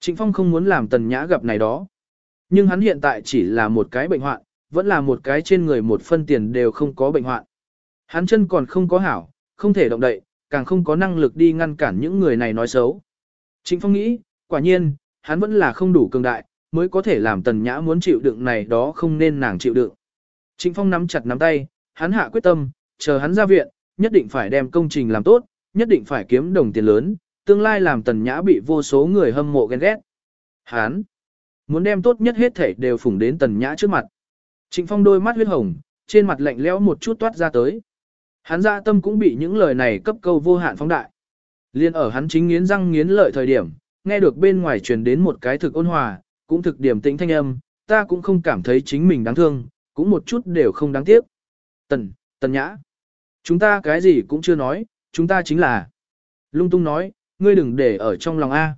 Trịnh Phong không muốn làm tần nhã gặp này đó. Nhưng hắn hiện tại chỉ là một cái bệnh hoạn, vẫn là một cái trên người một phân tiền đều không có bệnh hoạn. Hắn chân còn không có hảo, không thể động đậy, càng không có năng lực đi ngăn cản những người này nói xấu. Trịnh Phong nghĩ, quả nhiên, hắn vẫn là không đủ cường đại, mới có thể làm tần nhã muốn chịu đựng này đó không nên nàng chịu đựng. Trịnh Phong nắm chặt nắm tay, hắn hạ quyết tâm, chờ hắn ra viện, nhất định phải đem công trình làm tốt, nhất định phải kiếm đồng tiền lớn, tương lai làm tần nhã bị vô số người hâm mộ ghen ghét. Hắn muốn đem tốt nhất hết thể đều phủng đến tần nhã trước mặt. Trịnh Phong đôi mắt huyết hồng, trên mặt lạnh lẽo một chút toát ra tới. Hắn ra tâm cũng bị những lời này cấp câu vô hạn phóng đại. Liên ở hắn chính nghiến răng nghiến lợi thời điểm, nghe được bên ngoài truyền đến một cái thực ôn hòa, cũng thực điểm tĩnh thanh âm, ta cũng không cảm thấy chính mình đáng thương, cũng một chút đều không đáng tiếc. Tần, tần nhã. Chúng ta cái gì cũng chưa nói, chúng ta chính là. Lung tung nói, ngươi đừng để ở trong lòng A.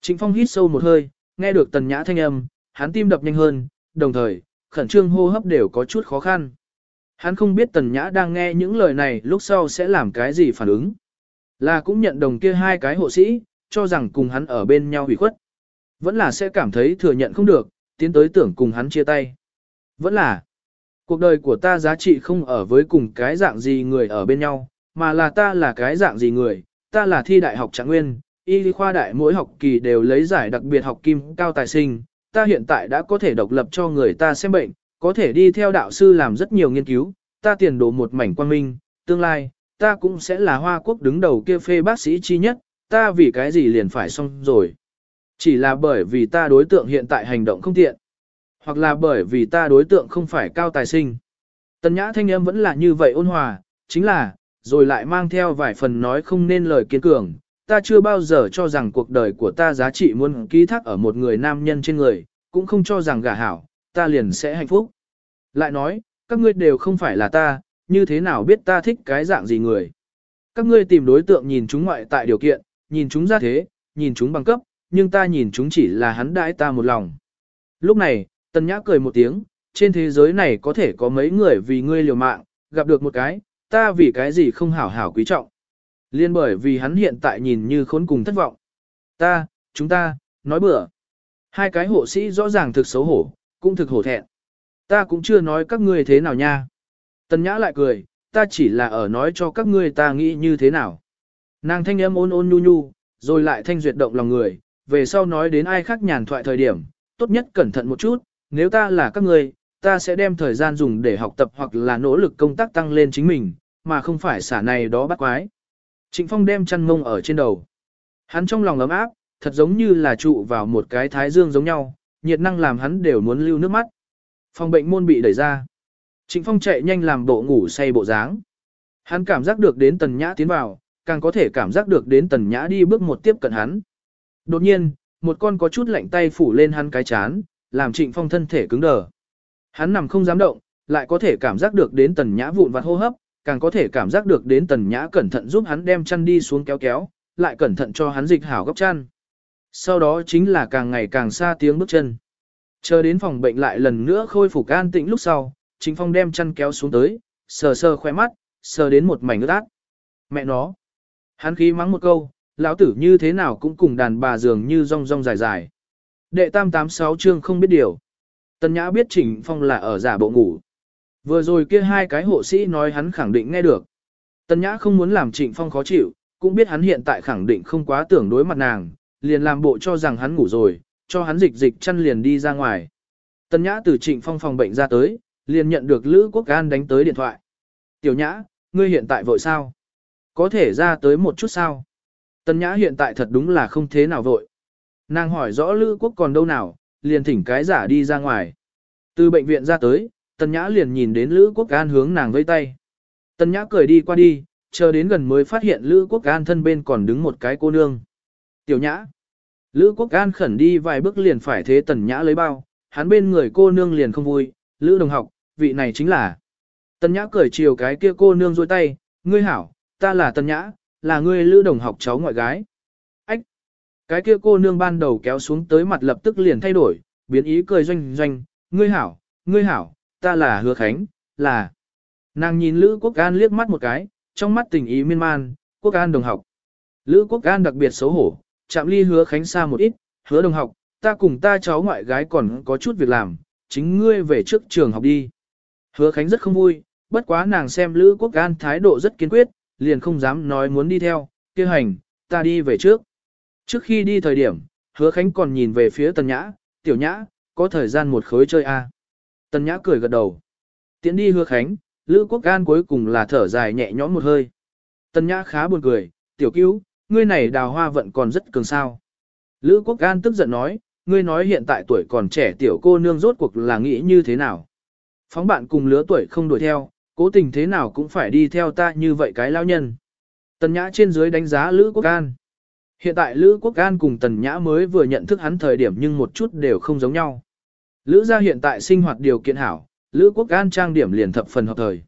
Trịnh Phong hít sâu một hơi, nghe được tần nhã thanh âm, hắn tim đập nhanh hơn, đồng thời, khẩn trương hô hấp đều có chút khó khăn. Hắn không biết tần nhã đang nghe những lời này lúc sau sẽ làm cái gì phản ứng. Là cũng nhận đồng kia hai cái hộ sĩ, cho rằng cùng hắn ở bên nhau hủy khuất. Vẫn là sẽ cảm thấy thừa nhận không được, tiến tới tưởng cùng hắn chia tay. Vẫn là, cuộc đời của ta giá trị không ở với cùng cái dạng gì người ở bên nhau, mà là ta là cái dạng gì người, ta là thi đại học trạng nguyên, y khoa đại mỗi học kỳ đều lấy giải đặc biệt học kim cao tài sinh, ta hiện tại đã có thể độc lập cho người ta xem bệnh, có thể đi theo đạo sư làm rất nhiều nghiên cứu, ta tiền đồ một mảnh quan minh, tương lai, ta cũng sẽ là hoa quốc đứng đầu kia phê bác sĩ chi nhất, ta vì cái gì liền phải xong rồi. Chỉ là bởi vì ta đối tượng hiện tại hành động không tiện, hoặc là bởi vì ta đối tượng không phải cao tài sinh. Tần nhã thanh âm vẫn là như vậy ôn hòa, chính là, rồi lại mang theo vài phần nói không nên lời kiên cường. Ta chưa bao giờ cho rằng cuộc đời của ta giá trị muốn ký thác ở một người nam nhân trên người, cũng không cho rằng gả hảo, ta liền sẽ hạnh phúc. Lại nói, các ngươi đều không phải là ta, như thế nào biết ta thích cái dạng gì người. Các ngươi tìm đối tượng nhìn chúng ngoại tại điều kiện, nhìn chúng ra thế, nhìn chúng bằng cấp, nhưng ta nhìn chúng chỉ là hắn đãi ta một lòng. Lúc này, Tần Nhã cười một tiếng, trên thế giới này có thể có mấy người vì ngươi liều mạng, gặp được một cái, ta vì cái gì không hảo hảo quý trọng. Liên bởi vì hắn hiện tại nhìn như khốn cùng thất vọng. Ta, chúng ta, nói bừa. Hai cái hộ sĩ rõ ràng thực xấu hổ, cũng thực hổ thẹn. Ta cũng chưa nói các ngươi thế nào nha. Tần Nhã lại cười, ta chỉ là ở nói cho các ngươi ta nghĩ như thế nào. Nàng thanh âm ôn ôn nhu nhu, rồi lại thanh duyệt động lòng người, về sau nói đến ai khác nhàn thoại thời điểm, tốt nhất cẩn thận một chút, nếu ta là các ngươi, ta sẽ đem thời gian dùng để học tập hoặc là nỗ lực công tác tăng lên chính mình, mà không phải xả này đó bắt quái. Trịnh Phong đem chăn mông ở trên đầu. Hắn trong lòng ấm áp, thật giống như là trụ vào một cái thái dương giống nhau, nhiệt năng làm hắn đều muốn lưu nước mắt. Phòng bệnh môn bị đẩy ra. Trịnh Phong chạy nhanh làm bộ ngủ say bộ dáng. Hắn cảm giác được đến tần nhã tiến vào, càng có thể cảm giác được đến tần nhã đi bước một tiếp cận hắn. Đột nhiên, một con có chút lạnh tay phủ lên hắn cái chán, làm trịnh phong thân thể cứng đờ. Hắn nằm không dám động, lại có thể cảm giác được đến tần nhã vụn vặt hô hấp, càng có thể cảm giác được đến tần nhã cẩn thận giúp hắn đem chăn đi xuống kéo kéo, lại cẩn thận cho hắn dịch hảo góc chăn. Sau đó chính là càng ngày càng xa tiếng bước chân. Chờ đến phòng bệnh lại lần nữa khôi phục an tĩnh lúc sau, Trịnh phong đem chăn kéo xuống tới, sờ sờ khoe mắt, sờ đến một mảnh ướt át. Mẹ nó. Hắn khí mắng một câu, lão tử như thế nào cũng cùng đàn bà dường như rong rong dài dài. Đệ tam tám sáu chương không biết điều. Tần Nhã biết Trịnh Phong là ở giả bộ ngủ. Vừa rồi kia hai cái hộ sĩ nói hắn khẳng định nghe được. Tần Nhã không muốn làm Trịnh Phong khó chịu, cũng biết hắn hiện tại khẳng định không quá tưởng đối mặt nàng, liền làm bộ cho rằng hắn ngủ rồi, cho hắn dịch dịch chăn liền đi ra ngoài. Tần Nhã từ Trịnh Phong phòng bệnh ra tới, liền nhận được Lữ Quốc An đánh tới điện thoại. Tiểu Nhã, ngươi hiện tại vội sao? Có thể ra tới một chút sao? Tần Nhã hiện tại thật đúng là không thế nào vội. Nàng hỏi rõ Lữ Quốc còn đâu nào, liền thỉnh cái giả đi ra ngoài. Từ bệnh viện ra tới, Tần Nhã liền nhìn đến Lữ Quốc An hướng nàng vẫy tay. Tần Nhã cười đi qua đi, chờ đến gần mới phát hiện Lữ Quốc An thân bên còn đứng một cái cô nương. Tiểu Nhã. Lữ Quốc An khẩn đi vài bước liền phải thế Tần Nhã lấy bao, hắn bên người cô nương liền không vui, Lữ đồng học, vị này chính là. Tần Nhã cười chiều cái kia cô nương dôi tay, ngươi hảo, ta là Tần Nhã, là ngươi Lữ đồng học cháu ngoại gái. Cái kia cô nương ban đầu kéo xuống tới mặt lập tức liền thay đổi, biến ý cười doanh doanh, ngươi hảo, ngươi hảo, ta là Hứa Khánh, là. Nàng nhìn Lữ Quốc An liếc mắt một cái, trong mắt tình ý miên man, Quốc An đồng học. Lữ Quốc An đặc biệt xấu hổ, chạm ly Hứa Khánh xa một ít, hứa đồng học, ta cùng ta cháu ngoại gái còn có chút việc làm, chính ngươi về trước trường học đi. Hứa Khánh rất không vui, bất quá nàng xem Lữ Quốc An thái độ rất kiên quyết, liền không dám nói muốn đi theo, kia hành, ta đi về trước. Trước khi đi thời điểm, Hứa Khánh còn nhìn về phía Tần Nhã, Tiểu Nhã, có thời gian một khối chơi a. À? Tần Nhã cười gật đầu. Tiến đi Hứa Khánh, Lữ Quốc gan cuối cùng là thở dài nhẹ nhõm một hơi. Tần Nhã khá buồn cười, Tiểu Cứu, ngươi này đào hoa vận còn rất cường sao. Lữ Quốc gan tức giận nói, ngươi nói hiện tại tuổi còn trẻ tiểu cô nương rốt cuộc là nghĩ như thế nào. Phóng bạn cùng lứa tuổi không đuổi theo, cố tình thế nào cũng phải đi theo ta như vậy cái lao nhân. Tần Nhã trên dưới đánh giá Lữ Quốc gan. Hiện tại Lữ Quốc An cùng Tần Nhã mới vừa nhận thức hắn thời điểm nhưng một chút đều không giống nhau. Lữ gia hiện tại sinh hoạt điều kiện hảo, Lữ Quốc An trang điểm liền thập phần hợp thời.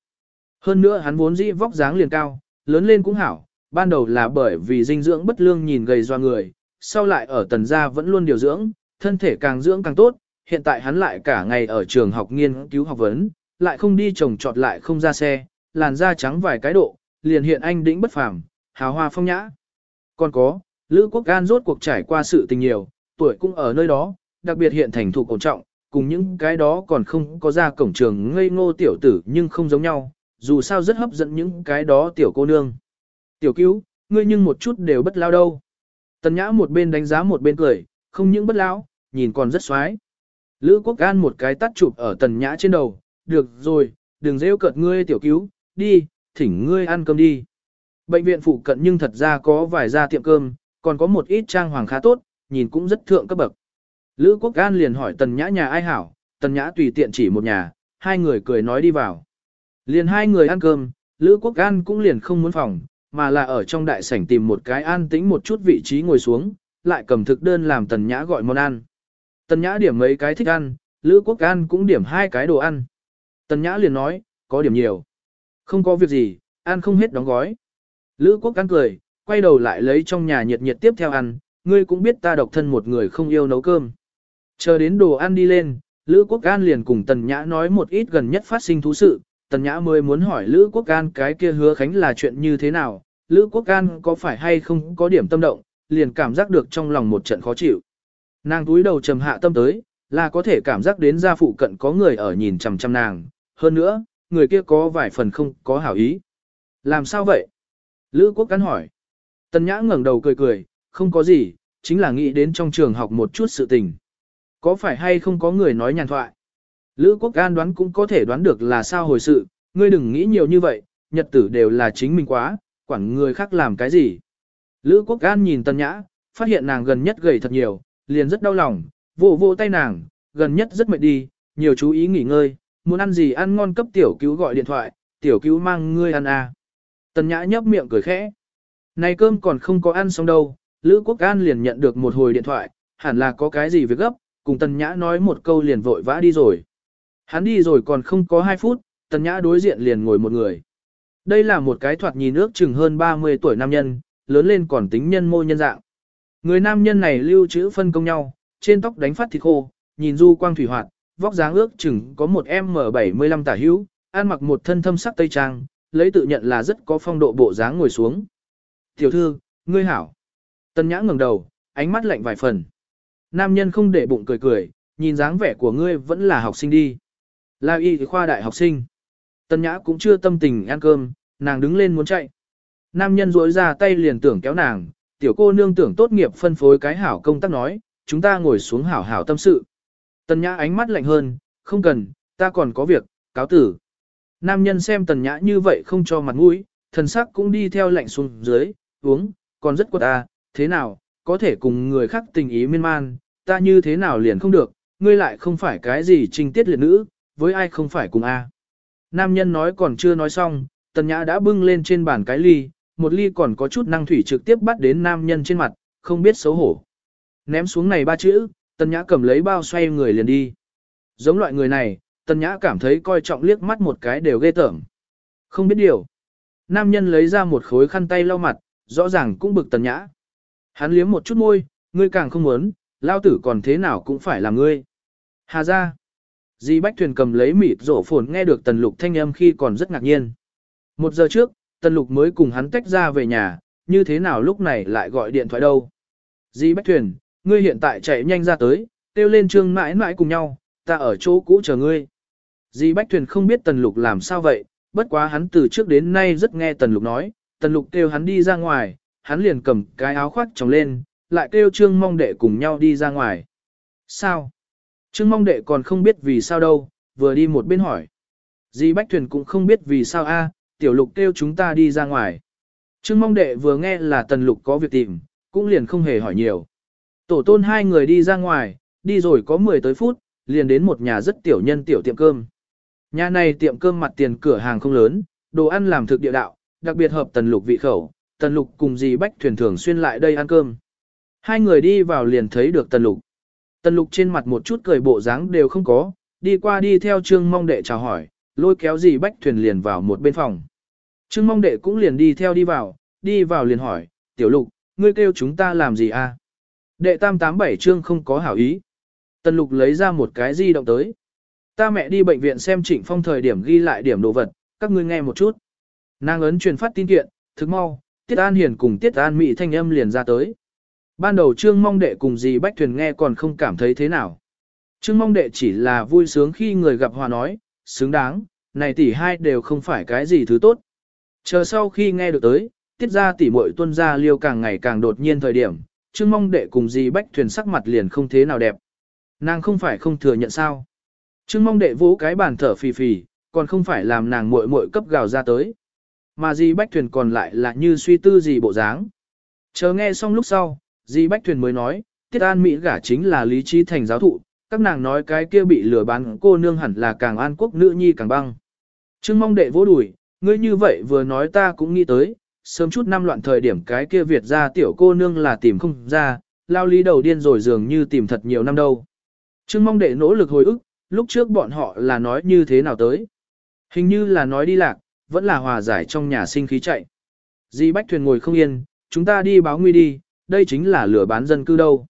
Hơn nữa hắn vốn dĩ vóc dáng liền cao, lớn lên cũng hảo, ban đầu là bởi vì dinh dưỡng bất lương nhìn gầy doa người, sau lại ở tần gia vẫn luôn điều dưỡng, thân thể càng dưỡng càng tốt, hiện tại hắn lại cả ngày ở trường học nghiên cứu học vấn, lại không đi trồng trọt lại không ra xe, làn da trắng vài cái độ, liền hiện anh đĩnh bất phàm, hào hoa phong nhã. Còn có, Lữ Quốc Gan rốt cuộc trải qua sự tình nhiều, tuổi cũng ở nơi đó, đặc biệt hiện thành thủ ổn trọng, cùng những cái đó còn không có ra cổng trường ngây ngô tiểu tử nhưng không giống nhau, dù sao rất hấp dẫn những cái đó tiểu cô nương. Tiểu cứu, ngươi nhưng một chút đều bất lao đâu. Tần Nhã một bên đánh giá một bên cười, không những bất lão, nhìn còn rất xoái. Lữ Quốc Gan một cái tắt chụp ở Tần Nhã trên đầu, được rồi, đừng rêu cợt ngươi tiểu cứu, đi, thỉnh ngươi ăn cơm đi. Bệnh viện phụ cận nhưng thật ra có vài gia tiệm cơm, còn có một ít trang hoàng khá tốt, nhìn cũng rất thượng cấp bậc. Lữ Quốc Gan liền hỏi Tần Nhã nhà ai hảo, Tần Nhã tùy tiện chỉ một nhà, hai người cười nói đi vào. Liền hai người ăn cơm, Lữ Quốc Gan cũng liền không muốn phòng, mà là ở trong đại sảnh tìm một cái an tĩnh một chút vị trí ngồi xuống, lại cầm thực đơn làm Tần Nhã gọi món ăn. Tần Nhã điểm mấy cái thích ăn, Lữ Quốc gan cũng điểm hai cái đồ ăn. Tần Nhã liền nói, có điểm nhiều. Không có việc gì, ăn không hết đóng gói. Lữ Quốc gan cười, quay đầu lại lấy trong nhà nhiệt nhiệt tiếp theo ăn, ngươi cũng biết ta độc thân một người không yêu nấu cơm. Chờ đến đồ ăn đi lên, Lữ Quốc An liền cùng Tần Nhã nói một ít gần nhất phát sinh thú sự, Tần Nhã mới muốn hỏi Lữ Quốc An cái kia hứa khánh là chuyện như thế nào, Lữ Quốc An có phải hay không có điểm tâm động, liền cảm giác được trong lòng một trận khó chịu. Nàng túi đầu trầm hạ tâm tới, là có thể cảm giác đến gia phụ cận có người ở nhìn chằm chằm nàng, hơn nữa, người kia có vài phần không có hảo ý. Làm sao vậy? Lữ Quốc An hỏi. Tần Nhã ngẩng đầu cười cười, không có gì, chính là nghĩ đến trong trường học một chút sự tình. Có phải hay không có người nói nhàn thoại? Lữ Quốc An đoán cũng có thể đoán được là sao hồi sự, ngươi đừng nghĩ nhiều như vậy, nhật tử đều là chính mình quá, quản người khác làm cái gì. Lữ Quốc An nhìn Tân Nhã, phát hiện nàng gần nhất gầy thật nhiều, liền rất đau lòng, vỗ vỗ tay nàng, gần nhất rất mệt đi, nhiều chú ý nghỉ ngơi, muốn ăn gì ăn ngon cấp tiểu cứu gọi điện thoại, tiểu cứu mang ngươi ăn à. Tân Nhã nhấp miệng cười khẽ. Này cơm còn không có ăn xong đâu, Lữ Quốc An liền nhận được một hồi điện thoại, hẳn là có cái gì việc gấp, cùng tần Nhã nói một câu liền vội vã đi rồi. Hắn đi rồi còn không có 2 phút, Tần Nhã đối diện liền ngồi một người. Đây là một cái thoạt nhìn ước chừng hơn 30 tuổi nam nhân, lớn lên còn tính nhân mô nhân dạng. Người nam nhân này lưu trữ phân công nhau, trên tóc đánh phát thịt khô, nhìn du quang thủy hoạt, vóc dáng ước chừng có một M75 tả hữu, ăn mặc một thân thâm sắc tây trang, lấy tự nhận là rất có phong độ bộ dáng ngồi xuống. Tiểu thư, ngươi hảo. Tân nhã ngẩng đầu, ánh mắt lạnh vài phần. Nam nhân không để bụng cười cười, nhìn dáng vẻ của ngươi vẫn là học sinh đi. Là y khoa đại học sinh. Tân nhã cũng chưa tâm tình ăn cơm, nàng đứng lên muốn chạy. Nam nhân rối ra tay liền tưởng kéo nàng, tiểu cô nương tưởng tốt nghiệp phân phối cái hảo công tác nói, chúng ta ngồi xuống hảo hảo tâm sự. Tần nhã ánh mắt lạnh hơn, không cần, ta còn có việc, cáo tử. Nam nhân xem tần nhã như vậy không cho mặt mũi, thần sắc cũng đi theo lạnh xuống dưới, uống, còn rất quật ta, thế nào, có thể cùng người khác tình ý miên man, ta như thế nào liền không được, ngươi lại không phải cái gì trinh tiết liệt nữ, với ai không phải cùng a. Nam nhân nói còn chưa nói xong, tần nhã đã bưng lên trên bàn cái ly, một ly còn có chút năng thủy trực tiếp bắt đến nam nhân trên mặt, không biết xấu hổ. Ném xuống này ba chữ, tần nhã cầm lấy bao xoay người liền đi. Giống loại người này, tần nhã cảm thấy coi trọng liếc mắt một cái đều ghê tởm. Không biết điều. Nam nhân lấy ra một khối khăn tay lau mặt, rõ ràng cũng bực tần nhã. Hắn liếm một chút môi, ngươi càng không muốn, lao tử còn thế nào cũng phải là ngươi. Hà ra. Di Bách Thuyền cầm lấy mịt rổ phồn nghe được tần lục thanh âm khi còn rất ngạc nhiên. Một giờ trước, tần lục mới cùng hắn tách ra về nhà, như thế nào lúc này lại gọi điện thoại đâu. Di Bách Thuyền, ngươi hiện tại chạy nhanh ra tới, kêu lên trương mãi mãi cùng nhau, ta ở chỗ cũ chờ ngươi. Di Bách Thuyền không biết tần lục làm sao vậy, bất quá hắn từ trước đến nay rất nghe tần lục nói, tần lục kêu hắn đi ra ngoài, hắn liền cầm cái áo khoác tròng lên, lại kêu trương mong đệ cùng nhau đi ra ngoài. Sao? Trương mong đệ còn không biết vì sao đâu, vừa đi một bên hỏi. Di Bách Thuyền cũng không biết vì sao a, tiểu lục kêu chúng ta đi ra ngoài. Trương mong đệ vừa nghe là tần lục có việc tìm, cũng liền không hề hỏi nhiều. Tổ tôn hai người đi ra ngoài, đi rồi có 10 tới phút, liền đến một nhà rất tiểu nhân tiểu tiệm cơm. Nhà này tiệm cơm mặt tiền cửa hàng không lớn, đồ ăn làm thực địa đạo, đặc biệt hợp tần lục vị khẩu, tần lục cùng dì bách thuyền thường xuyên lại đây ăn cơm. Hai người đi vào liền thấy được tần lục. Tần lục trên mặt một chút cười bộ dáng đều không có, đi qua đi theo trương mong đệ chào hỏi, lôi kéo dì bách thuyền liền vào một bên phòng. Trương mong đệ cũng liền đi theo đi vào, đi vào liền hỏi, tiểu lục, ngươi kêu chúng ta làm gì a? À? Đệ tam tám bảy trương không có hảo ý. Tần lục lấy ra một cái di động tới. Ta mẹ đi bệnh viện xem trịnh phong thời điểm ghi lại điểm đồ vật, các ngươi nghe một chút. Nàng ấn truyền phát tin kiện, thức mau, Tiết An Hiền cùng Tiết An Mỹ thanh âm liền ra tới. Ban đầu Trương Mong Đệ cùng dì Bách Thuyền nghe còn không cảm thấy thế nào. Trương Mong Đệ chỉ là vui sướng khi người gặp hòa nói, xứng đáng, này tỷ hai đều không phải cái gì thứ tốt. Chờ sau khi nghe được tới, tiết ra tỷ muội tuân ra liêu càng ngày càng đột nhiên thời điểm, Trương Mong Đệ cùng dì Bách Thuyền sắc mặt liền không thế nào đẹp. Nàng không phải không thừa nhận sao. Trương Mong Đệ vỗ cái bàn thở phì phì, còn không phải làm nàng muội muội cấp gào ra tới. Mà dì Bách Thuyền còn lại là như suy tư gì bộ dáng. Chờ nghe xong lúc sau, dì Bách Thuyền mới nói, Tiết An Mỹ gả chính là lý trí thành giáo thụ, các nàng nói cái kia bị lừa bán cô nương hẳn là càng an quốc nữ nhi càng băng. Trương mong đệ vỗ đùi, ngươi như vậy vừa nói ta cũng nghĩ tới, sớm chút năm loạn thời điểm cái kia Việt ra tiểu cô nương là tìm không ra, lao lý đầu điên rồi dường như tìm thật nhiều năm đâu. Trương mong đệ nỗ lực hồi ức, lúc trước bọn họ là nói như thế nào tới. Hình như là nói đi lạc, vẫn là hòa giải trong nhà sinh khí chạy. Di Bách Thuyền ngồi không yên, chúng ta đi báo nguy đi, đây chính là lửa bán dân cư đâu.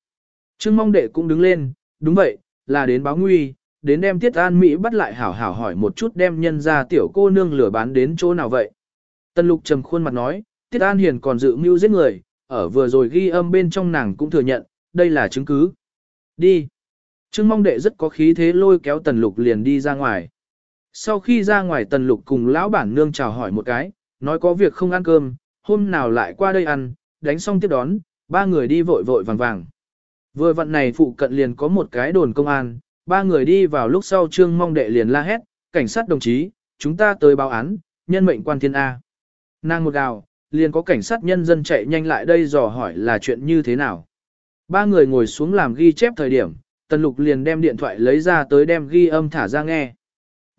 Trương mong đệ cũng đứng lên, đúng vậy, là đến báo nguy, đến đem Tiết An Mỹ bắt lại hảo hảo hỏi một chút đem nhân ra tiểu cô nương lửa bán đến chỗ nào vậy. Tân Lục trầm khuôn mặt nói, Tiết An Hiền còn dự mưu giết người, ở vừa rồi ghi âm bên trong nàng cũng thừa nhận, đây là chứng cứ. Đi. Trương mong đệ rất có khí thế lôi kéo Tần Lục liền đi ra ngoài. Sau khi ra ngoài Tần Lục cùng lão bản nương chào hỏi một cái, nói có việc không ăn cơm, hôm nào lại qua đây ăn, đánh xong tiếp đón, ba người đi vội vội vàng vàng. Vừa vận này phụ cận liền có một cái đồn công an, ba người đi vào lúc sau trương mong đệ liền la hét, cảnh sát đồng chí, chúng ta tới báo án, nhân mệnh quan thiên A. Nàng một gào, liền có cảnh sát nhân dân chạy nhanh lại đây dò hỏi là chuyện như thế nào. Ba người ngồi xuống làm ghi chép thời điểm, Tần Lục liền đem điện thoại lấy ra tới đem ghi âm thả ra nghe.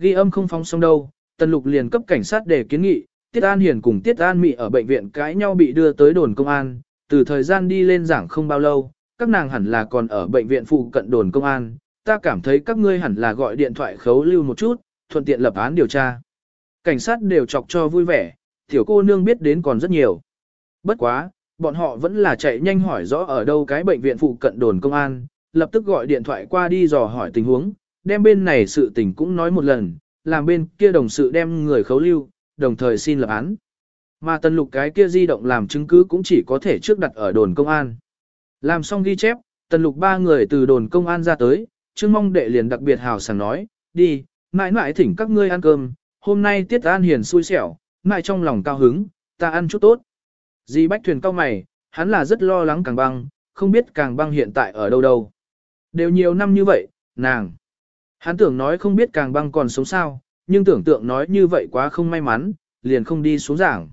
Ghi âm không phóng xong đâu, Tần Lục liền cấp cảnh sát để kiến nghị, Tiết An Hiền cùng Tiết An Mị ở bệnh viện cãi nhau bị đưa tới đồn công an, từ thời gian đi lên giảng không bao lâu, các nàng hẳn là còn ở bệnh viện phụ cận đồn công an, ta cảm thấy các ngươi hẳn là gọi điện thoại khấu lưu một chút, thuận tiện lập án điều tra. cảnh sát đều chọc cho vui vẻ, tiểu cô nương biết đến còn rất nhiều. Bất quá, bọn họ vẫn là chạy nhanh hỏi rõ ở đâu cái bệnh viện phụ cận đồn công an, lập tức gọi điện thoại qua đi dò hỏi tình huống, đem bên này sự tình cũng nói một lần, làm bên kia đồng sự đem người khấu lưu, đồng thời xin lập án. Mà tần lục cái kia di động làm chứng cứ cũng chỉ có thể trước đặt ở đồn công an. Làm xong ghi chép, tần lục ba người từ đồn công an ra tới, Trương Mong Đệ liền đặc biệt hào sảng nói, đi, mãi mãi thỉnh các ngươi ăn cơm, hôm nay tiết an hiền xui xẻo, mãi trong lòng cao hứng, ta ăn chút tốt. Di Bách Thuyền cao mày, hắn là rất lo lắng càng băng, không biết càng băng hiện tại ở đâu đâu. Đều nhiều năm như vậy, nàng. Hắn tưởng nói không biết càng băng còn sống sao, nhưng tưởng tượng nói như vậy quá không may mắn, liền không đi xuống giảng.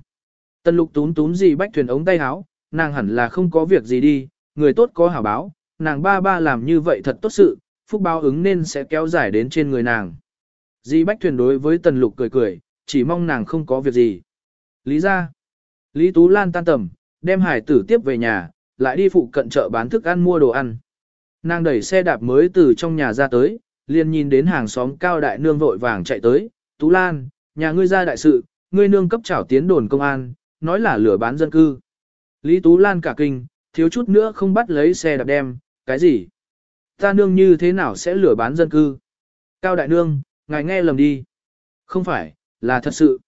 Tần lục tún tún gì bách thuyền ống tay áo, nàng hẳn là không có việc gì đi, người tốt có hảo báo, nàng ba ba làm như vậy thật tốt sự, phúc báo ứng nên sẽ kéo dài đến trên người nàng. Di bách thuyền đối với tần lục cười cười, chỉ mong nàng không có việc gì. Lý ra, Lý Tú Lan tan tầm, đem hải tử tiếp về nhà, lại đi phụ cận chợ bán thức ăn mua đồ ăn. Nàng đẩy xe đạp mới từ trong nhà ra tới, liền nhìn đến hàng xóm cao đại nương vội vàng chạy tới, Tú Lan, nhà ngươi ra đại sự, ngươi nương cấp trảo tiến đồn công an, nói là lửa bán dân cư. Lý Tú Lan cả kinh, thiếu chút nữa không bắt lấy xe đạp đem, cái gì? Ta nương như thế nào sẽ lửa bán dân cư? Cao đại nương, ngài nghe lầm đi. Không phải, là thật sự.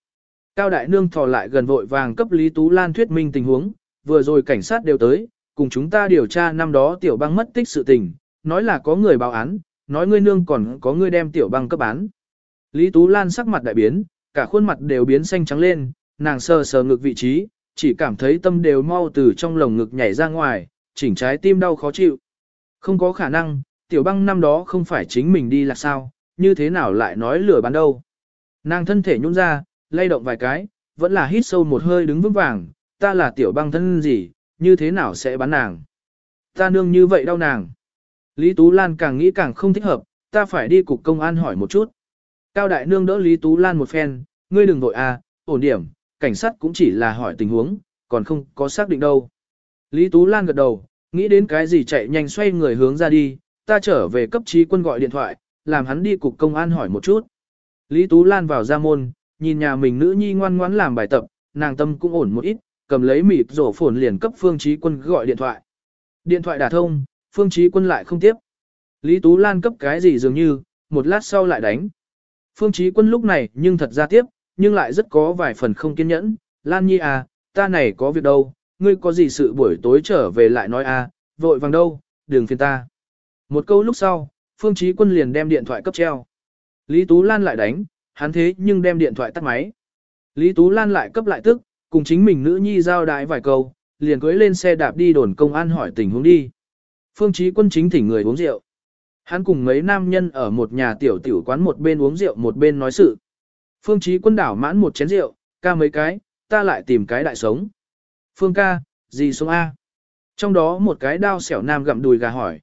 Cao đại nương thò lại gần vội vàng cấp Lý Tú Lan thuyết minh tình huống, vừa rồi cảnh sát đều tới, cùng chúng ta điều tra năm đó tiểu băng mất tích sự tình, nói là có người báo án, nói ngươi nương còn có ngươi đem tiểu băng cấp bán, Lý Tú Lan sắc mặt đại biến, cả khuôn mặt đều biến xanh trắng lên, nàng sờ sờ ngực vị trí, chỉ cảm thấy tâm đều mau từ trong lồng ngực nhảy ra ngoài, chỉnh trái tim đau khó chịu. Không có khả năng, tiểu băng năm đó không phải chính mình đi là sao, như thế nào lại nói lửa bán đâu. Nàng thân thể nhún ra, lay động vài cái, vẫn là hít sâu một hơi đứng vững vàng, ta là tiểu băng thân gì, như thế nào sẽ bán nàng. Ta nương như vậy đau nàng. Lý Tú Lan càng nghĩ càng không thích hợp, ta phải đi cục công an hỏi một chút. Cao Đại Nương đỡ Lý Tú Lan một phen, ngươi đừng vội à, ổn điểm, cảnh sát cũng chỉ là hỏi tình huống, còn không có xác định đâu. Lý Tú Lan gật đầu, nghĩ đến cái gì chạy nhanh xoay người hướng ra đi, ta trở về cấp trí quân gọi điện thoại, làm hắn đi cục công an hỏi một chút. Lý Tú Lan vào ra môn, nhìn nhà mình nữ nhi ngoan ngoãn làm bài tập, nàng tâm cũng ổn một ít, cầm lấy mịp rổ phồn liền cấp phương trí quân gọi điện thoại. Điện thoại đả thông, phương Chí quân lại không tiếp. Lý Tú Lan cấp cái gì dường như, một lát sau lại đánh. Phương Chí quân lúc này nhưng thật ra tiếp, nhưng lại rất có vài phần không kiên nhẫn. Lan Nhi à, ta này có việc đâu, ngươi có gì sự buổi tối trở về lại nói à, vội vàng đâu, đừng phiền ta. Một câu lúc sau, Phương Chí Quân liền đem điện thoại cấp treo. Lý Tú Lan lại đánh, hắn thế nhưng đem điện thoại tắt máy. Lý Tú Lan lại cấp lại tức, cùng chính mình nữ nhi giao đái vài câu, liền cưới lên xe đạp đi đồn công an hỏi tình huống đi. Phương Chí Quân chính thỉnh người uống rượu. Hắn cùng mấy nam nhân ở một nhà tiểu tiểu quán một bên uống rượu một bên nói sự. Phương Chí Quân đảo mãn một chén rượu, ca mấy cái, ta lại tìm cái đại sống. Phương ca, gì sống A? Trong đó một cái đao xẻo nam gặm đùi gà hỏi.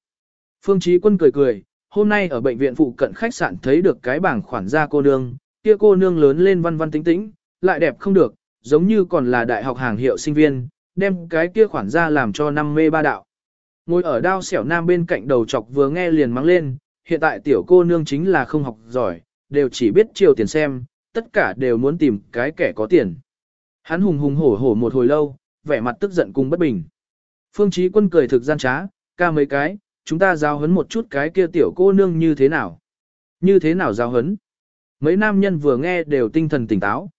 Phương Chí Quân cười cười, hôm nay ở bệnh viện phụ cận khách sạn thấy được cái bảng khoản gia cô nương, kia cô nương lớn lên văn văn tính tĩnh, lại đẹp không được, giống như còn là đại học hàng hiệu sinh viên, đem cái kia khoản gia làm cho năm mê ba đạo. Ngồi ở đao xẻo nam bên cạnh đầu chọc vừa nghe liền mắng lên, hiện tại tiểu cô nương chính là không học giỏi, đều chỉ biết chiều tiền xem, tất cả đều muốn tìm cái kẻ có tiền. Hắn hùng hùng hổ hổ một hồi lâu, vẻ mặt tức giận cùng bất bình. Phương Chí Quân cười thực gian trá, ca mấy cái, chúng ta giao hấn một chút cái kia tiểu cô nương như thế nào. Như thế nào giao hấn? Mấy nam nhân vừa nghe đều tinh thần tỉnh táo.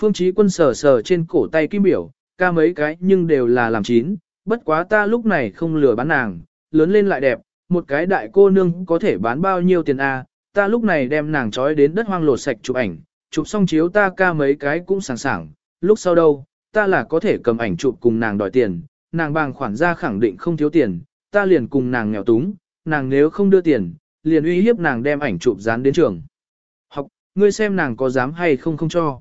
Phương Chí Quân sờ sờ trên cổ tay kim biểu, ca mấy cái nhưng đều là làm chín, bất quá ta lúc này không lừa bán nàng, lớn lên lại đẹp, một cái đại cô nương có thể bán bao nhiêu tiền a? À? ta lúc này đem nàng trói đến đất hoang lột sạch chụp ảnh, chụp xong chiếu ta ca mấy cái cũng sẵn sàng, lúc sau đâu, ta là có thể cầm ảnh chụp cùng nàng đòi tiền, nàng bàng khoản ra khẳng định không thiếu tiền, ta liền cùng nàng nghèo túng, nàng nếu không đưa tiền, liền uy hiếp nàng đem ảnh chụp dán đến trường. Học, ngươi xem nàng có dám hay không không cho.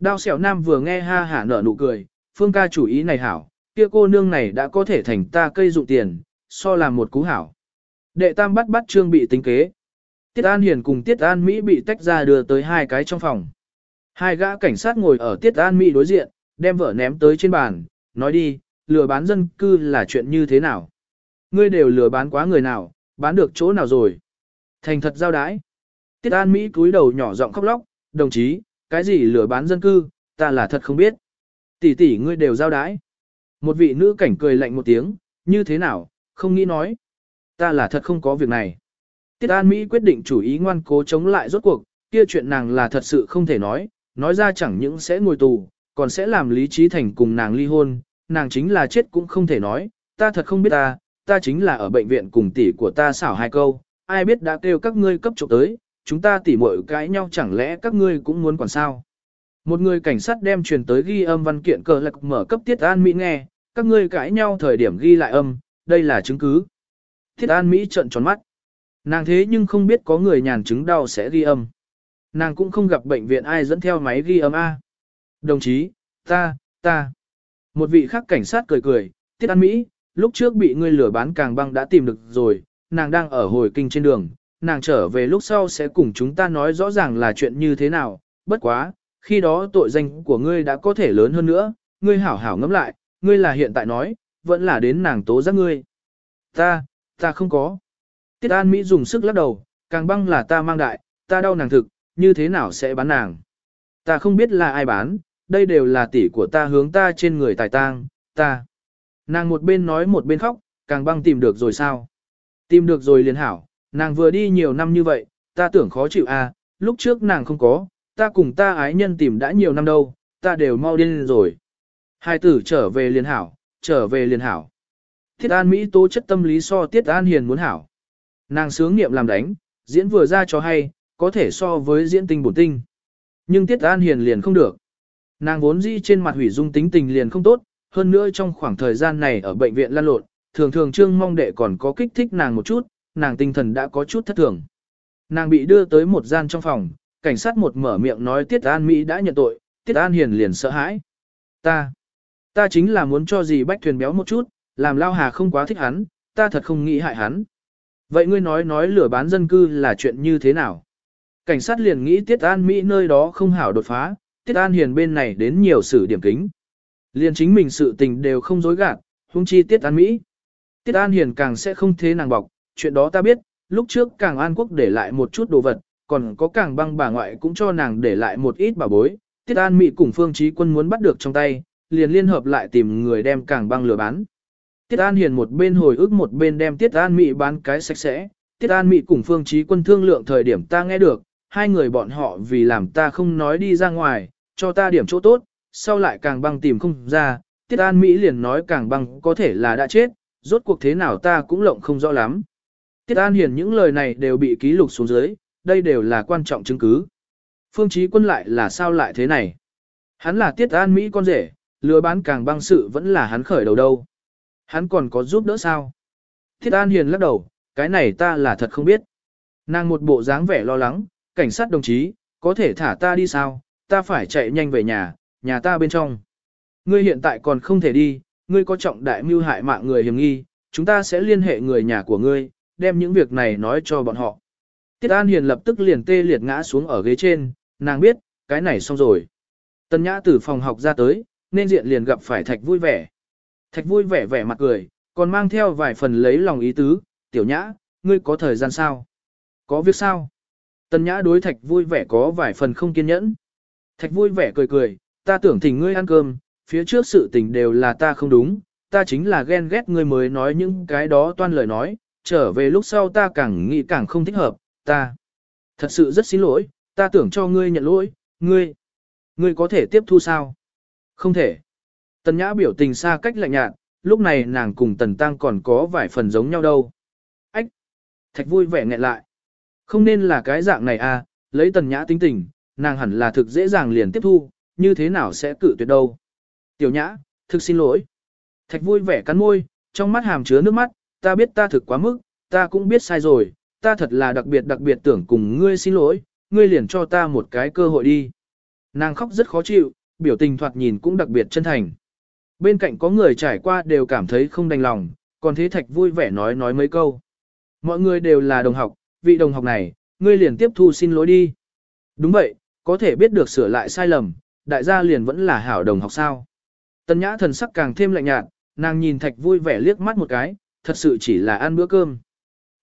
Đao xẻo nam vừa nghe ha hả nở nụ cười, phương ca chủ ý này hảo, kia cô nương này đã có thể thành ta cây dụng tiền, so làm một cú hảo. Đệ tam bắt bắt trương bị tính kế. Tiết An Hiền cùng Tiết An Mỹ bị tách ra đưa tới hai cái trong phòng. Hai gã cảnh sát ngồi ở Tiết An Mỹ đối diện, đem vợ ném tới trên bàn, nói đi, lừa bán dân cư là chuyện như thế nào? Ngươi đều lừa bán quá người nào, bán được chỗ nào rồi? Thành thật giao đái. Tiết An Mỹ cúi đầu nhỏ giọng khóc lóc, đồng chí, cái gì lừa bán dân cư, ta là thật không biết. Tỷ tỷ ngươi đều giao đái. Một vị nữ cảnh cười lạnh một tiếng, như thế nào, không nghĩ nói. Ta là thật không có việc này. Tiết An Mỹ quyết định chủ ý ngoan cố chống lại rốt cuộc, kia chuyện nàng là thật sự không thể nói, nói ra chẳng những sẽ ngồi tù, còn sẽ làm Lý Trí Thành cùng nàng ly hôn, nàng chính là chết cũng không thể nói, ta thật không biết ta, ta chính là ở bệnh viện cùng tỷ của ta xảo hai câu, ai biết đã kêu các ngươi cấp trục tới, chúng ta tỉ muội cãi nhau chẳng lẽ các ngươi cũng muốn quản sao. Một người cảnh sát đem truyền tới ghi âm văn kiện cờ lạc mở cấp Tiết An Mỹ nghe, các ngươi cãi nhau thời điểm ghi lại âm, đây là chứng cứ. thiết An Mỹ trợn tròn mắt. Nàng thế nhưng không biết có người nhàn chứng đau sẽ ghi âm. Nàng cũng không gặp bệnh viện ai dẫn theo máy ghi âm A. Đồng chí, ta, ta. Một vị khác cảnh sát cười cười, Tiết An Mỹ, lúc trước bị ngươi lừa bán càng băng đã tìm được rồi, nàng đang ở hồi kinh trên đường, nàng trở về lúc sau sẽ cùng chúng ta nói rõ ràng là chuyện như thế nào, bất quá, khi đó tội danh của ngươi đã có thể lớn hơn nữa, ngươi hảo hảo ngẫm lại, ngươi là hiện tại nói, vẫn là đến nàng tố giác ngươi. Ta, ta không có. Tiết An Mỹ dùng sức lắc đầu, càng băng là ta mang đại, ta đau nàng thực, như thế nào sẽ bán nàng. Ta không biết là ai bán, đây đều là tỷ của ta hướng ta trên người tài tang, ta. Nàng một bên nói một bên khóc, càng băng tìm được rồi sao? Tìm được rồi liền hảo, nàng vừa đi nhiều năm như vậy, ta tưởng khó chịu à, lúc trước nàng không có, ta cùng ta ái nhân tìm đã nhiều năm đâu, ta đều mau điên rồi. Hai tử trở về liền hảo, trở về liền hảo. Thiết An Mỹ tố chất tâm lý so Tiết An Hiền muốn hảo. Nàng sướng niệm làm đánh, diễn vừa ra cho hay, có thể so với diễn tinh bổn tinh. Nhưng Tiết An Hiền liền không được. Nàng vốn dĩ trên mặt hủy dung tính tình liền không tốt, hơn nữa trong khoảng thời gian này ở bệnh viện lan lộn, thường thường trương mong đệ còn có kích thích nàng một chút, nàng tinh thần đã có chút thất thường. Nàng bị đưa tới một gian trong phòng, cảnh sát một mở miệng nói Tiết An Mỹ đã nhận tội, Tiết An Hiền liền sợ hãi. Ta, ta chính là muốn cho gì bách thuyền béo một chút, làm lao hà không quá thích hắn, ta thật không nghĩ hại hắn. Vậy ngươi nói nói lửa bán dân cư là chuyện như thế nào? Cảnh sát liền nghĩ Tiết An Mỹ nơi đó không hảo đột phá, Tiết An Hiền bên này đến nhiều sự điểm kính. Liền chính mình sự tình đều không dối gạt, hung chi Tiết An Mỹ. Tiết An Hiền càng sẽ không thế nàng bọc, chuyện đó ta biết, lúc trước càng An Quốc để lại một chút đồ vật, còn có càng băng bà ngoại cũng cho nàng để lại một ít bà bối. Tiết An Mỹ cùng Phương Chí Quân muốn bắt được trong tay, liền liên hợp lại tìm người đem càng băng lửa bán. Tiết An Hiền một bên hồi ức một bên đem Tiết An Mỹ bán cái sạch sẽ. Tiết An Mỹ cùng Phương Chí Quân thương lượng thời điểm ta nghe được, hai người bọn họ vì làm ta không nói đi ra ngoài, cho ta điểm chỗ tốt, sau lại càng băng tìm không ra, Tiết An Mỹ liền nói càng băng có thể là đã chết, rốt cuộc thế nào ta cũng lộng không rõ lắm. Tiết An Hiền những lời này đều bị ký lục xuống dưới, đây đều là quan trọng chứng cứ. Phương Chí quân lại là sao lại thế này? Hắn là Tiết An Mỹ con rể, lừa bán càng băng sự vẫn là hắn khởi đầu đâu. Hắn còn có giúp đỡ sao? Thiết An Hiền lắc đầu, cái này ta là thật không biết. Nàng một bộ dáng vẻ lo lắng, cảnh sát đồng chí, có thể thả ta đi sao? Ta phải chạy nhanh về nhà, nhà ta bên trong. Ngươi hiện tại còn không thể đi, ngươi có trọng đại mưu hại mạng người hiểm nghi, chúng ta sẽ liên hệ người nhà của ngươi, đem những việc này nói cho bọn họ. Tiết An Hiền lập tức liền tê liệt ngã xuống ở ghế trên, nàng biết, cái này xong rồi. Tân Nhã từ phòng học ra tới, nên diện liền gặp phải Thạch vui vẻ. Thạch vui vẻ vẻ mặt cười, còn mang theo vài phần lấy lòng ý tứ, tiểu nhã, ngươi có thời gian sao? Có việc sao? tần Nhã đối Thạch vui vẻ có vài phần không kiên nhẫn. Thạch vui vẻ cười cười, ta tưởng thỉnh ngươi ăn cơm, phía trước sự tình đều là ta không đúng, ta chính là ghen ghét ngươi mới nói những cái đó toan lời nói, trở về lúc sau ta càng nghĩ càng không thích hợp, ta. Thật sự rất xin lỗi, ta tưởng cho ngươi nhận lỗi, ngươi. Ngươi có thể tiếp thu sao? Không thể. Tần Nhã biểu tình xa cách lạnh nhạt, lúc này nàng cùng Tần Tăng còn có vài phần giống nhau đâu. Ách! Thạch vui vẻ nghẹn lại. Không nên là cái dạng này à, lấy Tần Nhã tính tình, nàng hẳn là thực dễ dàng liền tiếp thu, như thế nào sẽ cự tuyệt đâu. Tiểu Nhã, thực xin lỗi. Thạch vui vẻ cắn môi, trong mắt hàm chứa nước mắt, ta biết ta thực quá mức, ta cũng biết sai rồi, ta thật là đặc biệt đặc biệt tưởng cùng ngươi xin lỗi, ngươi liền cho ta một cái cơ hội đi. Nàng khóc rất khó chịu, biểu tình thoạt nhìn cũng đặc biệt chân thành. Bên cạnh có người trải qua đều cảm thấy không đành lòng, còn thế thạch vui vẻ nói nói mấy câu. Mọi người đều là đồng học, vị đồng học này, ngươi liền tiếp thu xin lỗi đi. Đúng vậy, có thể biết được sửa lại sai lầm, đại gia liền vẫn là hảo đồng học sao. Tân nhã thần sắc càng thêm lạnh nhạt, nàng nhìn thạch vui vẻ liếc mắt một cái, thật sự chỉ là ăn bữa cơm.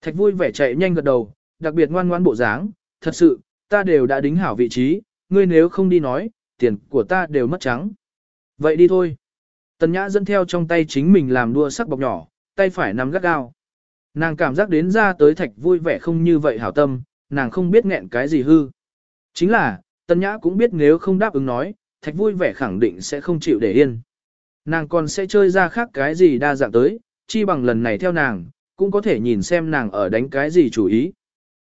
Thạch vui vẻ chạy nhanh gật đầu, đặc biệt ngoan ngoan bộ dáng, thật sự, ta đều đã đính hảo vị trí, ngươi nếu không đi nói, tiền của ta đều mất trắng. Vậy đi thôi. Tần Nhã dẫn theo trong tay chính mình làm đua sắc bọc nhỏ, tay phải nắm gắt gao. Nàng cảm giác đến ra tới thạch vui vẻ không như vậy hảo tâm, nàng không biết nghẹn cái gì hư. Chính là, Tần Nhã cũng biết nếu không đáp ứng nói, thạch vui vẻ khẳng định sẽ không chịu để yên. Nàng còn sẽ chơi ra khác cái gì đa dạng tới, chi bằng lần này theo nàng, cũng có thể nhìn xem nàng ở đánh cái gì chủ ý.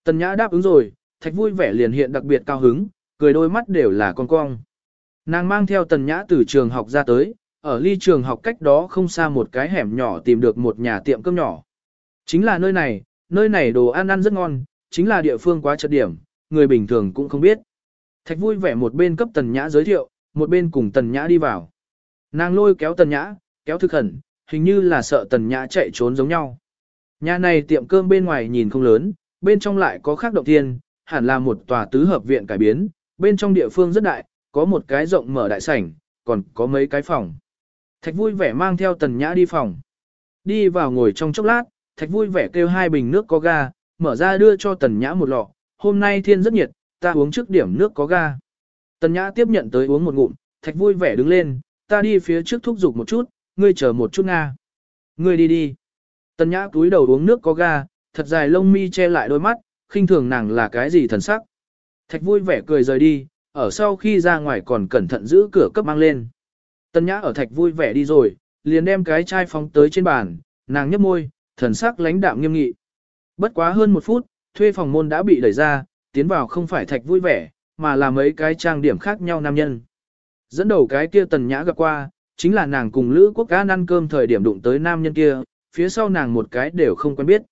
Tần Nhã đáp ứng rồi, thạch vui vẻ liền hiện đặc biệt cao hứng, cười đôi mắt đều là con cong. Nàng mang theo Tần Nhã từ trường học ra tới, ở ly trường học cách đó không xa một cái hẻm nhỏ tìm được một nhà tiệm cơm nhỏ. Chính là nơi này, nơi này đồ ăn ăn rất ngon, chính là địa phương quá chật điểm, người bình thường cũng không biết. Thạch vui vẻ một bên cấp Tần Nhã giới thiệu, một bên cùng Tần Nhã đi vào. Nàng lôi kéo Tần Nhã, kéo thực khẩn, hình như là sợ Tần Nhã chạy trốn giống nhau. Nhà này tiệm cơm bên ngoài nhìn không lớn, bên trong lại có khác động thiên, hẳn là một tòa tứ hợp viện cải biến, bên trong địa phương rất đại, có một cái rộng mở đại sảnh, còn có mấy cái phòng. Thạch vui vẻ mang theo Tần Nhã đi phòng. Đi vào ngồi trong chốc lát, Thạch vui vẻ kêu hai bình nước có ga, mở ra đưa cho Tần Nhã một lọ. Hôm nay thiên rất nhiệt, ta uống trước điểm nước có ga. Tần Nhã tiếp nhận tới uống một ngụm, Thạch vui vẻ đứng lên, ta đi phía trước thúc giục một chút, ngươi chờ một chút nga. Ngươi đi đi. Tần Nhã cúi đầu uống nước có ga, thật dài lông mi che lại đôi mắt, khinh thường nàng là cái gì thần sắc. Thạch vui vẻ cười rời đi, ở sau khi ra ngoài còn cẩn thận giữ cửa cấp mang lên. tân Nhã ở thạch vui vẻ đi rồi, liền đem cái chai phóng tới trên bàn, nàng nhấp môi, thần sắc lãnh đạm nghiêm nghị. Bất quá hơn một phút, thuê phòng môn đã bị đẩy ra, tiến vào không phải thạch vui vẻ, mà là mấy cái trang điểm khác nhau nam nhân. Dẫn đầu cái kia tần nhã gặp qua, chính là nàng cùng Lữ Quốc Ca ăn cơm thời điểm đụng tới nam nhân kia, phía sau nàng một cái đều không quen biết.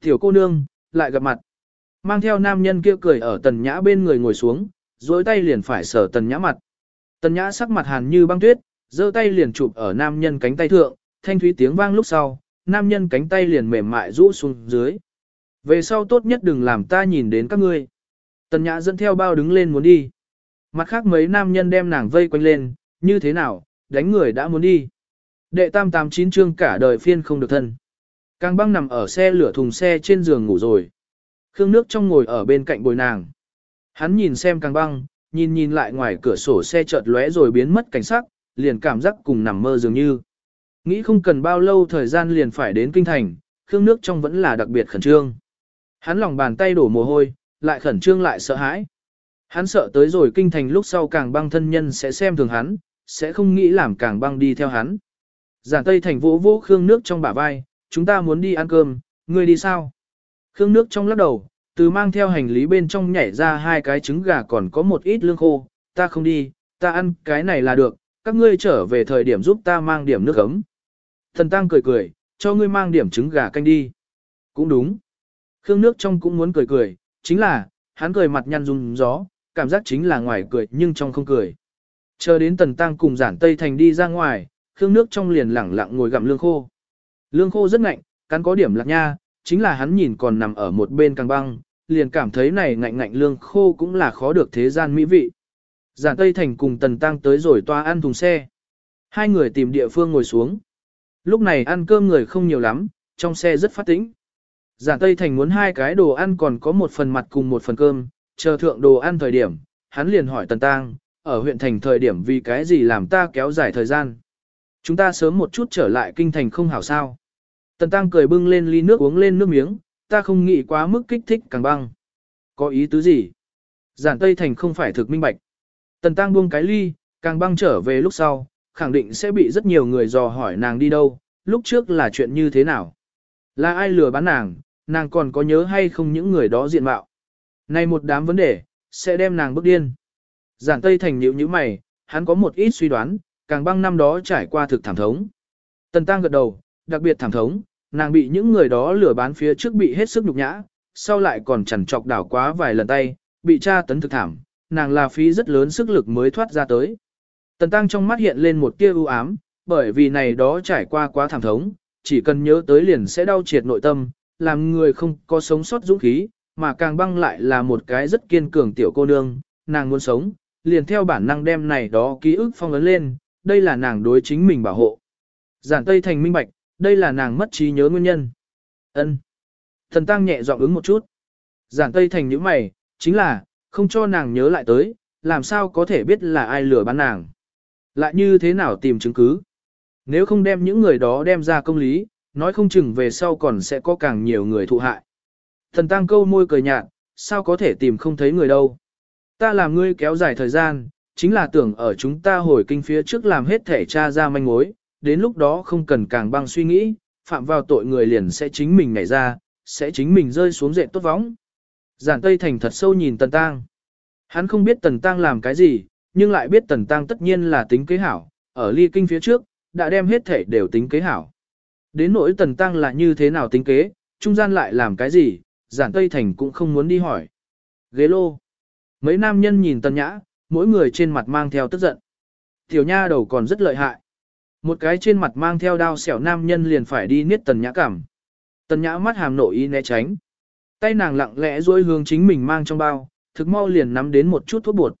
Tiểu cô nương, lại gặp mặt. Mang theo nam nhân kia cười ở tần nhã bên người ngồi xuống, duỗi tay liền phải sờ tần nhã mặt. Tần nhã sắc mặt hàn như băng tuyết, giơ tay liền chụp ở nam nhân cánh tay thượng, thanh thúy tiếng vang lúc sau, nam nhân cánh tay liền mềm mại rũ xuống dưới. Về sau tốt nhất đừng làm ta nhìn đến các ngươi. Tần nhã dẫn theo bao đứng lên muốn đi. Mặt khác mấy nam nhân đem nàng vây quanh lên, như thế nào, đánh người đã muốn đi. Đệ tam tám chín chương cả đời phiên không được thân. Càng băng nằm ở xe lửa thùng xe trên giường ngủ rồi. Khương nước trong ngồi ở bên cạnh bồi nàng. Hắn nhìn xem càng băng, nhìn nhìn lại ngoài cửa sổ xe chợt lóe rồi biến mất cảnh sắc, liền cảm giác cùng nằm mơ dường như. Nghĩ không cần bao lâu thời gian liền phải đến kinh thành, Khương nước trong vẫn là đặc biệt khẩn trương. Hắn lòng bàn tay đổ mồ hôi, lại khẩn trương lại sợ hãi. Hắn sợ tới rồi kinh thành lúc sau càng băng thân nhân sẽ xem thường hắn, sẽ không nghĩ làm càng băng đi theo hắn. Giản Tây Thành vỗ vỗ Khương nước trong bả vai, chúng ta muốn đi ăn cơm, ngươi đi sao? Khương nước trong lắc đầu, từ mang theo hành lý bên trong nhảy ra hai cái trứng gà còn có một ít lương khô, ta không đi, ta ăn cái này là được, các ngươi trở về thời điểm giúp ta mang điểm nước ấm. Thần Tăng cười cười, cho ngươi mang điểm trứng gà canh đi. Cũng đúng. Khương nước trong cũng muốn cười cười, chính là, hắn cười mặt nhăn rung gió, cảm giác chính là ngoài cười nhưng trong không cười. Chờ đến Tần Tăng cùng giản Tây Thành đi ra ngoài, Khương nước trong liền lẳng lặng ngồi gặm lương khô. Lương khô rất ngạnh, cắn có điểm lạc nha, chính là hắn nhìn còn nằm ở một bên càng băng, liền cảm thấy này ngạnh ngạnh lương khô cũng là khó được thế gian mỹ vị. Giản Tây Thành cùng Tần Tăng tới rồi toa ăn thùng xe. Hai người tìm địa phương ngồi xuống. Lúc này ăn cơm người không nhiều lắm, trong xe rất phát tĩnh. Giản Tây Thành muốn hai cái đồ ăn còn có một phần mặt cùng một phần cơm, chờ thượng đồ ăn thời điểm, hắn liền hỏi Tần Tăng, ở huyện thành thời điểm vì cái gì làm ta kéo dài thời gian. Chúng ta sớm một chút trở lại kinh thành không hảo sao. Tần Tăng cười bưng lên ly nước uống lên nước miếng, ta không nghĩ quá mức kích thích càng băng. Có ý tứ gì? Giản Tây Thành không phải thực minh bạch. Tần Tăng buông cái ly, càng băng trở về lúc sau, khẳng định sẽ bị rất nhiều người dò hỏi nàng đi đâu, lúc trước là chuyện như thế nào. Là ai lừa bán nàng, nàng còn có nhớ hay không những người đó diện mạo. Này một đám vấn đề, sẽ đem nàng bức điên. Giản Tây Thành nhíu như mày, hắn có một ít suy đoán, càng băng năm đó trải qua thực thảm thống. Tần Tăng gật đầu, đặc biệt thảm thống, nàng bị những người đó lừa bán phía trước bị hết sức nhục nhã, sau lại còn chẳng chọc đảo quá vài lần tay, bị tra tấn thực thảm, nàng là phí rất lớn sức lực mới thoát ra tới. Tần Tăng trong mắt hiện lên một tia ưu ám, bởi vì này đó trải qua quá thảm thống, chỉ cần nhớ tới liền sẽ đau triệt nội tâm, làm người không có sống sót dũng khí, mà càng băng lại là một cái rất kiên cường tiểu cô nương, nàng muốn sống, liền theo bản năng đem này đó ký ức phong ấn lên, đây là nàng đối chính mình bảo hộ. Giản Tây Thành minh bạch, đây là nàng mất trí nhớ nguyên nhân. Ân. Thần Tăng nhẹ giọng ứng một chút. Giản Tây Thành những mày, chính là, không cho nàng nhớ lại tới, làm sao có thể biết là ai lừa bán nàng. Lại như thế nào tìm chứng cứ. Nếu không đem những người đó đem ra công lý, nói không chừng về sau còn sẽ có càng nhiều người thụ hại. Thần tăng câu môi cười nhạt, sao có thể tìm không thấy người đâu. Ta làm ngươi kéo dài thời gian, chính là tưởng ở chúng ta hồi kinh phía trước làm hết thể tra ra manh mối, đến lúc đó không cần càng băng suy nghĩ, phạm vào tội người liền sẽ chính mình nhảy ra, sẽ chính mình rơi xuống dệ tốt võng. Giản Tây Thành thật sâu nhìn Tần Tăng. Hắn không biết Tần Tăng làm cái gì, nhưng lại biết Tần Tăng tất nhiên là tính kế hảo, ở ly kinh phía trước, đã đem hết thể đều tính kế hảo. Đến nỗi Tần Tăng là như thế nào tính kế, trung gian lại làm cái gì, Giản Tây Thành cũng không muốn đi hỏi. Ghế lô. Mấy nam nhân nhìn Tần Nhã, mỗi người trên mặt mang theo tức giận. Tiểu nha đầu còn rất lợi hại. Một cái trên mặt mang theo đao xẻo nam nhân liền phải đi niết Tần Nhã cảm. Tần Nhã mắt hàm nội y né tránh. Tay nàng lặng lẽ duỗi hướng chính mình mang trong bao, thực mau liền nắm đến một chút thuốc bột.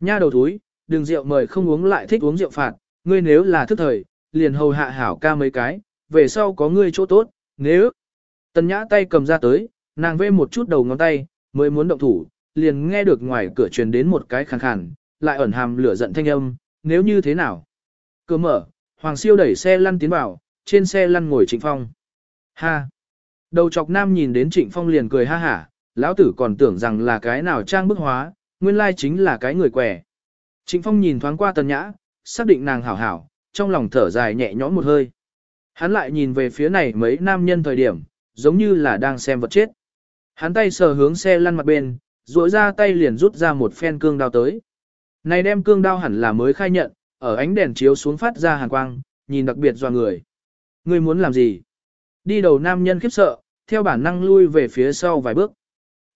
Nha đầu thúi, đừng rượu mời không uống lại thích uống rượu phạt, ngươi nếu là thức thời, liền hầu hạ hảo ca mấy cái, về sau có ngươi chỗ tốt, nếu. Tần nhã tay cầm ra tới, nàng vê một chút đầu ngón tay, mới muốn động thủ, liền nghe được ngoài cửa truyền đến một cái khàn khàn, lại ẩn hàm lửa giận thanh âm, nếu như thế nào. Cửa mở, Hoàng siêu đẩy xe lăn tiến vào, trên xe lăn ngồi Trịnh Phong. Ha! Đầu chọc nam nhìn đến Trịnh Phong liền cười ha hả, lão tử còn tưởng rằng là cái nào trang bức hóa, nguyên lai chính là cái người quẻ. Trịnh Phong nhìn thoáng qua tần nhã, xác định nàng hảo hảo, trong lòng thở dài nhẹ nhõm một hơi. Hắn lại nhìn về phía này mấy nam nhân thời điểm, giống như là đang xem vật chết. Hắn tay sờ hướng xe lăn mặt bên, duỗi ra tay liền rút ra một phen cương đao tới. Này đem cương đao hẳn là mới khai nhận, ở ánh đèn chiếu xuống phát ra hàn quang, nhìn đặc biệt doa người. Ngươi muốn làm gì? Đi đầu nam nhân khiếp sợ, theo bản năng lui về phía sau vài bước.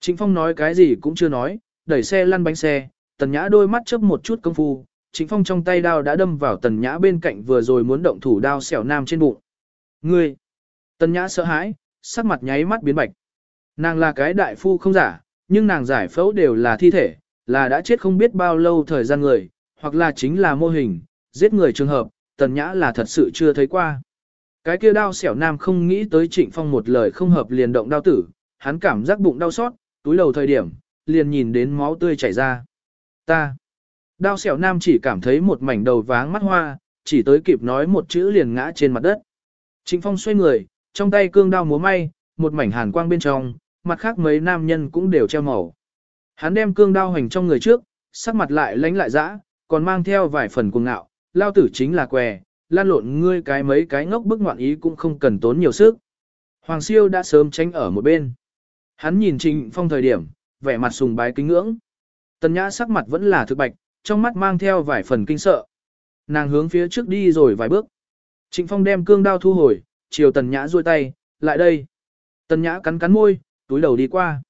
Trịnh Phong nói cái gì cũng chưa nói, đẩy xe lăn bánh xe, tần nhã đôi mắt chớp một chút công phu, Trịnh Phong trong tay đao đã đâm vào tần nhã bên cạnh vừa rồi muốn động thủ đao xẻo nam trên bụng. Ngươi! Tần nhã sợ hãi, sắc mặt nháy mắt biến bạch. Nàng là cái đại phu không giả, nhưng nàng giải phẫu đều là thi thể, là đã chết không biết bao lâu thời gian người, hoặc là chính là mô hình, giết người trường hợp, tần nhã là thật sự chưa thấy qua. Cái kia đao xẻo nam không nghĩ tới trịnh phong một lời không hợp liền động đao tử, hắn cảm giác bụng đau xót, túi đầu thời điểm, liền nhìn đến máu tươi chảy ra. Ta. Đao xẻo nam chỉ cảm thấy một mảnh đầu váng mắt hoa, chỉ tới kịp nói một chữ liền ngã trên mặt đất. Trịnh phong xoay người, trong tay cương đao múa may, một mảnh hàn quang bên trong, mặt khác mấy nam nhân cũng đều treo màu. Hắn đem cương đao hành trong người trước, sắc mặt lại lánh lại dã, còn mang theo vài phần cuồng ngạo, lao tử chính là què, lan lộn ngươi cái mấy cái ngốc bức ngoạn ý cũng không cần tốn nhiều sức. Hoàng siêu đã sớm tránh ở một bên. Hắn nhìn Trịnh Phong thời điểm, vẻ mặt sùng bái kính ngưỡng. Tần Nhã sắc mặt vẫn là thực bạch, trong mắt mang theo vài phần kinh sợ. Nàng hướng phía trước đi rồi vài bước. Trịnh Phong đem cương đao thu hồi, chiều Tần Nhã duỗi tay, lại đây. Tần Nhã cắn cắn môi, túi đầu đi qua.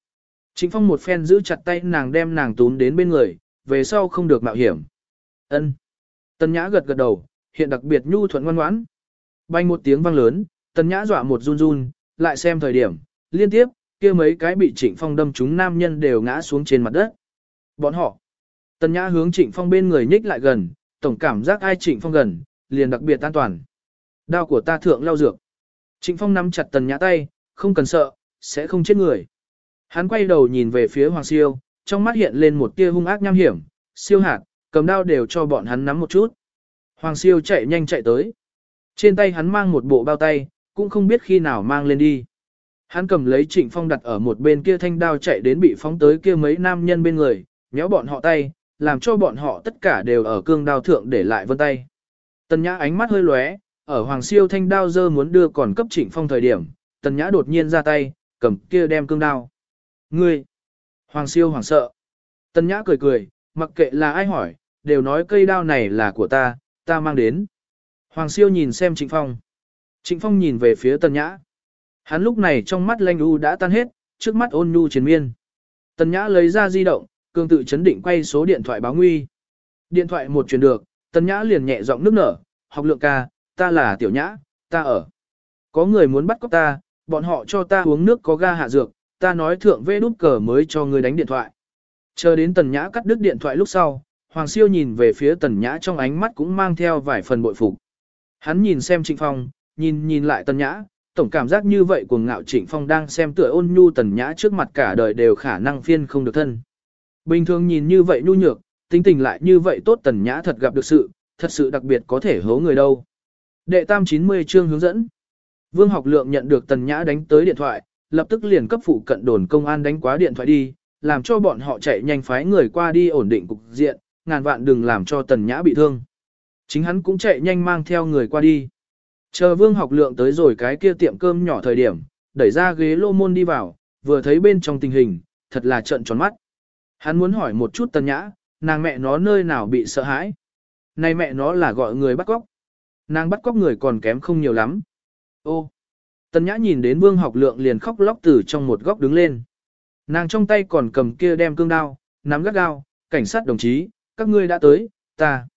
Trịnh Phong một phen giữ chặt tay nàng đem nàng tún đến bên người, về sau không được mạo hiểm. Ân. Tần Nhã gật gật đầu, hiện đặc biệt nhu thuận ngoan ngoãn. Bay một tiếng vang lớn, Tần Nhã dọa một run run, lại xem thời điểm, liên tiếp, kia mấy cái bị Trịnh Phong đâm trúng nam nhân đều ngã xuống trên mặt đất. Bọn họ. Tần Nhã hướng Trịnh Phong bên người nhích lại gần, tổng cảm giác ai Trịnh Phong gần, liền đặc biệt an toàn. Đao của ta thượng lao dược. Trịnh Phong nắm chặt Tần Nhã tay, không cần sợ, sẽ không chết người. Hắn quay đầu nhìn về phía Hoàng Siêu, trong mắt hiện lên một tia hung ác nham hiểm, siêu hạt, cầm đao đều cho bọn hắn nắm một chút. Hoàng Siêu chạy nhanh chạy tới. Trên tay hắn mang một bộ bao tay, cũng không biết khi nào mang lên đi. Hắn cầm lấy Trịnh Phong đặt ở một bên kia thanh đao chạy đến bị phóng tới kia mấy nam nhân bên người, méo bọn họ tay, làm cho bọn họ tất cả đều ở cương đao thượng để lại vân tay. Tần Nhã ánh mắt hơi lóe, ở Hoàng Siêu thanh đao dơ muốn đưa còn cấp Trịnh Phong thời điểm, Tần Nhã đột nhiên ra tay, cầm kia đem cương đao. Ngươi! Hoàng Siêu hoảng sợ. Tần Nhã cười cười, mặc kệ là ai hỏi, đều nói cây đao này là của ta, ta mang đến. Hoàng Siêu nhìn xem Trịnh Phong. Trịnh Phong nhìn về phía Tần Nhã. Hắn lúc này trong mắt lanh u đã tan hết, trước mắt ôn nhu chiến miên. Tần Nhã lấy ra di động, cường tự chấn định quay số điện thoại báo nguy. Điện thoại một truyền được, Tần Nhã liền nhẹ giọng nước nở, học lượng ca, ta là Tiểu Nhã, ta ở. Có người muốn bắt cóc ta, bọn họ cho ta uống nước có ga hạ dược, ta nói thượng vê đút cờ mới cho người đánh điện thoại. Chờ đến Tần Nhã cắt đứt điện thoại lúc sau, Hoàng Siêu nhìn về phía Tần Nhã trong ánh mắt cũng mang theo vài phần bội phục. Hắn nhìn xem Trịnh Phong, nhìn nhìn lại Tần Nhã, tổng cảm giác như vậy của ngạo Trịnh Phong đang xem tựa ôn nhu Tần Nhã trước mặt cả đời đều khả năng phiên không được thân. Bình thường nhìn như vậy nhu nhược, tính tình lại như vậy tốt tần nhã thật gặp được sự, thật sự đặc biệt có thể hố người đâu. Đệ tam 90 chương hướng dẫn. Vương học lượng nhận được tần nhã đánh tới điện thoại, lập tức liền cấp phụ cận đồn công an đánh quá điện thoại đi, làm cho bọn họ chạy nhanh phái người qua đi ổn định cục diện, ngàn vạn đừng làm cho tần nhã bị thương. Chính hắn cũng chạy nhanh mang theo người qua đi. Chờ vương học lượng tới rồi cái kia tiệm cơm nhỏ thời điểm, đẩy ra ghế lô môn đi vào, vừa thấy bên trong tình hình, thật là trận tròn mắt. Hắn muốn hỏi một chút tần nhã, nàng mẹ nó nơi nào bị sợ hãi. Này mẹ nó là gọi người bắt cóc. Nàng bắt cóc người còn kém không nhiều lắm. Ô, tần nhã nhìn đến vương học lượng liền khóc lóc từ trong một góc đứng lên. Nàng trong tay còn cầm kia đem cương đao, nắm gắt đao, cảnh sát đồng chí, các ngươi đã tới, ta,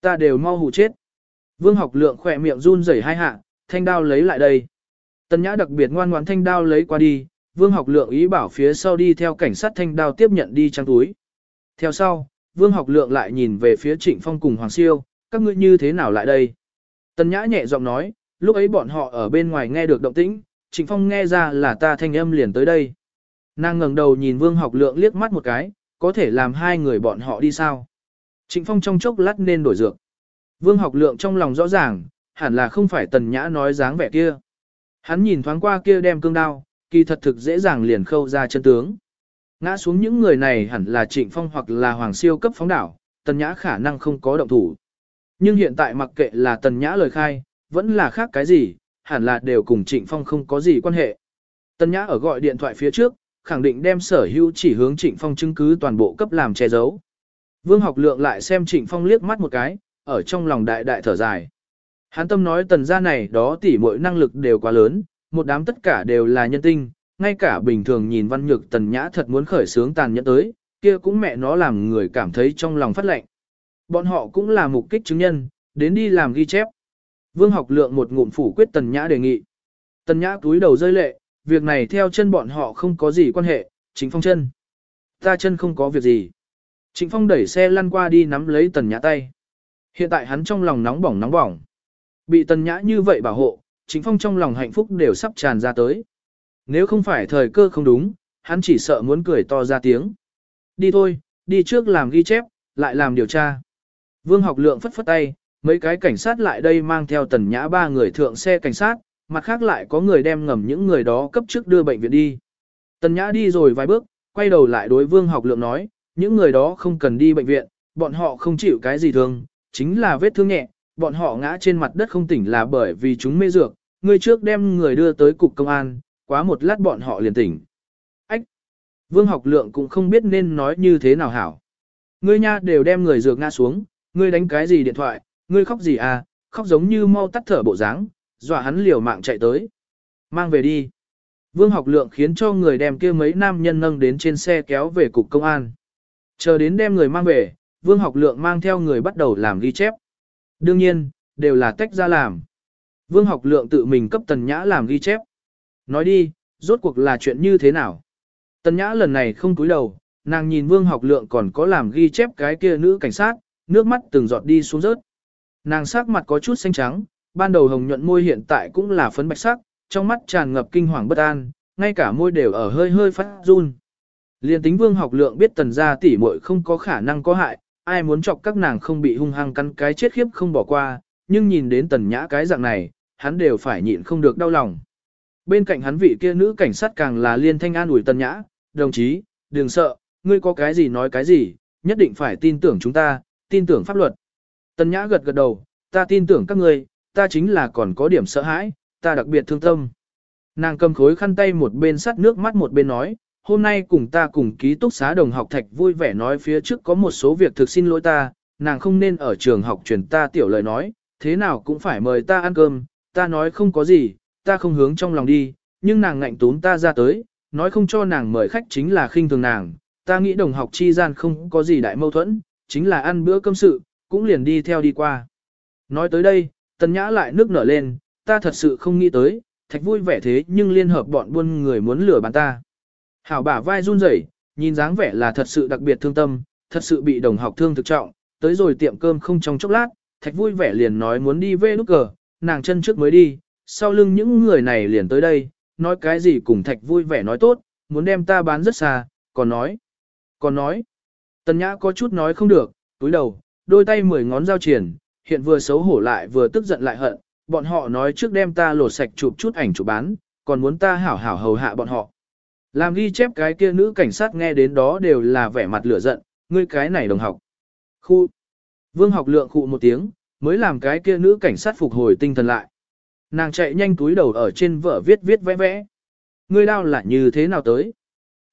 ta đều mau hụ chết. Vương học lượng khỏe miệng run rẩy hai hạ, thanh đao lấy lại đây. Tần nhã đặc biệt ngoan ngoãn thanh đao lấy qua đi, vương học lượng ý bảo phía sau đi theo cảnh sát thanh đao tiếp nhận đi trang túi. Theo sau, vương học lượng lại nhìn về phía trịnh phong cùng Hoàng Siêu, các ngươi như thế nào lại đây? Tần nhã nhẹ giọng nói, lúc ấy bọn họ ở bên ngoài nghe được động tĩnh, trịnh phong nghe ra là ta thanh âm liền tới đây. Nàng ngẩng đầu nhìn vương học lượng liếc mắt một cái, có thể làm hai người bọn họ đi sao? Trịnh phong trong chốc lát nên đổi dược. Vương học lượng trong lòng rõ ràng, hẳn là không phải tần nhã nói dáng vẻ kia. Hắn nhìn thoáng qua kia đem cương đao, kỳ thật thực dễ dàng liền khâu ra chân tướng. Ngã xuống những người này hẳn là trịnh phong hoặc là hoàng siêu cấp phóng đảo, tần nhã khả năng không có động thủ. Nhưng hiện tại mặc kệ là tần nhã lời khai, vẫn là khác cái gì, hẳn là đều cùng trịnh phong không có gì quan hệ. Tần nhã ở gọi điện thoại phía trước, khẳng định đem sở hữu chỉ hướng trịnh phong chứng cứ toàn bộ cấp làm che giấu. Vương học lượng lại xem trịnh phong liếc mắt một cái, ở trong lòng đại đại thở dài. Hán tâm nói tần gia này đó tỉ mỗi năng lực đều quá lớn, một đám tất cả đều là nhân tinh, ngay cả bình thường nhìn văn nhược tần nhã thật muốn khởi sướng tàn nhẫn tới, kia cũng mẹ nó làm người cảm thấy trong lòng phát lệnh. Bọn họ cũng là mục kích chứng nhân, đến đi làm ghi chép. Vương học lượng một ngụm phủ quyết tần nhã đề nghị. Tần nhã túi đầu rơi lệ, việc này theo chân bọn họ không có gì quan hệ, chính phong chân. Ta chân không có việc gì. Trịnh Phong đẩy xe lăn qua đi nắm lấy Tần Nhã tay. Hiện tại hắn trong lòng nóng bỏng nóng bỏng. Bị Tần Nhã như vậy bảo hộ, Trịnh Phong trong lòng hạnh phúc đều sắp tràn ra tới. Nếu không phải thời cơ không đúng, hắn chỉ sợ muốn cười to ra tiếng. Đi thôi, đi trước làm ghi chép, lại làm điều tra. Vương học lượng phất phất tay, mấy cái cảnh sát lại đây mang theo Tần Nhã ba người thượng xe cảnh sát, mặt khác lại có người đem ngầm những người đó cấp trước đưa bệnh viện đi. Tần Nhã đi rồi vài bước, quay đầu lại đối Vương học lượng nói, những người đó không cần đi bệnh viện, bọn họ không chịu cái gì thương, chính là vết thương nhẹ, bọn họ ngã trên mặt đất không tỉnh là bởi vì chúng mê dược, người trước đem người đưa tới cục công an, quá một lát bọn họ liền tỉnh. Ách! Vương học lượng cũng không biết nên nói như thế nào hảo. Ngươi nha đều đem người dược ngã xuống, ngươi đánh cái gì điện thoại, ngươi khóc gì à, khóc giống như mau tắt thở bộ dáng, dọa hắn liều mạng chạy tới. Mang về đi. Vương học lượng khiến cho người đem kia mấy nam nhân nâng đến trên xe kéo về cục công an. Chờ đến đem người mang về, Vương học lượng mang theo người bắt đầu làm ghi chép. Đương nhiên, đều là tách ra làm. Vương học lượng tự mình cấp tần nhã làm ghi chép. Nói đi, rốt cuộc là chuyện như thế nào? Tần nhã lần này không cúi đầu, nàng nhìn vương học lượng còn có làm ghi chép cái kia nữ cảnh sát, nước mắt từng giọt đi xuống rớt. Nàng sắc mặt có chút xanh trắng, ban đầu hồng nhuận môi hiện tại cũng là phấn bạch sắc, trong mắt tràn ngập kinh hoàng bất an, ngay cả môi đều ở hơi hơi phát run. Liên tính vương học lượng biết tần gia tỷ muội không có khả năng có hại, ai muốn chọc các nàng không bị hung hăng cắn cái chết khiếp không bỏ qua, nhưng nhìn đến tần nhã cái dạng này, hắn đều phải nhịn không được đau lòng. Bên cạnh hắn vị kia nữ cảnh sát càng là liên thanh an ủi tần nhã, đồng chí, đừng sợ, ngươi có cái gì nói cái gì, nhất định phải tin tưởng chúng ta, tin tưởng pháp luật. Tần nhã gật gật đầu, ta tin tưởng các ngươi, ta chính là còn có điểm sợ hãi, ta đặc biệt thương tâm. Nàng cầm khối khăn tay một bên sắt nước mắt một bên nói, hôm nay cùng ta cùng ký túc xá đồng học thạch vui vẻ nói phía trước có một số việc thực xin lỗi ta, nàng không nên ở trường học truyền ta tiểu lời nói, thế nào cũng phải mời ta ăn cơm, ta nói không có gì, ta không hướng trong lòng đi, nhưng nàng ngạnh tún ta ra tới, nói không cho nàng mời khách chính là khinh thường nàng, ta nghĩ đồng học chi gian không có gì đại mâu thuẫn, chính là ăn bữa cơm sự, cũng liền đi theo đi qua. Nói tới đây, tần nhã lại nước nở lên, ta thật sự không nghĩ tới, thạch vui vẻ thế nhưng liên hợp bọn buôn người muốn lừa bán ta. Hảo bả vai run rẩy, nhìn dáng vẻ là thật sự đặc biệt thương tâm, thật sự bị đồng học thương thực trọng, tới rồi tiệm cơm không trong chốc lát, thạch vui vẻ liền nói muốn đi về nút cờ, nàng chân trước mới đi, sau lưng những người này liền tới đây, nói cái gì cùng thạch vui vẻ nói tốt, muốn đem ta bán rất xa, còn nói, còn nói, tần nhã có chút nói không được, túi đầu, đôi tay mười ngón giao triển, hiện vừa xấu hổ lại vừa tức giận lại hận, bọn họ nói trước đem ta lột sạch chụp chút ảnh chụp bán, còn muốn ta hảo hảo hầu hạ bọn họ. Làm ghi chép cái kia nữ cảnh sát nghe đến đó đều là vẻ mặt lửa giận, ngươi cái này đồng học. Khu. Vương học lượng khụ một tiếng, mới làm cái kia nữ cảnh sát phục hồi tinh thần lại. Nàng chạy nhanh túi đầu ở trên vở viết viết vẽ vẽ. Ngươi đau là như thế nào tới?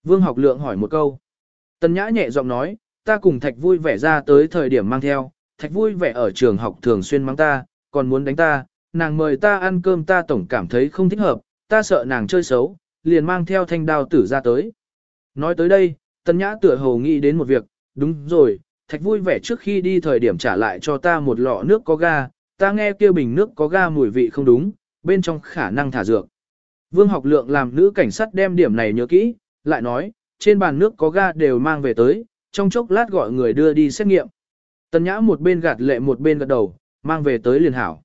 Vương học lượng hỏi một câu. Tần nhã nhẹ giọng nói, ta cùng thạch vui vẻ ra tới thời điểm mang theo, thạch vui vẻ ở trường học thường xuyên mang ta, còn muốn đánh ta, nàng mời ta ăn cơm ta tổng cảm thấy không thích hợp, ta sợ nàng chơi xấu, liền mang theo thanh đao tử ra tới. Nói tới đây, tần nhã tựa hồ nghĩ đến một việc, đúng rồi, thạch vui vẻ trước khi đi thời điểm trả lại cho ta một lọ nước có ga, ta nghe kia bình nước có ga mùi vị không đúng, bên trong khả năng thả dược. Vương học lượng làm nữ cảnh sát đem điểm này nhớ kỹ, lại nói, trên bàn nước có ga đều mang về tới, trong chốc lát gọi người đưa đi xét nghiệm. Tần nhã một bên gạt lệ một bên gật đầu, mang về tới liền hảo.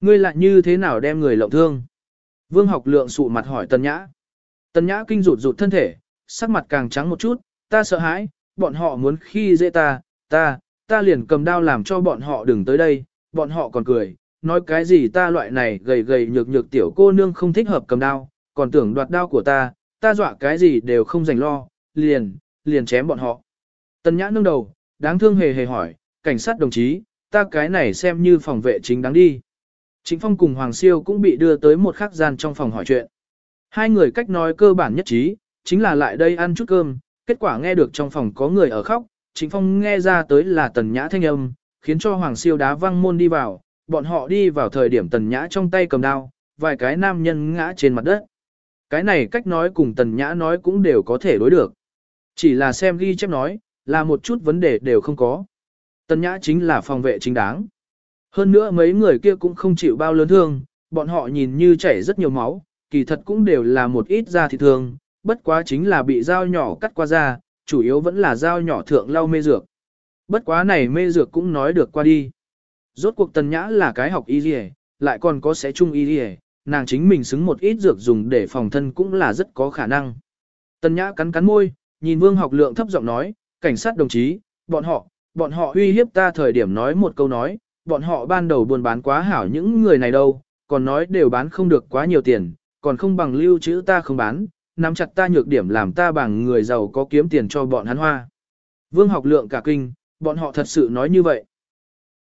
Ngươi lại như thế nào đem người lộng thương? Vương học lượng sụ mặt hỏi tần nhã. Tần nhã kinh rụt rụt thân thể, sắc mặt càng trắng một chút, ta sợ hãi, bọn họ muốn khi dễ ta, ta, ta liền cầm đao làm cho bọn họ đừng tới đây, bọn họ còn cười, nói cái gì ta loại này gầy gầy nhược nhược tiểu cô nương không thích hợp cầm đao, còn tưởng đoạt đao của ta, ta dọa cái gì đều không dành lo, liền, liền chém bọn họ. Tần nhã nâng đầu, đáng thương hề hề hỏi, cảnh sát đồng chí, ta cái này xem như phòng vệ chính đáng đi. Chính phong cùng Hoàng Siêu cũng bị đưa tới một khắc gian trong phòng hỏi chuyện. Hai người cách nói cơ bản nhất trí, chính là lại đây ăn chút cơm, kết quả nghe được trong phòng có người ở khóc, chính phong nghe ra tới là tần nhã thanh âm, khiến cho Hoàng Siêu đá văng môn đi vào, bọn họ đi vào thời điểm tần nhã trong tay cầm đao, vài cái nam nhân ngã trên mặt đất. Cái này cách nói cùng tần nhã nói cũng đều có thể đối được. Chỉ là xem ghi chép nói, là một chút vấn đề đều không có. Tần nhã chính là phòng vệ chính đáng. Hơn nữa mấy người kia cũng không chịu bao lớn thương, bọn họ nhìn như chảy rất nhiều máu, kỳ thật cũng đều là một ít da thịt thường, bất quá chính là bị dao nhỏ cắt qua da, chủ yếu vẫn là dao nhỏ thượng lau mê dược. Bất quá này mê dược cũng nói được qua đi. Rốt cuộc tần nhã là cái học y dì lại còn có sẽ chung y dì nàng chính mình xứng một ít dược dùng để phòng thân cũng là rất có khả năng. Tần nhã cắn cắn môi, nhìn vương học lượng thấp giọng nói, cảnh sát đồng chí, bọn họ, bọn họ uy hiếp ta thời điểm nói một câu nói, bọn họ ban đầu buôn bán quá hảo những người này đâu, còn nói đều bán không được quá nhiều tiền, còn không bằng lưu trữ ta không bán, nắm chặt ta nhược điểm làm ta bằng người giàu có kiếm tiền cho bọn hắn hoa. Vương học lượng cả kinh, bọn họ thật sự nói như vậy.